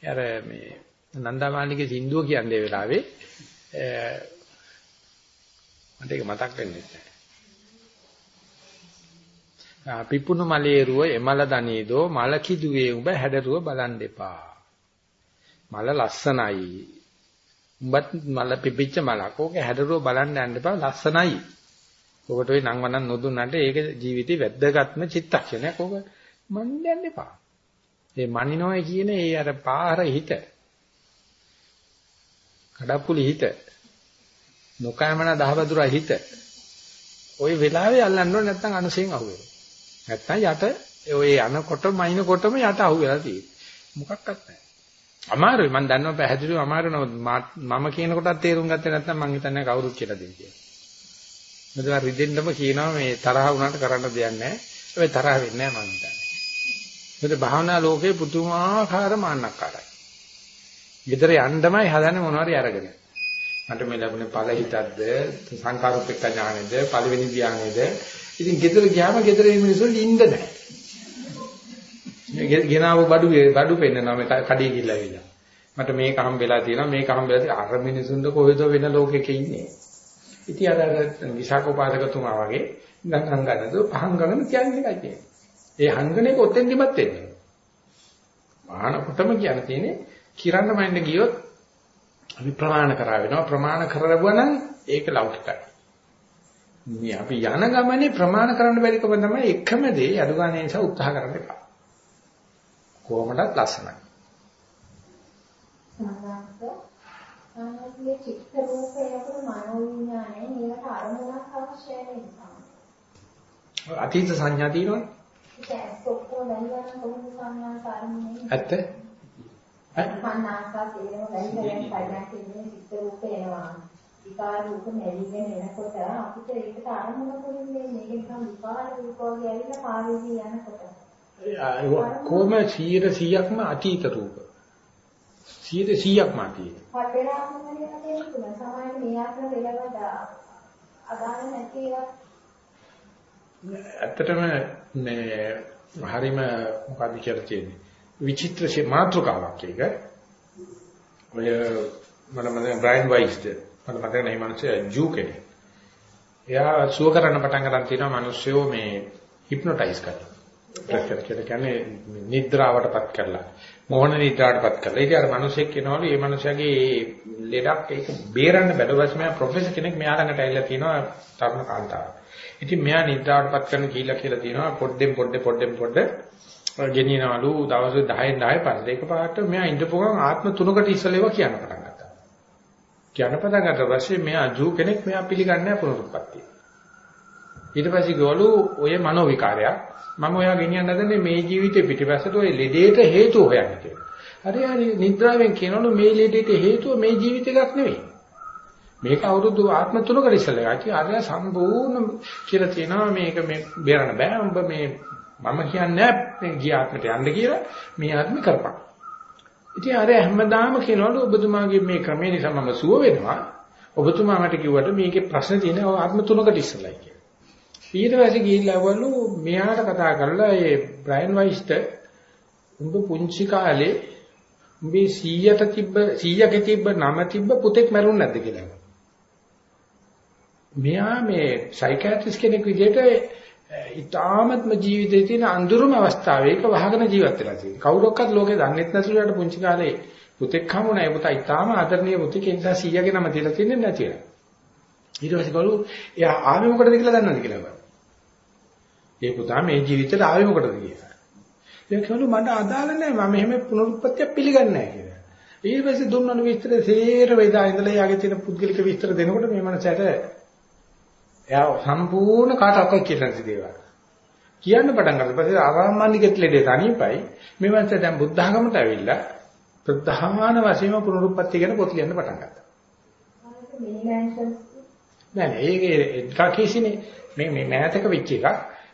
[SPEAKER 1] අර මේ නන්දාමාලිගේ සින්දුව කියන්නේ වෙලාවේ මට ඒක මතක් වෙන්නේ නැහැ. පිපුණු මලේරුව එමල දනේදෝ මල කිදුවේ උඹ හැඩරුව බලන් දෙපා. මල ලස්සනයි. උඹත් මල පිපිච්ච මලක්. ඕක හැඩරුව බලන්න යන්න එපා ලස්සනයි. ඔකට ওই නම් වනන් නොදුන්නට ඒක ජීවිතේ වැද්දගත්ම චිත්තක්ෂණයක්. ඕක මන් යන්න එපා. ඒ මනිනොයි කියන ඒ අර පාර හිත. කඩප්පුලි හිත. නොකෑමන දහවදුරා හිත. ওই වෙලාවේ අල්ලන්න ඕනේ නැත්නම් අනුසයෙන් අහුවෙනවා. නැත්නම් යට ඔය යනකොට මයින්කොටම යට අහුවෙලා තියෙන්නේ. මොකක්වත් නැහැ. අමාරුයි මම දන්නවා පැහැදිලිව අමාරු මම කියන කොටත් තේරුම් ගත්තේ නැත්නම් මං හිතන්නේ කවුරුත් කියලා දෙන්න කියලා. මෙතන රිදෙන්නම කියනවා මේ තරහ වුණාට කරන්න දෙයක් නැහැ. ඒ තරහ වෙන්නේ නැහැ මං හිතන්නේ. මොකද භාවනා ලෝකේ පුදුමාකාර මාන්නක්කාරයි. ගෙදර යන්නමයි හදන්නේ මොනවාරි අරගෙන. මට මේ ලැබුණේ ඵල හිතක්ද සංකාරූපික ඥානෙද පළවෙනි ධානයේද ඉතින් ගෙදර ගියාම ගෙදර ඉන්න මිනිස්සු ඉන්න නැහැ. ගෙනාව බඩු බඩු පෙන්නනවා මේ කඩේ ගිහිල්ලා විලා. මට මේක හම්බෙලා තියෙනවා මේක හම්බෙලා තියෙනවා අර මිනිසුන්ද කොහෙද වෙන ලෝකෙක ඉන්නේ. ඉතින් අර විසාකෝපාසකතුමා වගේ දැන් හංගනද පහන් ගන්න කියන්නේ එකයි ඒ හංගනේක ඔතෙන්දිමත් වෙන්නේ. මහාන කොටම කියන්න තියෙන්නේ කිරන්න මයින්ද ගියොත් අපි ප්‍රමාණ කරා වෙනවා ප්‍රමාණ කරවුවා නම් ඒක ලෞකිකයි. මේ අපි යන ගමනේ ප්‍රමාණ කරන්න බැරි කම තමයි එකම දේ අඩු ගන්න නිසා උත්සාහ කරන්න එපා. කොහොමදත් ලස්සනයි.
[SPEAKER 3] සාමාන්‍ය චිත්ත රූපයකට මනෝ විඥානය මේකට අරමුණක් අවශ්‍යයි නේද?
[SPEAKER 1] අතීත සංඥා තියෙනවනේ.
[SPEAKER 3] ඒක ඔක්කොම දැන් ගන්න කොහොමද සංඥා කාරණේ?
[SPEAKER 1] ඇත්ත?
[SPEAKER 3] මන්නාසා තේරෙම බැරිදෙන් පඩයක් ඉන්නේ චිත්ත රූප එනවා. විකාර රූප නැරිගෙන එනකොට අපිට ඒකට අරමුණ කොහෙන්ද මේක නිකන් විකාර රූප වගේ ඇවිල්ලා පාවෙදී යනකොට.
[SPEAKER 1] කොහොම 100%ක්ම අතීත රූප. 100%ක්ම අතීත.
[SPEAKER 3] පතරාම වෙනවා කියන්නේ සමාන මේ ආත්ම දෙලවද අදාළ නැති
[SPEAKER 1] ඇත්තටම මේ හරිම මොකක්ද කියලා තියෙන්නේ. විචිත්‍ර මාත්‍රකාවක් ඒක. ඔය මම මම බ්‍රයන් වයිස්ද මම මතක නැහැ මනුස්සය ජූ කෙනෙක්. එයා සුව කරන්න පටන් ගන්න තියෙනවා මිනිස්සුયો මේ හිප්නොටයිස් කරලා. ප්‍රෙෂර් කියලා කියන්නේ නිද්‍රාවටපත් කරලා. මොහොන නිද්‍රාවටපත් කරලා. ඒක අර මිනිස්සෙක් කෙනවලු මේ මිනිස්සයාගේ ලෙඩක් ඒක බේරන්න බැලුවස් මෙයා ප්‍රොෆෙසර් කෙනෙක් මෙයා ළඟට ඇවිල්ලා තියෙනවා තරුණ කාන්තාවක්. ඉතින් මෙයා නිද්‍රාවටපත් කරන කීලා කියලා තියෙනවා පොඩ්ඩෙන් පොඩ්ඩේ පොඩ්ඩෙන් පොඩ්ඩ ගෙනියනවලු දවස් 10න් 10 පස්සේ එකපාරට මෙයා ඉඳපු ගමන් ආත්ම තුනකට ඉස්සෙල්ලා කියන්න පටන් ගත්තා. කියන්න පටන් ගත්ත පස්සේ මෙයා ජූ කෙනෙක් මෙයා පිළිගන්නේ නැහැ පුනරුත්පත්තිය. ඊට පස්සේ ගෝලු ඔය මනෝ විකාරයක් මම ඔයා ගෙනියන්න හදන්නේ මේ ජීවිතේ පිටිපස්සට ඔය ලෙඩේට හේතුව හොයන්න කියලා. හරි හරි නිද්‍රාවෙන් කියනවලු මේ ලෙඩේට හේතුව මේ ජීවිත එකක් නෙවෙයි. මේක අවුරුදු ආත්ම තුනකට ඉස්සෙල්ලා ඇති ආර්ය සම්පූර්ණ කියලා තියෙනවා මේක මේ බේරන්න බෑ. උඹ මේ මම කියන්නේ මේ ගිය ආත්මට යන්න කියලා මේ ආත්ම කරපන්. ඉතින් අර හැමදාම කියනවලු ඔබතුමාගේ මේ ක්‍රමේ නිසා මම සුව වෙනවා. ඔබතුමා මට කිව්වට මේකේ ප්‍රශ්න තියෙනවා ආත්ම තුනකට ඉස්සෙල්ලා කියලා. ඊට පස්සේ ගිහිල්ලා වළු මෙයාට කතා කරලා ඒ බ්‍රයන් වයිස්ට උඹ පුංචි කාලේ උඹේ 100ට තිබ්බ 100ක තිබ්බ නම තිබ්බ පුතෙක් මැරුණ නැද්ද කියලා. මෙයා මේ සයිකියාට්‍රිස්ට් කෙනෙක් විදිහට ඊටාමත්ම ජීවිතයේ තියෙන අඳුරම අවස්ථාවේක වහගෙන ජීවත් වෙලා තියෙනවා. කවුරක්වත් ලෝකේ දන්නේ නැතිලට පුංචි කාලේ පුතෙක් හමුණා ඒ පුතා ඊටාම ආදරණීය පුතෙක් ඒ නිසා 100ගේ නම තියලා තින්නේ නැතිලා. ඊට පස්සේ කවලු එයා ආවේ මොකටද කියලා දන්නවද කියලා බලන්න. ඒ පුතා මේ ජීවිතේට ආවේ මොකටද කියලා. ඒක කියනු මට අදාළ නැහැ. මම එහෙම පුනරුත්පත්තිය පිළිගන්නේ නැහැ කියලා. ඊට පස්සේ දුන්නන විස්තර සේර වේදා ඉඳලා යාගේ තියෙන පුද්ගලික විස්තර දෙනකොට මේ මනසට එයා සම්පූර්ණ කාටවත් කියලා නැති දේවල්. කියන්න පටන් ගත්තා. පස්සේ ආරාමණිකෙත් ලෙඩේ තනියපයි. මේ මනස දැන් බුද්ධ ධර්මයට ඇවිල්ලා ප්‍රධාන වශයෙන්ම පුනරුත්පත්ති ගැන පොත් ලියන්න පටන් ගත්තා. නෑ නෑ ඒකේ එකකීසිනේ මේ මේ මෑතක වෙච්ච එකක්.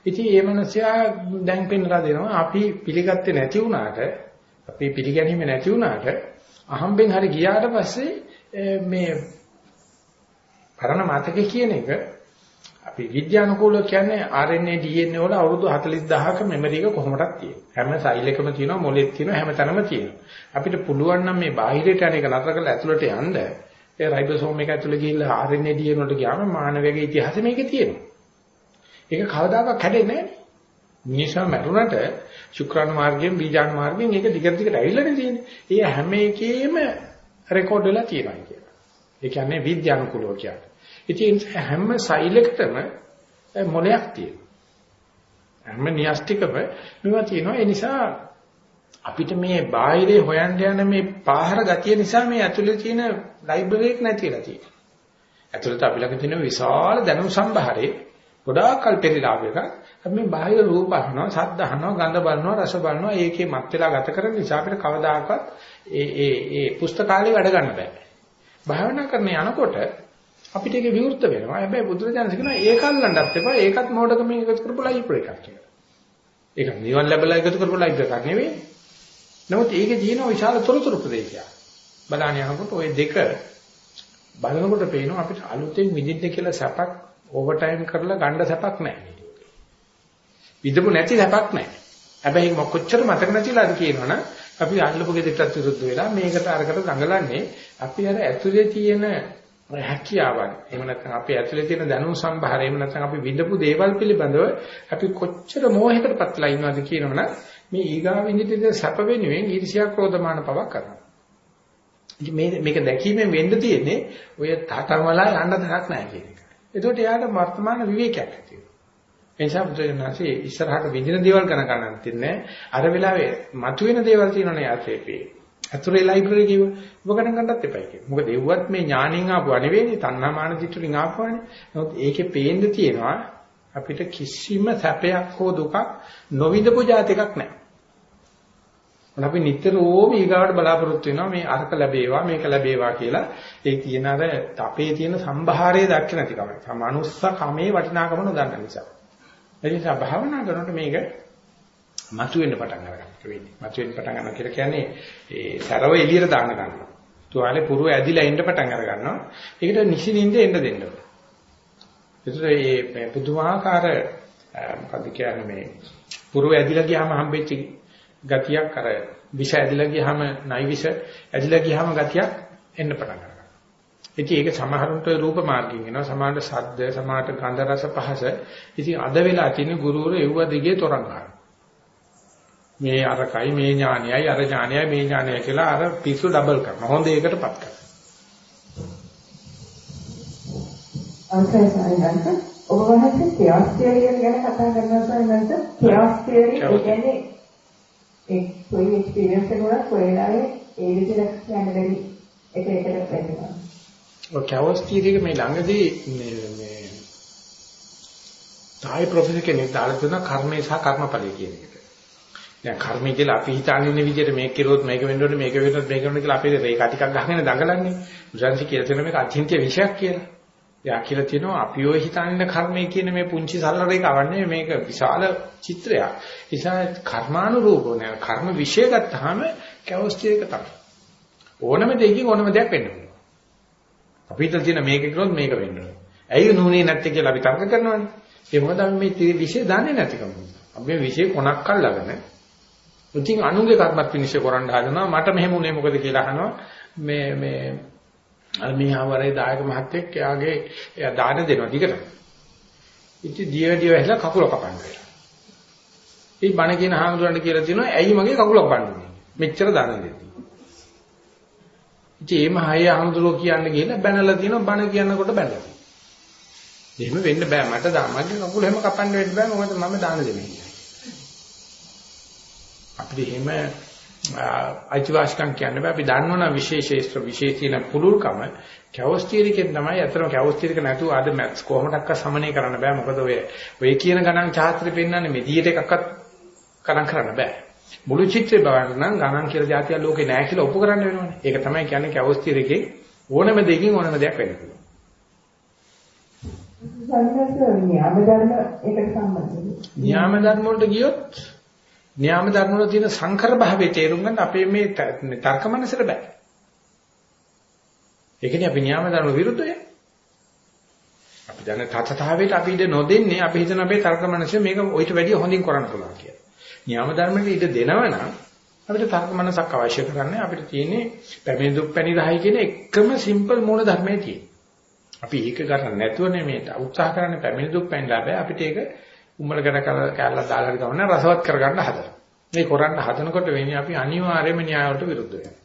[SPEAKER 1] ඉතින් ඒ මනසයා දැන් පෙන්ලා දෙනවා අපි පිළිගත්තේ නැති වුණාට අපි පිළිගැනීම නැති වුණාට අහම්බෙන් හරි ගියාට පස්සේ මේ පරණ මතකේ කියන එක අපි විද්‍යානුකූලව කියන්නේ RNA DNA වල අවුරුදු 40000ක මෙමරි එක කොහොමදක් තියෙනවා. හැම සෛල් එකම තියෙනවා, මොලෙත් තියෙනවා, හැම තැනම තියෙනවා. අපිට පුළුවන් නම් මේ බාහිරයට යන එක නතර කරලා ඇතුළට යන්න ඒ රයිබෝසෝම් එක ඇතුළේ ගිහිල්ලා RNA DNA වලට ගියාම මානවයාගේ ඉතිහාසෙ මේකේ තියෙනවා. ඒක කවදාකවත් කැඩෙන්නේ නැහැ. මිනිසා මරුණට ශුක්‍රාණු මාර්ගයෙන් බීජාණු මාර්ගයෙන් ඒක දිගට දිගට ඇවිල්ලානේ තියෙන්නේ. ඒ හැම එකේම රෙකෝඩ් වෙලා තියෙනවා කියලා. ඒ කියන්නේ විද්‍යානුකූලව කියන්නේ. ඉතින් හැම සෛලයකටම මොලයක් තියෙනවා. හැම න්‍යෂ්ටිකම මේවා තියෙනවා. ඒ නිසා අපිට මේ බාහිරේ හොයන්න යන මේ පාහර ගතිය නිසා මේ ඇතුලේ තියෙන ලයිබ්‍රරි එක නැතිලා තියෙනවා. ඇතුළත අපි ළඟ තියෙන විශාල දැනුම් සම්භාරේ ගොඩාක් කල් පෙරලාව එක අපි මේ බාහිර රූප අහනවා, ශබ්ද අහනවා, ගන්ධ බලනවා, රස බලනවා, ඒකේ මත් වෙලා ගත කරන නිසා අපිට කවදාකවත් ඒ ඒ ඒ පුස්තකාලේ වැඩ ගන්න බෑ. භාවනා කරන යනකොට අපිට ඒක විවෘත වෙනවා. හැබැයි බුදුරජාණන් කියනවා ඒක අල්ලන්නත් එපා. ඒකත් මොඩකමින් එකතු කරපු ලයිබ්‍රරි එකක් කියලා. ඒක නිවන් ලැබලා එකතු කරපු ලයිබ්‍රරි එකක් නෙවෙයි. නමුත් ඒකේ තියෙන විශාල තොරතුරු ප්‍රදේශයක්. බලන්න යනකොට ওই දෙක බලනකොට පේනවා අපිට අලුතෙන් විඳින්න කියලා සැපක් ඕවර් ටයිම් කරලා ගන්න සැපක් නැහැ. විදපු නැති සැපක් නැහැ. හැබැයි කොච්චර මතක නැතිලාද කියනවනම් අපි අල්ලපු ගෙදරටත් විරුද්ධ වෙලා මේකට අරකට දඟලන්නේ අපි අර ඇතුලේ තියෙන හැකියාවන් එහෙම නැත්නම් අපි ඇතුලේ තියෙන දැනුම් සම්භාරය එහෙම නැත්නම් අපි විඳපු දේවල් පිළිබඳව අපි කොච්චර මෝහයකටපත්ලා ඉන්නවද කියනවනම් මේ ඊගා විඳින සැප වෙනුවෙන් ඊර්ෂ්‍යා ක්‍රෝධමාන පවක් කරනවා. ඉතින් මේ මේක දැකීමෙන් වෙන්න තියෙන්නේ ඔය තාතමලා යන්න දහක් නැහැ කියන එක. ඒකට එයාට වර්තමාන විවේකයක් ඇති වෙනවා. ඒ නිසා බුදුරජාණන්සේ ඉස්සරහට විඳින දේවල් ගණන් ගන්න තියන්නේ අර වෙලාවේ මතුවෙන දේවල් තියෙනවනේ යාත්‍රේපේ. අතුරේ ලයිබ්‍රරි කිව්ව. ඔබ ගණන් ගන්නත් එපයි කිව්වා. මොකද ඒවත් මේ ඥාණයෙන් ආපුවා නෙවෙයි, තණ්හා මාන දිට්ඨියෙන් ආපුවානේ. නමුත් ඒකේ පේන්න තියෙනවා අපිට කිසිම සැපයක් හෝ දුකක් නොවිඳපු જાතිකක් නැහැ. අපි නිතරම ඊගාවට බලාපොරොත්තු වෙනවා මේ අරක ලැබේවා මේක ලැබේවා කියලා. ඒ කියන අර අපේ තියෙන සම්භාරයේ දැක්ක නැතිකම. සමනුස්ස කමේ වටිනාකම නොදන්න නිසා. ඒ නිසා භාවනා කරනකොට මේක මතුවෙන්න පටන් ගන්නවා වෙන්නේ. මතුවෙන්න පටන් ගන්නවා කියලා කියන්නේ ඒ සරව එළියට දාන්න ගන්නවා. තුවාලේ පුරුව ඇදිලා එන්න පටන් අර ගන්නවා. ඒකට නිසින්ින්ද එන්න දෙන්න ඕනේ. ඒතර මේ පුදුමාකාර මොකද කියන්නේ මේ පුරුව ඇදිලා ගියාම හම්බෙච්ච ගතියක් අර විෂ ඇදිලා ගියාම නයි විෂ ඇදිලා ගියාම ගතියක් එන්න පටන් ගන්නවා. ඉතින් ඒක සමහරුන්ට රූප මාර්ගයෙන් එනවා සමහරට ශබ්ද සමහරට ගන්ධ රස පහස. ඉතින් අද වෙලා තියෙන ගුරුවරු එව්ව දිගේ තරංග ගන්නවා. මේ අරකයි මේ ඥානයයි අර ඥානයයි මේ ඥානයයි කියලා අර පිස්සු ඩබල් කරනවා. හොඳ එකටපත් කරනවා.
[SPEAKER 2] අවසරයි සාරයන්ට ඔබ වහන්සේ කෙයාස් තියරි ගැන කතා කරනවා සාරයන්ට කෙයාස් තියරි ඒ කියන්නේ ඒ කොයි එක්ස්පීරියන්ස් එකකට කොහෙලාවේ ඒ විදිහට කියන්න බැරි එක එකට වෙනවා.
[SPEAKER 1] ඔය කෙයාස් තියරි එක මේ ළඟදී මේ මේ තායි ප්‍රොෆෙසර් කෙනෙක් දාලා තියෙන කර්මය සහ කර්මඵලය කියන එක. දැන් කර්මය කියලා අපි හිතාගෙන ඉන්න විදිහට මේක කිරුවොත් මේක වෙන්න ඕනේ මේක වෙන්නොත් මේක වෙන්න කියලා අපේ රේඛා ටිකක් ගහගෙන දඟලන්නේ. බුදුන්සි කියලා තියෙන මේක අචින්ත්‍ය විෂයක් කියලා. එයා කියලා තියෙනවා අපි ඔය හිතාගෙන කර්මය කියන මේ පුංචි සරල රේඛාවන්නේ මේක විශාල චිත්‍රයක්. නිසා කර්මානුරූපව නෑ කර්ම විෂය ගත්තාම කැවස්ටියක තමයි. ඕනම දෙයකින් ඕනම දෙයක් වෙන්න පුළුවන්. අපි හිතලා තියෙන මේක කිරුවොත් මේක වෙන්න ඕනේ. ඇයි නුනේ නැත්තේ කියලා අපි තර්ක කරනවානේ. ඒ මොකද අපි මේ විෂය දන්නේ නැතිකම. අපි මේ විෂය කොනක් අල්ලගෙන ඉතින් අනුගේ කර්මත් විනිශ්චය කරන්න හදනවා මට මෙහෙම උනේ මොකද කියලා අහනවා මේ මේ අර මීහවරේ දායක මහත්තයෙක් එයාගේ එයා දාන දෙනවා දිගට. ඉතින් දිය දිය ඇහිලා කකුල කපන්න වෙලා. ඉතින් බණ කියන හාමුදුරන්ට කියලා තියෙනවා ඇයි මගේ කකුල කපන්නේ? මෙච්චර දාන දෙන්නේ. ඉතින් මේ මහය හාමුදුරුවෝ කියන්න ගිහලා බැනලා තියෙනවා බණ කියනකොට බැනලා. එහෙම වෙන්න බෑ මට මගේ කකුල එහෙම කපන්න වෙන්න බෑ මොකද මම දාන දෙන්නේ. අපිට එහෙම අයිතිවාසිකම් කියන්න බෑ. අපි දන්නවනම් විශේෂේෂ්ත්‍ර විශේෂීන පුලුල්කම කැවස්තිරිකෙන් තමයි අතරම කැවස්තිරික නැතුව අද මැත්ස් කොහොමඩක්ක සමනය කරන්න බෑ. මොකද ඔය ඔය කියන ගණන් චාත්‍රි පෙන්වන්නේ මෙදියට එකක්වත් ගණන් කරන්න බෑ. මුළු චිත්‍රේ බලන්න නම් ගණන් කියලා જાතිය ලෝකේ නැහැ කියලා ඔප්පු කරන්න වෙනවනේ. ඒක තමයි කියන්නේ කැවස්තිරිකේ ඕනම දෙයකින් ඕනම දෙයක් වෙන්න පුළුවන්.
[SPEAKER 2] සංඝර්ෂ න්‍යාම ධර්ම ඒකට සම්බන්ධයි.
[SPEAKER 1] න්‍යාම ධර්ම වලට ගියොත් න්‍යාම ධර්ම වල තියෙන සංකර භාවයේ තේරුම් ගන්න අපේ මේ තර්ක මනසට බෑ. ඒකනේ අපි න්‍යාම ධර්ම විරුද්ධය. අපි දැන් තතතාවයට අපි ඉඳ නොදෙන්නේ අපි හිතන අපේ තර්ක මනසේ මේක ඔయిత වැඩිය හොඳින් කරන්න පුළුවන් කියලා. න්‍යාම ධර්මෙට ඉඳ දෙනවනම් අපිට තර්ක මනසක් අවශ්‍ය කරන්නේ අපිට තියෙන්නේ පැමිණි දුක් පැණි රහයි කියන එකම සිම්පල් මූල ධර්මයේ තියෙන්නේ. අපි ඒක ගන්න නැතුවනේ මේ උත්සාහ කරන්නේ පැමිණි දුක් පැන් ලැබෙයි අපිට ඒක උම්මලකට කැලලා දාලා ගමන රසවත් කරගන්න හදනවා. මේ කරන්න හදනකොට වෙන්නේ අපි අනිවාර්යයෙන්ම න්‍යායවලට විරුද්ධ වෙනවා.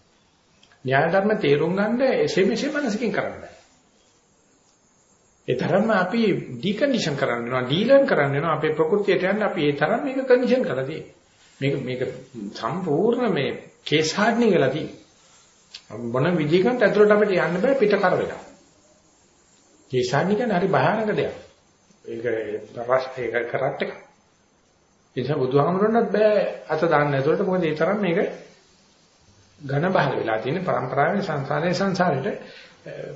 [SPEAKER 1] න්‍යාය ධර්ම තේරුම් ගන්න එසේ මෙසේ මනසකින් කරන්න බෑ. ඒ තරම්ම අපි ඩිකන්ඩිෂන් කරන්න වෙනවා, ඩීලර්න් කරන්න වෙනවා අපේ ප්‍රകൃතියට යන්න අපි ඒ තරම් මේක කන්ඩිෂන් කරලා තියෙන්නේ. මේක මේක සම්පූර්ණ මේ කේස් හાર્ඩ්නින් වෙලා තියෙන්නේ. මොන විදිහකට ඇතුළට අපිට යන්න බෑ පිට කර වෙලා. කේසාරණි කියන්නේ හරි භයානක දෙයක්. ඒක රස ඒක කරත් එක. ඒ නිසා බුදුහාමුදුරන්වත් බෑ අත දාන්න නැතුවට මොකද ඒ තරම් මේක ඝන බහල වෙලා තියෙන પરම්පරාවේ සංසාරයේ සංසාරෙට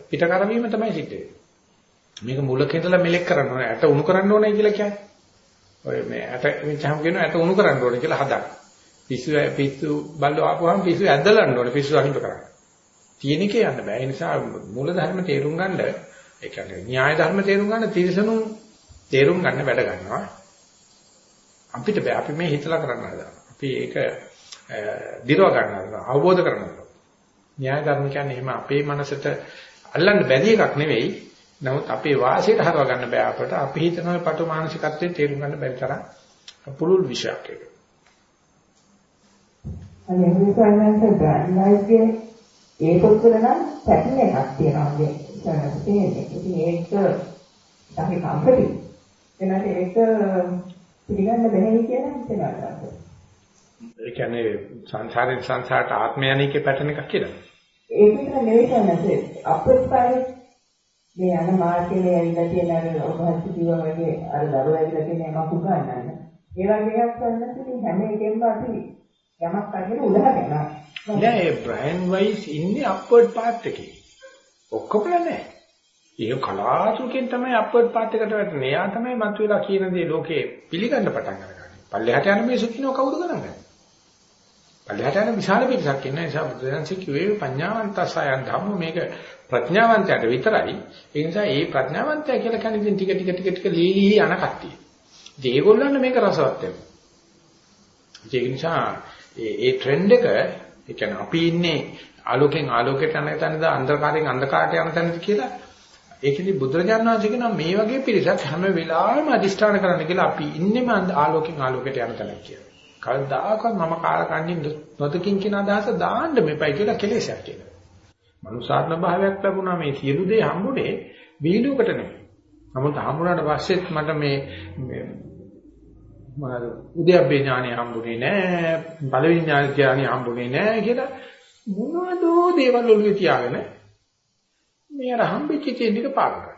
[SPEAKER 1] පිට කරවීම තමයි සිද්ධ වෙන්නේ. මේක මුලක ඉඳලා මෙලෙක් කරන්න ඕනේ. ඇට උණු කරන්න ඕනේ කියලා කියන්නේ. ඔය මේ ඇට මෙච්චම කියනවා ඇට උණු කරන්න ඕනේ කියලා හදන්න. පිස්සු පිස්සු බල්ලෝ ආපුවාම පිස්සු ඇදලන්න ඕනේ. පිස්සු අහිංස කරන්න. තියෙන එකේ යන්න බෑ. ඒ නිසා මූල ධර්ම තේරුම් ගන්න ඒ කියන්නේ න්‍යාය ධර්ම තේරුම් ගන්න තිරසනුන් තේරුම් ගන්න වැඩ ගන්නවා. අපිට බෑ අපි මේ හිතලා කරන්න හදනවා. අපි ඒක දිරව ගන්න හදනවා. අවබෝධ කරගන්නවා. න්‍යාය ධර්ම කියන්නේ එහෙම අපේ මනසට අල්ලන්න බැරි එකක් නෙවෙයි. නමුත් අපේ වාසියට හරව ගන්න බෑ අපට. අපි හිතන පටු මානසිකත්වයෙන් තේරුම් ගන්න බැරි තරම් පුළුල් විශයක් ඒක.
[SPEAKER 2] අනේ හිතන්නේ බ්‍රෑන්ඩ් ලයිෆ්ගේ ඒ පොත්වල නම් පැටර්න් එකක් තියෙනවා. තියෙන්නේ. ඉතින් ඒක අපි කම්පටි. එනවාට ඒක පිළිගන්න බැහැ කියලා හිතනවා.
[SPEAKER 1] ඒ කියන්නේ සංසාරේ සංසාරට ආත්මයනිකේ පැටර්න් එකක් කියලා.
[SPEAKER 2] ඒක විතර නෙවෙයි කියන්නේ අපස්පයි මේ යන මාර්ගයේ ඇවිල්ලා තියෙන අර ඔබත් කිව්වා වගේ අර දරුවා ඇවිල්ලා තියෙන මකු ගන්නන්න. ඒ වගේ එකක් කරන්න ඉතින් හැම එකෙන්ම අපි යමක් අරගෙන උලහට යනවා.
[SPEAKER 1] නෑ ඒ බ්‍රෑන්ඩ් වයිස් ඉන්නේ අප්වර්ඩ් පාත් එකේ. ඔක්කොම නැහැ. ඒක කලාතුරකින් තමයි අප්වර්ඩ් පාත් එකට වැටෙන්නේ. එයා තමයි මතුවලා කියන දේ ලෝකේ පිළිගන්න පටන් අරගන්නේ. පල්ලෙහාට යන මේ සුඛිනව කවුද කරන්නේ? පල්ලෙහාට යන විශාල පිටසක් ඉන්න නිසා බුදුරජාන්සේ කිව්වේ පඤ්ඤාවන්තසයන් ධම්ම මේක ප්‍රඥාවන්තයට විතරයි. ඒ නිසා ඒ ප්‍රඥාවන්තය කියලා කියන්නේ ඉතින් ටික ටික ටික ටික ලීලී යන කට්ටිය. ඉතින් ඒගොල්ලන්ට මේක රසවත් වෙනවා. ඒක නිසා ඒ ඒ ට්‍රෙන්ඩ් එක ඒ කියන්නේ අපි ඉන්නේ ආලෝකයෙන් ආලෝකයට යන තැනද අන්ධකාරයෙන් අන්ධකාරයට යන තැනද කියලා ඒකෙදි බුදුරජාණන් වහන්සේ කියනවා මේ වගේ පිරිසක් හැම වෙලාවෙම අදිෂ්ඨාන කරන්න කියලා අපි ඉන්නේම ආලෝකයෙන් ආලෝකයට යන තැනක් කියලා. කවදාකවත් මම කාලකන්ණින් නොදකින් කියන අදහස දාන්න මෙපයි කියලා කෙලෙසක් කියලා. මනුසාත්ම භාවයක් ලැබුණා මේ සියලු දේ හම්බුනේ වීලුවකට නෙමෙයි. නමුත් හම්බුනාට පස්සෙත් මට මේ මොනවාද උද්‍යප්පේ ඥානෙ හම්බුනේ නෑ, බල විඥාන හම්බුනේ නෑ කියලා මොනවදෝ දේවල් ඔළුවේ තියාගෙන මේ අර හම්බෙච්ච තියෙන එක පාර කරනවා.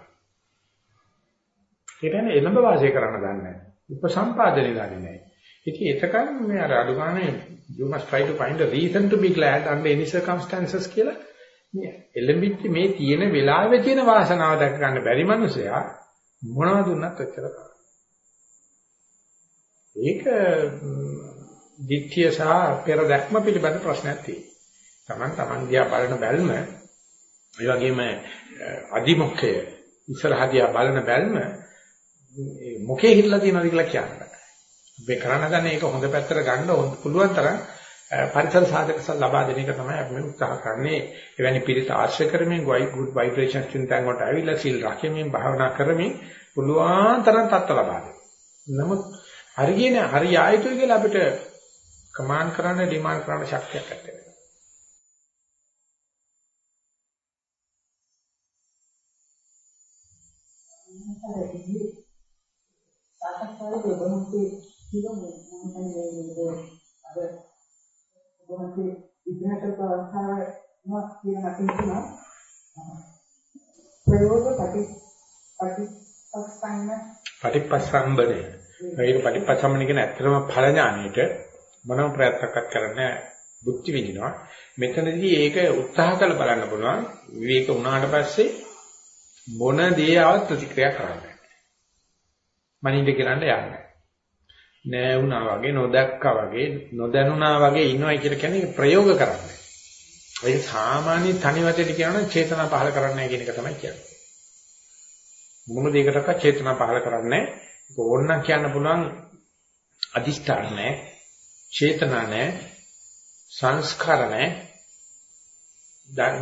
[SPEAKER 1] ඒ කියන්නේ එළඹ වාසය කරන්න දන්නේ නැහැ. උපසම්පාදනය දන්නේ නැහැ. ඉතින් එතකන් මේ අර අඩු ගානේ you must try to find a reason to be glad under any circumstances කියලා මේ එළඹිච්ච මේ තියෙන වෙලාවේ තියෙන වාසනාව දැක ගන්න බැරි මනුස්සයා මොනවද උනත් ඔච්චර කරා. ඒක hm, දිට්ඨිය සහ පෙර දැක්ම පිළිබඳ ප්‍රශ්නයක් තියෙනවා. Taman taman දිහා බලන බැල්ම ඒ වගේම අදිමොක්ඛය ඉස්සරහ දිහා බලන බැල්ම මොකේ හිටලා තියෙනවද කියලා කියන්න බෑ. මේ කරන්න ගන්න ඒක හොඳ පැත්තට ගන්න පුළුවන් තරම් පරිසර සාධක ලබා දෙන එක තමයි අපි මේ උත්සාහ කරන්නේ. එවැනි පිළිත ආශ්‍රය කරමින් good vibrations තුන් වලට ඇවිල්ලා සිල් රැකීමෙන් භාවනා කරමින් පුළුවන් තරම් තත්ත්ව ලබා දෙන්න. නමුත් හරියන හරිය ආයතුයි කියලා අපිට කමාන්ඩ් කරන්න ඩිමාන්ඩ් කරන්න ශක්තියක් නැහැ.
[SPEAKER 2] හරියි. සාකච්ඡාවේ ඔබන්ගේ කියන මොනවද අද ඔබන්ගේ ඉදිරියට අවස්ථාවක් කියන අතින්තුනා ප්‍රයෝග ප්‍රති ප්‍රතිපස්සන්න
[SPEAKER 1] පටිපස්සම්බනේ. මේක පටිපස්සම්බනේ කියන ඇත්තටම ඵල ඥානෙට මොනම ප්‍රයත්නයක් කරන්නේ බුද්ධි විඳිනවා. මෙතනදී ඒක උත්සාහ කරලා බලන්න පුළුවන්. විවේක වුණාට පස්සේ මොන දේ ආවත් ප්‍රතික්‍රියා කරන්න. මනින්ද කියන්න යන්නේ. නෑ වුණා වගේ නොදැක්කා වගේ නොදැනුණා වගේ ඉන්නවයි කියලා කියන්නේ ප්‍රයෝග කරන්නේ. ඒ සාමාන්‍ය තනි වචනේ කියනවා චේතනා පහල කරන්නේ කියන එක තමයි කියන්නේ. මොන දෙයකටක චේතනා පහල කරන්නේ ඒක ඕනනම් කියන්න පුළුවන් අදිෂ්ඨාන නැහැ, චේතනා නැහැ, සංස්කාර නැහැ.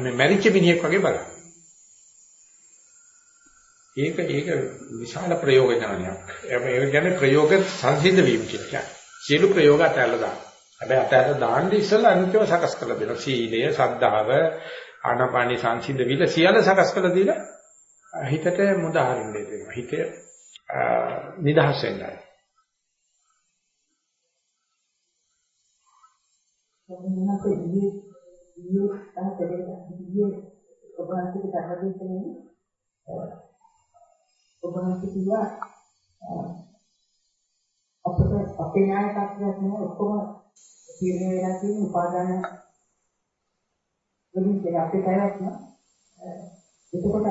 [SPEAKER 1] මේ මරිච්ච මිනිහෙක් වගේ බලන්න. ඒක ඒක විශාල ප්‍රයෝග ඥානයක්. ඒක කියන්නේ ප්‍රයෝග සංසිද්ධ වීම කියලා. සියලු ප්‍රයෝග අතහැරලා දාන්න. හැබැයි අතහැරලා දාන්න ඉස්සෙල්ලා අනිත්‍යව සකස් කරලා දෙනවා. සීලය, සද්ධාව, ආනාපානි සංසිද්ධ විල සියල්ල සකස් කරලා දීලා හිතට මුදාහරින්න දෙනවා. හිත නිදහස් වෙනවා.
[SPEAKER 2] මොනවාද ඉන්නේ ඉන්නේ තාපරේ ඉන්නේ ඔබ අන්තිමට කරදෙන්නේ ඔබ වහන්සේ කිව්වා අපිට අපේ ඥාන tattයක් නෑ ඔක්කොම තීරණය වෙලා තියෙන උපාදාන වලින් දෙක අපේ පැවැත්ම එතකොට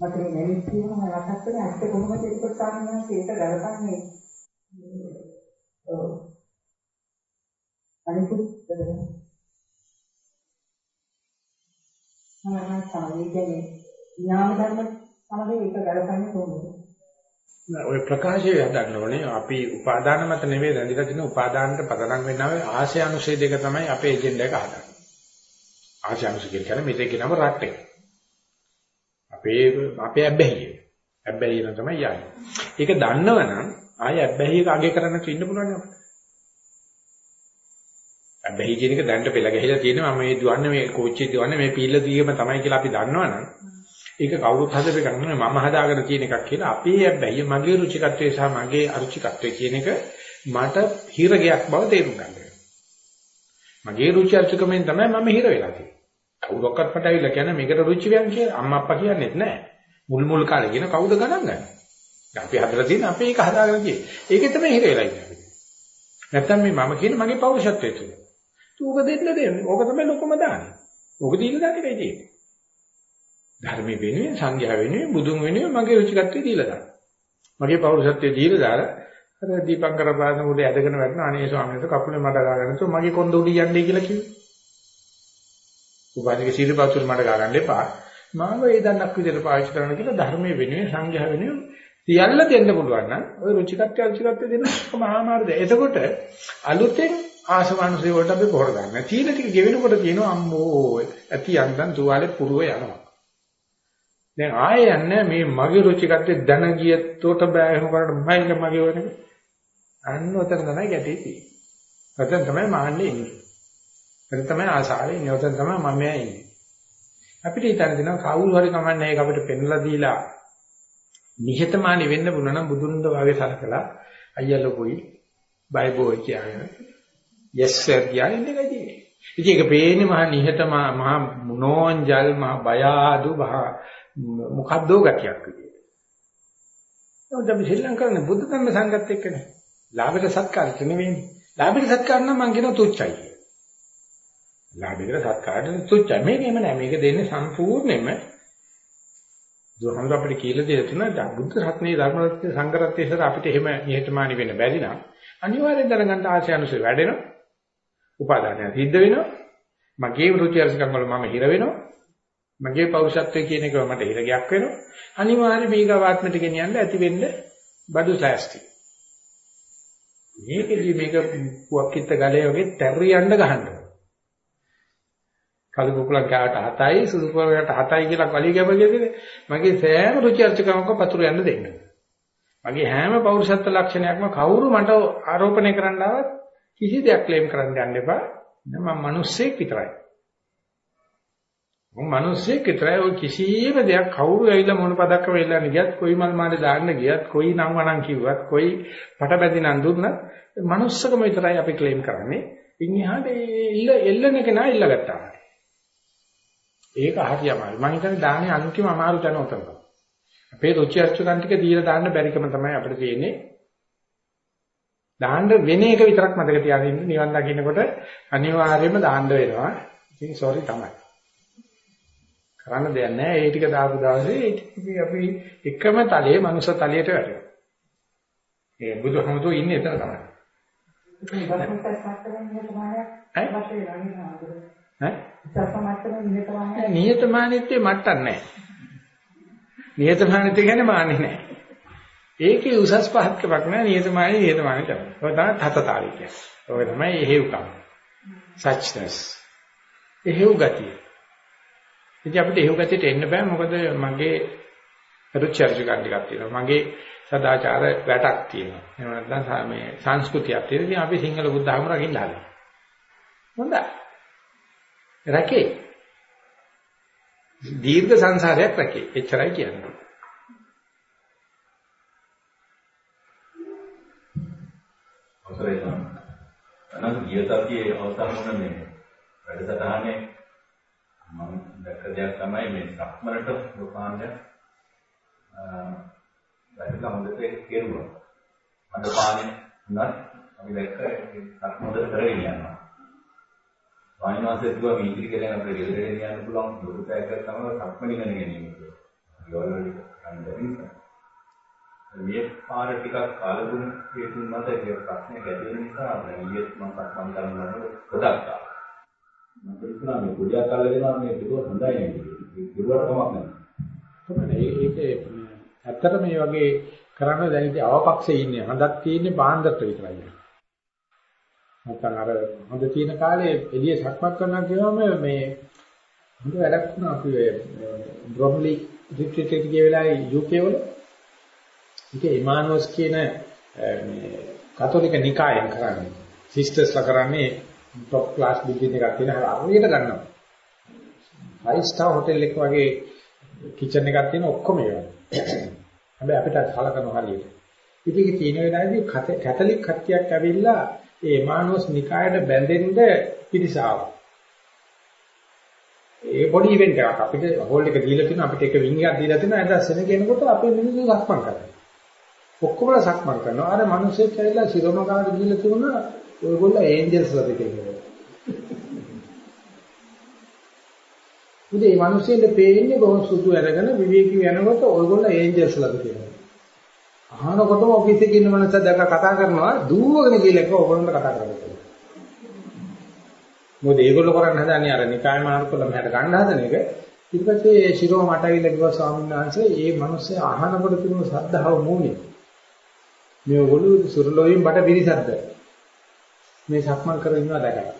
[SPEAKER 2] මට මේ නැවිත් කියනවා මතක් වෙන ඇත්ත කොහොමද ඒකට කාරණා ඒක ගලපන්නේ? අනිකුත් මම සාමිකනේ ඥාන ධර්ම තමයි ඒක ගලපන්නේ කොහොමද?
[SPEAKER 1] ඔය ප්‍රකාශය හදන්න ඕනේ අපි උපාදාන මත නෙවෙයි රැඳිලා තියෙන උපාදානට පදනම් වෙනවා ආශය අනුශය දෙක තමයි අපේ එජෙන්ඩා එක හදන්නේ. ආශය අනුශය කියන්නේ මේකේ නම රට්ටේ. අපේ අපේ අබ්බැහිය. අබ්බැහිය නම් තමයි යන්නේ. ඒක දන්නවනම් ආය අබ්බැහියක අගය කරන්න ඉන්න පුළුවන් අපිට. අබ්බැහිය කියන එක දැන්ට පෙළ ගැහිලා තියෙනවා මම මේ දුවන්නේ මේ කෝච්චිය දුවන්නේ මේ පීල්ල දීගම තමයි කියලා අපි දන්නවනම් ඒක කවුරුත් හදපු එකක් නෙමෙයි මම හදාගෙන තියෙන එකක් කියලා අපේ හැබැයි මගේ රුචිකත්වය සහ මගේ අරුචිකත්වය කියන එක මට හිරගයක් බව තේරුම් ගන්න මගේ රුචි අරුචිකමෙන් තමයි මම හිර වෙලා තියෙන්නේ. කවුරක්වත් මට ඇවිල්ලා කියන්නේ මේකට රුචි වෙන කියලා අම්මා අප්පා කියන්නේත් නැහැ. මුල් මුල් කාලේ කියන කවුද ගණන් ගන්නේ? අපි හදලා තියෙන අපි ඒක හදාගෙන තියෙන්නේ. ඒකේ තමයි හිර වෙලා ඉන්නේ. නැත්තම් මේ මම කියන මගේ පෞරුෂත්වය තුල. ඌක දෙන්න දෙන්නේ. ඕක තමයි ලොකම දාන්නේ. ඕක දීලා දාන්න එකයි තියෙන්නේ. ධර්මයේ වෙනුවෙන් සංඝයා වෙනුවෙන් බුදුන් වෙනුවෙන් මගේ රුචිකත්වය දීලා දාන්න. මගේ පෞරුෂත්වය දීලා දාලා අර දීපංකර පාද මුඩේ ඇදගෙන වැටෙන අනේ ස්වාමීන් වහන්සේ කකුලේ මඩ ගාගෙන තෝ මගේ කොන්ද උඩ යන්නේ කියලා කිව්වා. උපාධික සීලපතුල් මඩ ගාගන්න එපා. මාව ඒ දන්නක් විදිහට පාවිච්චි කරන්න කියලා ධර්මයේ වෙනුවෙන් සංඝයා වෙනුවෙන් සියල්ල දෙන්න පුළුවන් නම් ওই රුචිකත්වය රුචිකත්වය දෙන්න මහාමාර්ගය. එතකොට අලුතෙන් ආසවංශය වලට අපි පොර ගන්න. තීන ටික ගෙවෙනකොට කියනවා අම්මෝ ඇති යන්දන් තුවාලේ පුරව යනවා. දැන් ආයෙ යන්නේ මේ මගේ රුචිකත්වයේ දැන ගියතොට බෑ එහෙම කරන්න මයික මගේ වනේ. අන්න උතන තමයි ගැටේ තියෙන්නේ. උතන තමයි මාන්නේ ඉන්නේ. උතන තමයි ආසාවේ ඉන්නේ. උතන තමයි මමයා ඉන්නේ. අපිට හිතන්න දෙනවා කවුරු හරි කමන්නේ ඒක අපිට පෙන්ලා දීලා නිහතමානී වෙන්න බුණා නම් බුදුන්ද වාගේ සලකලා අයියා ලොකුයි බයිබෝයි කියන්නේ. yes sir කියන්නේ නේද? ඉතින් ඒක පේන්නේ මහා නිහතමා මහා නෝන්ජල් මහා බය ආදු මහා මොකද්දෝ ගතියක් විදියට. නමුත් අපි ශ්‍රී ලංකාවේ බුද්ධ ධර්ම සංගත එක්කනේ. ලාභයට සත්කාරට නෙවෙයිනේ. ලාභයට සත්කාර නම් මං කියන තුච්චයි කියලා. ලාභයට සත්කාරට තුච්චයි. මේකෙම නෑ. මේක දෙන්නේ සම්පූර්ණයෙන්ම දුරහඳ අපිට කියලා දෙය තුන බුද්ධ රත්නේ ධර්ම රත්නේ සංඝ රත්නේ ඉස්සර අපිට එහෙම නිහතමානී වෙන්න බැරි නම් අනිවාර්යෙන් දැනගන්න ආශය අනුසය වැඩෙනවා. උපාදානය සිද්ධ වෙනවා. මගේ රුචි අරුචිකම් වල මම හිර වෙනවා. මගේ පෞරුෂත්වය කියන එක මට හිරගයක් වෙනවා. අනිවාර්යයෙන් මේකවාත්මට ගෙනියන්න ඇති වෙන්න බඩු සෑස්ති. මේකෙදි මේක පුවක්කිට ගලේ වගේ තැරියන්න ගහනවා. කළු කුකුලක් ගාවට 7යි සුදු කුකුලකට 7යි කියලා කලිය ගැබගෙදනේ මගේ සෑම රුචි අරුචිකමක පතුරු යන්න දෙන්න. මගේ හැම පෞරුෂත්ව ලක්ෂණයක්ම කවුරු මට ආරෝපණය කරන්න ආවත් කිසි දෙයක් ක්ලේම් කරන්න යන්න එපා. මම මිනිස්සෙක් විතරයි. මම මිනිස්සෙක් විතරයි ඔය කිසිම දෙයක් කවුරු ඇවිල්ලා මොන පදක්ක වෙලා ගියත් කොයි මල් මානේ දාන්න ගියත් කොයි නම් වණන් කිව්වත් කොයි පටබැඳිනන් දුන්නත් මනුස්සකම විතරයි අපි ක්ලේම් කරන්නේ. ඉන් එහාට ඉල්ල එල්ලන එක නා ඉල්ලගත්තා. ඒක හරි අමාරුයි. මම හිතන්නේ දාන්නේ අන්තිම අමාරු තැන උතන. අපේ රුචි අරුචිකන් ටික දීලා දාන්න බැරිකම තමයි අපිට තියෙන්නේ. දාන්න වෙන එක විතරක් මතක තියාගෙන ඉන්න නිවන් දකින්නකොට අනිවාර්යයෙන්ම දාන්න වෙනවා. ඉතින් සෝරි තමයි. කරන්න දෙයක් නැහැ. ඒ ටික දාපු දවසේ අපි එකම තලයේ මනුස්ස තලයට වැටෙනවා. ඒ බුදුහමදෝ ඉන්නේ එතන තමයි. ඈ? නියතමානීත්වයේ මට්ටක් නැහැ. නියතමානීත්වය කියන්නේ මාන්නේ නැහැ. ඒකේ උසස් පහත්කමක් නැහැ නියතමානී නියතමානී තමයි. ඔය තමයි තතතාවය කියන්නේ. ඔය තමයි එහෙව්කම. suchness. එහෙව් ගතිය. ඉතින් අපිට එහෙව් ගතියට එන්න බෑ මොකද මගේ රුචර්ජ ගන්න ටිකක් තියෙනවා. මගේ සදාචාර වැටක් තියෙනවා. එහෙම නැත්නම් මේ සංස්කෘතියක් තියෙනවා. ඉතින් අපි සිංහල බුද්ධ ධර්ම රකින්න හදනවා. හොඳයි. රැකේ. දීර්ඝ සංසාරයක් රැකේ. එච්චරයි කියන්නේ.
[SPEAKER 4] අවසරයි තමයි. අනන්ත ගිය සතියේ අවසාන වුණ මේ වැඩසටහනේ මම දැක්ක දෙයක් තමයි මේ සක්මරට රූපාන්තය දැකලා හොඳට කෙරුවා. මඩ පානේ උනත් අපි දැක්ක සක්මරට කරගෙන යනවා. වාණිවාසයේ තුවා මේ ඉතිරි කියලා අපිට ගෙදරට යන්න පුළුවන් ලොකු පැයක් තමයි සක්මණේ ගන්න ගැනීම. ඒවල ගන්න බැරි මේ පාර ටිකක් කාලගුණ හේතුන් මත ඒ ප්‍රශ්නේ ගැටෙන නිසා ඊයේත් මම සක්මන් කරනකොට ගොඩක් ආවා. මම හිතනවා මේ කුඩියක් අල්ලගෙන මේ පිටුව හොඳයි නේද? පිටුවට කමක් නැහැ.
[SPEAKER 1] තමයි ඒක ඇත්තට මේ වගේ කරන්න දැන් ඉතින් අවපක්ෂේ ඉන්නේ. හඳක් තියෙන්නේ බාන්දරට විතරයි. නැත්නම් අර හොඳ තියෙන කාලේ එළිය සක්මන් කරනවා කියවම මේ හොඳ වැඩක් වුණා අපි බ්‍රොම්ලි රිට්‍රීට් එකට ගිය වෙලාවේ UK වල ඒක ඉමානෝස් කියන මේ කතෝලික නිකායෙන් කරන්නේ. සිස්ටර්ස්ලා කරන්නේ টොප් ක්ලාස් බිල්ඩින් එකක් තියෙන හරියට ගන්නවා. ෆයිව් ස්ටාර් හෝටල් එක වගේ කිචන් එකක් තියෙන ඔක්කොම ඒවා. හැබැයි අපිට කලකන හරියට. ඉතින් ඒක තියෙන වෙලාවේදී කැතලික් කට්ටියක් ඇවිල්ලා ඒ මානෝස් නිකායට බැඳෙන්න පිරිසාව. ඒ පොඩි ඉවෙන්ට් එකක් අපිට හෝල් එක දීලා තියෙනවා අපිට එක වින් එකක් දීලා තියෙනවා එදා සෙන කෙනෙකුට අපේ මිනිස්සු සක්මන් කරනවා. ඔක්කොම සක්මන් කරනවා. අර මිනිස්සෙක් ඇවිල්ලා සිරෝමකාට දීලා තිබුණා ඔයගොල්ලෝ ඒන්ජල්ස්ලාද කියලා. උදේ මේ මිනිස්සුන්ට පේන්නේ බොහොම සුදු අරගෙන විවේකී යනකොට ඔයගොල්ලෝ ඒන්ජල්ස්ලාද කියලා. අහනකොටම ඔෆිස් එකේ ඉන්න මනස දැක කතා කරනවා දුවගෙන කියලා එක ඔයගොල්ලන්ට කතා කරනවා. මොකද ඒගොල්ලෝ කරන්නේ හදන්නේ අර නිකාය මාර්ගවල මහට ගන්න හදන එක. ඊට පස්සේ ශිරෝ මට ඇවිල්ලා කිව්වා ස්වාමීන් වහන්සේ මේ මිනිස්සේ අහනකොට තිබුණු ශ්‍රද්ධාව මූණේ. මේ ඔයගොල්ලෝ සුරලෝයින් බට පිරිසක්ද? මේ සක්මන් කරගෙන ඉන්නවා දැකලා.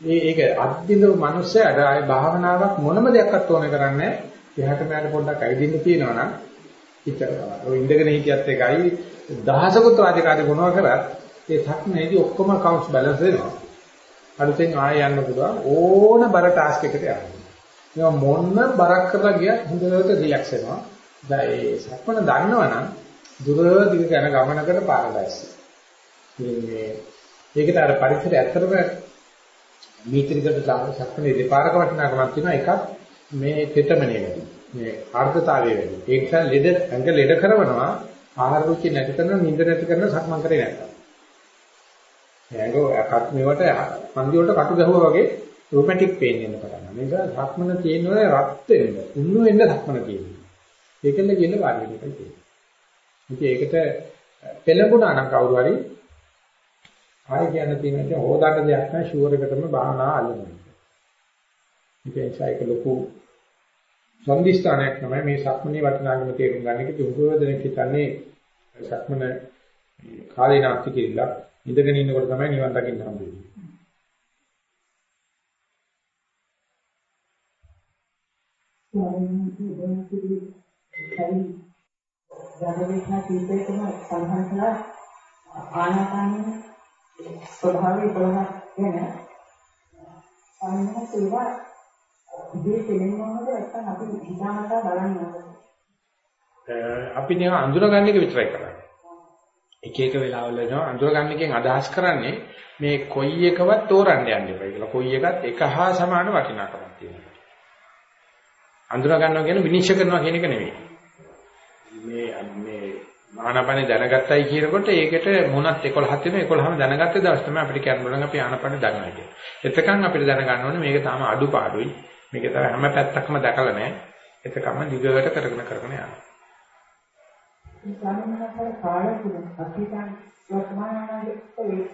[SPEAKER 1] මේ ඒක අද්දින මිනිස්සයාට ආයේ භාවනාවක් මොනම දෙයක්වත් ඕනේ කරන්නේ එහාට මෙහාට පොඩ්ඩක් ඇවිදින්න තියෙනවා නම් ඉතරනවා. ඔය ඉඳගෙන හිටියත් එකයි දහසකුත් රාජකාරී මොනවා කරත් ඒ සක්මනේදී ඔක්කොම කවුන්ට්ස් බැලන්ස් වෙනවා. අලුතෙන් ආයෙ යන්න පුළුවන් ඕන බර ටාස්ක් එකට යන්න. මේවා මොන්න බරක් කරලා ගියත් හොඳට රිලැක්ස් වෙනවා. දැන් ඒ සක්මන දන්නවනම් දුර දිග යන ගමනකට පාරදයිස්. මේ ඒකට අර පරිසරය ඇත්තටම මීටරයකට සක්මනේ දෙපාරක වටිනාකමක් තියෙනවා. එකක් මේ තෙතමනේ වැඩි. මේ ආර්ධතාවය වැඩි. ඒ නිසා ලෙඩ ඇඟ ලෙඩ කරනවා ආහාර රුචි නැති කරන නිින්ද නැති කරන සක්මන් කරේ නැත්තම්. ඇඟ අකත් මේවට පන්දි වලට කටු ගැහුවා වගේ රොමැටික් පේන් එන්න පටන් ගන්නවා. මේක සක්මන තියෙනවනේ රත් වෙන්න. උණු වෙන්න සක්මන තියෙනවා. ඒකෙන්ද කියන වාර්ය එකයි තියෙන්නේ ඉතින් ඒකට පෙළඹුණා නම් කවුරු හරි ආයෙ කියන්න තියෙන එක හොදාට දෙයක් නෑ ෂුවර් එකටම බාහනා අල්ලනවා. ඒක නිසා ඒක ලොකු සම්දිස්ථානයක් තමයි මේ සක්මනේ වටිනාකම තේරුම් ගන්න එක දුරෝදෙනෙක් හිතන්නේ සක්මන කාලේ නාස්ති කියලා ඉඳගෙන ඉන්නකොට තමයි නිවන් දකින්න හම්බෙන්නේ.
[SPEAKER 2] ජනවිඥා කීපයකම සඳහන් කළා ආනාපානයේ ස්වභාවය 11ක් ගැන අන්න ඒවා ඉතින් තේරෙනවද නැත්නම් අපි හිතාමතා බලන්නේ
[SPEAKER 1] අපි නිකන් අඳුරගන්න එක විතරයි කරන්නේ. එක එක වෙලාවල යනවා අඳුරගන්න එකෙන් අදහස් කරන්නේ මේ කොයි එකවත් තෝරන්න යන්න එපා කියලා. කොයි එකත් එක හා සමාන වටිනාකමක් තියෙනවා. අඳුරගන්නවා කියන්නේ විනිශ්චය කරනවා කියන එක නෙවෙයි. මේ මේ ආනපන දැනගත්තයි කියනකොට ඒකට මොනක් 11ක් තියෙනවා 11ම දැනගත්ත දවස් තමයි අපිට කියන්න බලන් අපි ආනපන දන්නවා කියන්නේ. එතකන් අපිට දැනගන්න ඕනේ මේක තාම අඩුපාඩුයි. මේක තමයි හැම පැත්තක්ම දැකලා නැහැ. එතකම දිගට කරගෙන කරගෙන යනවා.
[SPEAKER 2] සාමාන්‍යයෙන් කාලය තුන අතීතයන් වර්තමානයේ ඒක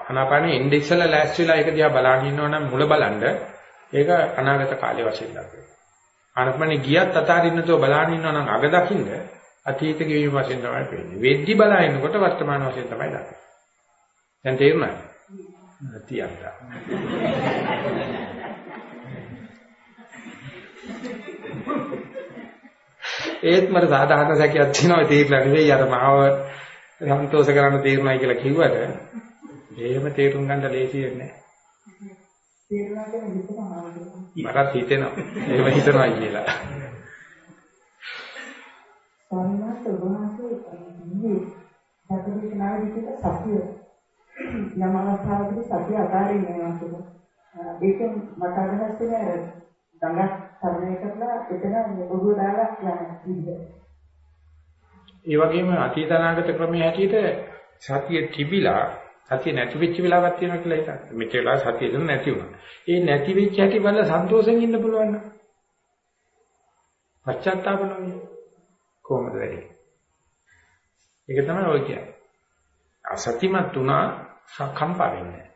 [SPEAKER 1] ආනාපානෙ ඉන්නේ ඉස්සලා ලෑස්ති වෙලා ඒක දිහා බලන් ඉන්නවනම් මුල බලන්න ඒක අනාගත කාලේ වශයෙන් දක්වනවා. ආනාපානෙ ගියත් අතාරින්නතෝ බලන් ඉන්නවනම් අග දකින්න අතීත ගෙවීම වශයෙන් තමයි පේන්නේ. වෙද්දි බලනකොට වර්තමාන වශයෙන් තමයි දක්වන්නේ. දැන් තේරුණාද? තියන්න. ඒත් මට සාධාරණ සැකයක් තියෙනවා තේරෙලා නෙවෙයි අර මාව සන්තෝෂ කරන්න තේරුණා කියලා කිව්වට එහෙම තේරුම් ගන්න ලේසි වෙන්නේ නැහැ. මටත් හිතෙනවා. එහෙම හිතනවා කියලා.
[SPEAKER 2] සම්මාත වහන්සේ ඉන්නේ සතුටේ නාවිදික සතිය යම් අවස්ථාවකදී සතිය අතාරින්නේ නැහැ. ඒක මට අදහස් වෙන්නේ ගඟක් තරණය කරලා එතන ඔළුව දාලා යන විදිහ.
[SPEAKER 1] ඒ වගේම අතීත අනාගත ක්‍රමයේ හැටියට සතිය තිබිලා සතිය නැති වෙච්ච වෙලාවක් තියෙනවා කියලා හිතන්න. මෙච්චර වෙලා සතිය දෙන්න නැති වුණා. ඒ නැති වෙච්ච හැටි බලලා සන්තෝෂෙන් ඉන්න පුළුවන් නේද? පශ්චාත්තාප නොවේ. කොහොමද වෙන්නේ? ඒක තමයි ඔය කියන්නේ. අසතිමත් උනා සකම්පා වෙන්නේ.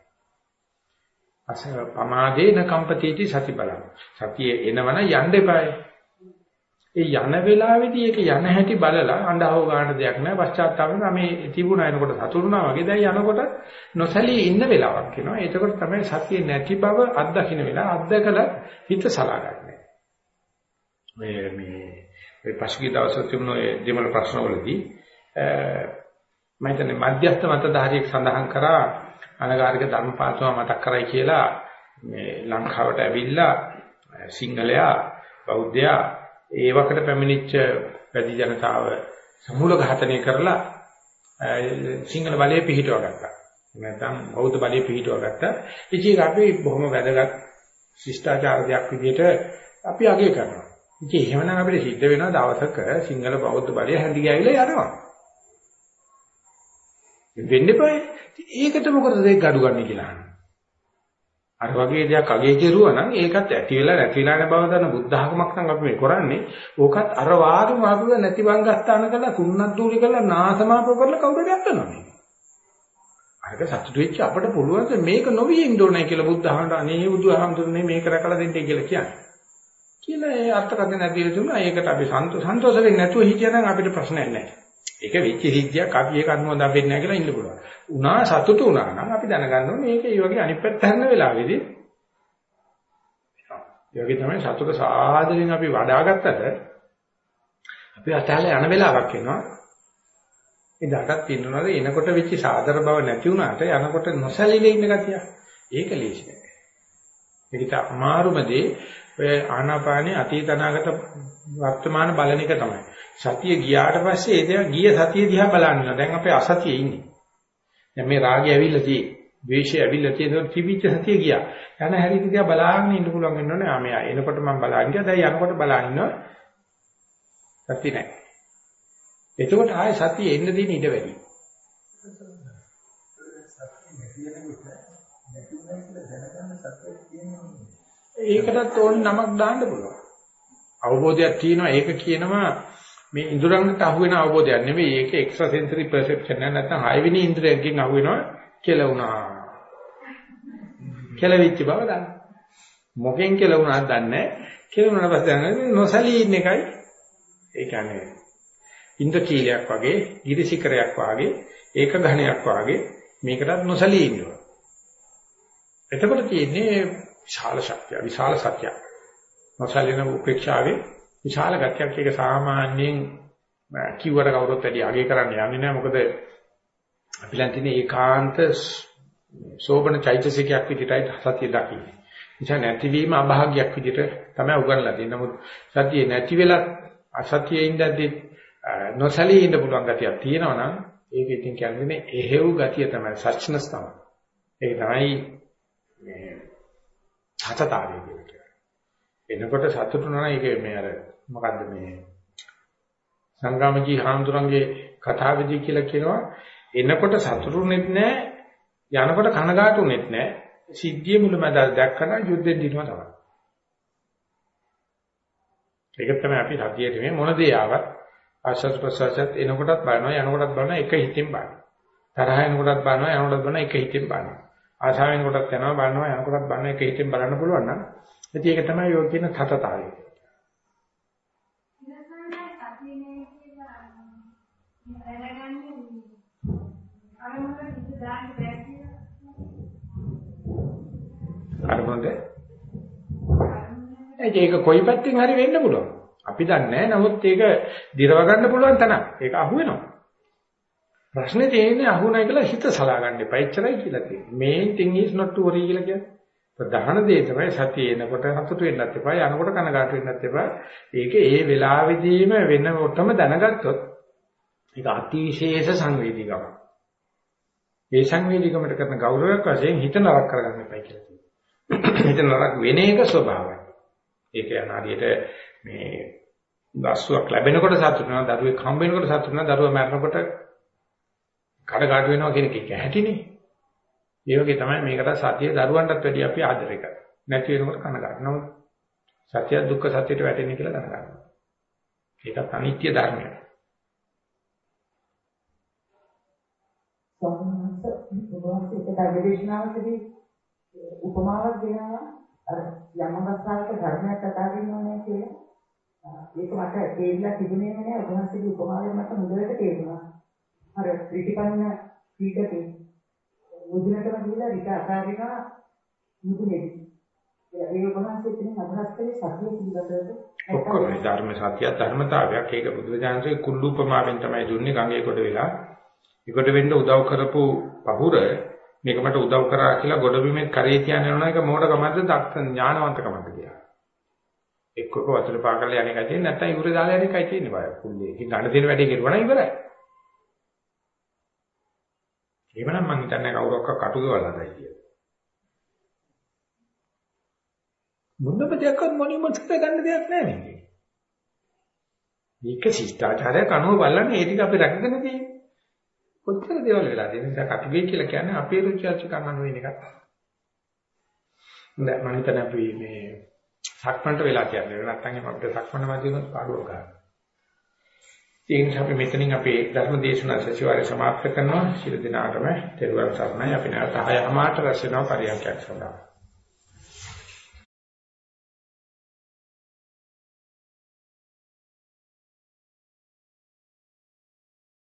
[SPEAKER 1] අස පමාදේන කම්පතිටි සති බලං. සතිය එනවන යන්න එපායි. ඒ යන වෙලාවේදී ඒක යන හැටි බලලා අඬව ගන්න දෙයක් නෑ. පශ්චාත්තාප වෙනවා. මේ තිබුණා එනකොට සතුරුනා වගේ. දැන් යනකොට නොසලී ඉන්න වෙලාවක් එනවා. එතකොට තමයි සතිය නැති බව අත්දකින්න වෙලා අත්දකලා හිත සලා ගන්න. මේ මේ මේ පසුගිය දවස්වල තිබුණ ඒ දෙමළ ප්‍රශ්නවලදී මම හිතන්නේ මධ්‍යස්ථ මතධාරියෙක් සඳහන් කරා අනගාരിക ධර්මපාලතුමා මතක් කරයි කියලා. මේ ලංකාවට ඇවිල්ලා සිංහලයා බෞද්ධයා ඒ වකට පැමිණිච්ච වැඩි ජනතාව සමූල ඝාතනය කරලා සිංහල බලය පිහිටව ගත්තා. නැත්නම් බෞද්ධ බලය පිහිටව ගත්තා. ඉතින් අපි බොහොම වැදගත් ශිෂ්ටාචාර දෙයක් විදිහට අපි අගය කරනවා. ඉතින් එහෙමනම් අපිට සිද්ධ වෙනවා දවසක සිංහල බෞද්ධ බලය හැඳි ගෑවිලා යනවා. වෙන්න එපායි. ඒකට මොකටද ඒක gadu ගන්න කියලා අහනවා. අර වගේ දෙයක් අගේ කෙරුවා නම් ඒකත් ඇති වෙලා නැති වෙලා යන බව දන්න බුද්ධ ධර්මයක් නම් අපි මේ කරන්නේ. ඕකත් අර වාගේම ආපුව නැති බංගස්ථාන කරලා තුන්නක් දූලි කරලා නාසමාපව කරලා කවුරුද යන්නනවා මේක. අරක සතුටු වෙච්ච අපිට පුළුවන් මේක නොවිය ඉන්න ඕනේ කියලා බුද්ධ ධර්මයට අනේ බුදුහාමුදුරනේ මේක රැකලා දෙන්න කියලා කියන්නේ. කියලා ඒ අර්ථකථන නැතිව තුනා ඒකට අපි සන්තෝෂ වෙන්නේ නැතුව හිටියනම් අපිට ප්‍රශ්නයක් නැහැ. ඒක වෙච්ච සිද්ධියක් අපි ඒක අනුමත වෙන්නේ නැහැ කියලා ඉන්න පුළුවන්. උනා සතුටු උනා නම් අපි දැනගන්න ඕනේ මේක ඒ වගේ අනිත් පැත්ත හරන වෙලාවේදී ඒ වගේ තමයි සතුට සාදරයෙන් අපි වඩාගත්තට අපි අතහැරලා යන වෙලාවක් එනවා. එදාටත් පින්නනද එනකොට වෙච්ච සාදර බව නැති වුණාට යනකොට නොසැලී ඉන්න ගතිය. ඒක ලේසි නෑ. ඒකට අමාරුම දේ ඔය ආනාපානේ අතීත අනාගත වර්තමාන බලන එක තමයි. සතිය ගියාට පස්සේ ඒ දේ ගිය සතිය දිහා බලන්න. දැන් අපේ අසතියේ ඉන්නේ. දැන් මේ රාගය ඇවිල්ලා තියෙන්නේ. ද්වේෂය ඇවිල්ලා තියෙනවා තිබිච්ච සතිය ගියා. යන හැටි දිහා බලාගෙන ඉන්න පුළුවන් වෙනෝනේ. ආ මෙයා එනකොට මම බලාගෙන ගියා. දැන් යනකොට බලාගෙන ඉන්නවා. සතිය නැහැ. එතකොට ආයේ සතිය එන්න දෙන ඉඩ වැඩි. ඒකටත් ඕන නමක් දාන්න පුළුවන්. අවබෝධයක් තියෙනවා ඒක කියනවා මේ ඉඳුරංගට අහු වෙන අවබෝධයක් නෙවෙයි ඒක එක්ස්ට්‍රා සෙන්සරි පර්සෙප්ෂන් එක නැත්නම් හයවෙනි ඉන්ද්‍රියයෙන් අහු වෙනවා කියලා වුණා. කෙලවිච්ච බව දන්න. මොකෙන් කියලා වුණාද දන්නේ නැහැ. කියලා වුණාට පස්සේ දන්නේ නොසලී ඉන්න එකයි ඒ කියන්නේ ඉන්ද්‍රකීලයක් වගේ, ගිරිසිකරයක් වගේ, ඒක ඝණයක් වගේ මේකටත් නොසලී ඉන්නවා. එතකොට තියෙන්නේ විශාල ශක්තිය, විශාල සත්‍යයක්. නොසලින උපේක්ෂාවේ විශාල ගතියක් ඒක සාමාන්‍යයෙන් කිව්වට කවුරුත් වැඩි අගය කරන්න යන්නේ නැහැ මොකද අපි ලන් තියෙන ඒකාන්ත සෝබන චෛතසිකයක් විදිහටයි සතිය දකින්නේ. නිසා නැතිවීම අභාග්‍යයක් විදිහට තමයි උගන්ලා තියෙන්නේ. නමුත් සතිය නැති වෙලා අසතියේ ඉඳද්දී නොසලී ඉන්න පුළුවන් ගතියක් තියෙනවා නම් ඒක ඉතින් කියන්නේ එහෙව් ගතිය තමයි සච්නස් තමයි. ඒක තමයි මේ හතතාවය කියන්නේ. එනකොට සතුටු නෑ ඒක මේ අර මොකද්ද මේ සංගාමජී හාමුදුරන්ගේ කතාවේදී කියලා කියනවා එනකොට සතුටුුනෙත් නෑ යනකොට කනගාටුුනෙත් නෑ සිද්ධිය මුලමදාල් දැක්කම යුද්ධෙන් දිනුවා තමයි. ඒක තමයි අපි සතියේ මේ මොන දේ ආවත් ආශස් ප්‍රසවාසත් එනකොටත් බලනවා යනකොටත් බලනවා එක හිතින් බලනවා. තරහ එනකොටත් බලනවා යනකොටත් බලනවා එක හිතින් බලනවා. ආශාවෙන් කොටත් යනවා බලනවා යනකොටත් බලනවා එක හිතින් බලන්න පුළුවන් නම් ඉතින් ඒක තමයි යෝග කියන සතතාවය. අරමුණද ඒක කොයි පැත්තෙන් හරි වෙන්න පුළුවන්. අපි දන්නේ නැහැ. නමුත් ඒක දිරව ගන්න පුළුවන් තැන. ඒක අහු වෙනවා. ප්‍රශ්නේ තියෙන්නේ අහු නැහැ කියලා හිත සලා ගන්න එපා. එච්චරයි කියලා තියෙන්නේ. main thing is not to worry කියලා කියන්නේ. ප්‍රධාන දේ තමයි සතිය එනකොට හතුට වෙන්නත් එපා. යනකොට කනගාටු වෙන්නත් එපා. ඒක ඒ වෙලාවෙදීම වෙනකොටම දැනගත්තොත් ඒක අතිශේෂ සංවේදීකමක්. ඒ සංවේදීකමට කරන ගෞරවයක් වශයෙන් හිත නරක කරගන්න එපා කියලා තියෙනවා. හිත නරක වෙන එක ස්වභාවයි. ඒක යන හරියට මේ දස්සුවක් ලැබෙනකොට සතුටු වෙනවා, දරුවෙක් හම්බ වෙනකොට සතුටු වෙනවා, දරුවා මැරෙනකොට කඩකාඩු වෙනවා කියන එක ඇහැටිනේ. ඒ වගේ තමයි මේකට සතිය දරුවන්ටත් වැඩි අපි ආදරය කරන්නේ. නැති වෙනකොට කනගාටු. නමුත් සත්‍ය දුක්ඛ සත්‍යයට වැටෙන්නේ කියලා දැනගන්න. ඒකත් අනිත්‍ය ධර්මයක්.
[SPEAKER 2] සම්මත ඒක ධර්මදේශනාවකදී උපමාවක් දෙනවා. අර යම් අවස්ථාවක ධර්මයක් කතා කරනවා කියලා. ඒක මට තේරිලා තිබුණේ නැහැ උපමාසයේ උපමාවෙන් මට මුදලට තේරුණා. අර ත්‍රිටිපන්න පීඩකේ මුදුනටම ගිහලා රිට අතාරිනවා මුදුනේදී ඒ උපමාසයේ තියෙන අදහස් කරේ සතිය පිළිබඳව.
[SPEAKER 1] ඔක්කොම ධර්ම සත්‍ය ධර්මතාවයක්. ඒක බුදුරජාණන්සේ කුල්ලුපමාවෙන් තමයි දුන්නේ. ගංගේ කොට වෙලා. ඒකට වෙන්න උදව් කරපු පහුර මේක මට උදව් කරා කියලා ගොඩබිමේ කරේ තියන යනවා එක මොඩකමද දක්ෂ ඥානවන්තකමද කියලා. එක්කක වතුර පාකල යන්නේ කයි නැත්නම් ඉවුර දාලා යන්නේ කයි තියෙන්නේ බය. කුල්ලේ. ඉතින් ගන්න තියෙන වැඩේ කරුවා නම් ඉවරයි. එහෙමනම් මං හිතන්නේ කවුරක්ක කටු ගෙවලාදයි කියලා. මොනම දෙයක්වත් මොනියමත් ගන්න දෙයක් නැහැ මේකේ. මේක ශිෂ්ටාචාරයක් අනුව බලන්නේ ඒ ටික අපි රැකගෙන තියෙන්නේ. කොච්චර දේවල් වෙලා තියෙන නිසා කටුගේ කියලා කියන්නේ අපේ රුචි අරුචිකම් අනුව වෙන එකක් තමයි. දැන් මම හිතන අපි මේ සක්මන්ට වෙලා කියන්නේ නැත්නම් අපිට සක්මන මාධ්‍යමත් පාඩුවක් ගන්න. ඒ නිසා අපි මෙතනින් අපේ ධර්ම දේශනා සතිವಾರය સમાપ્ત කරනවා. ශිර දිනාටම තෙරුවන් සරණයි. අපි නැවත 6:00 මාට රැස් වෙනවා පරියන්කයක් සඳහා.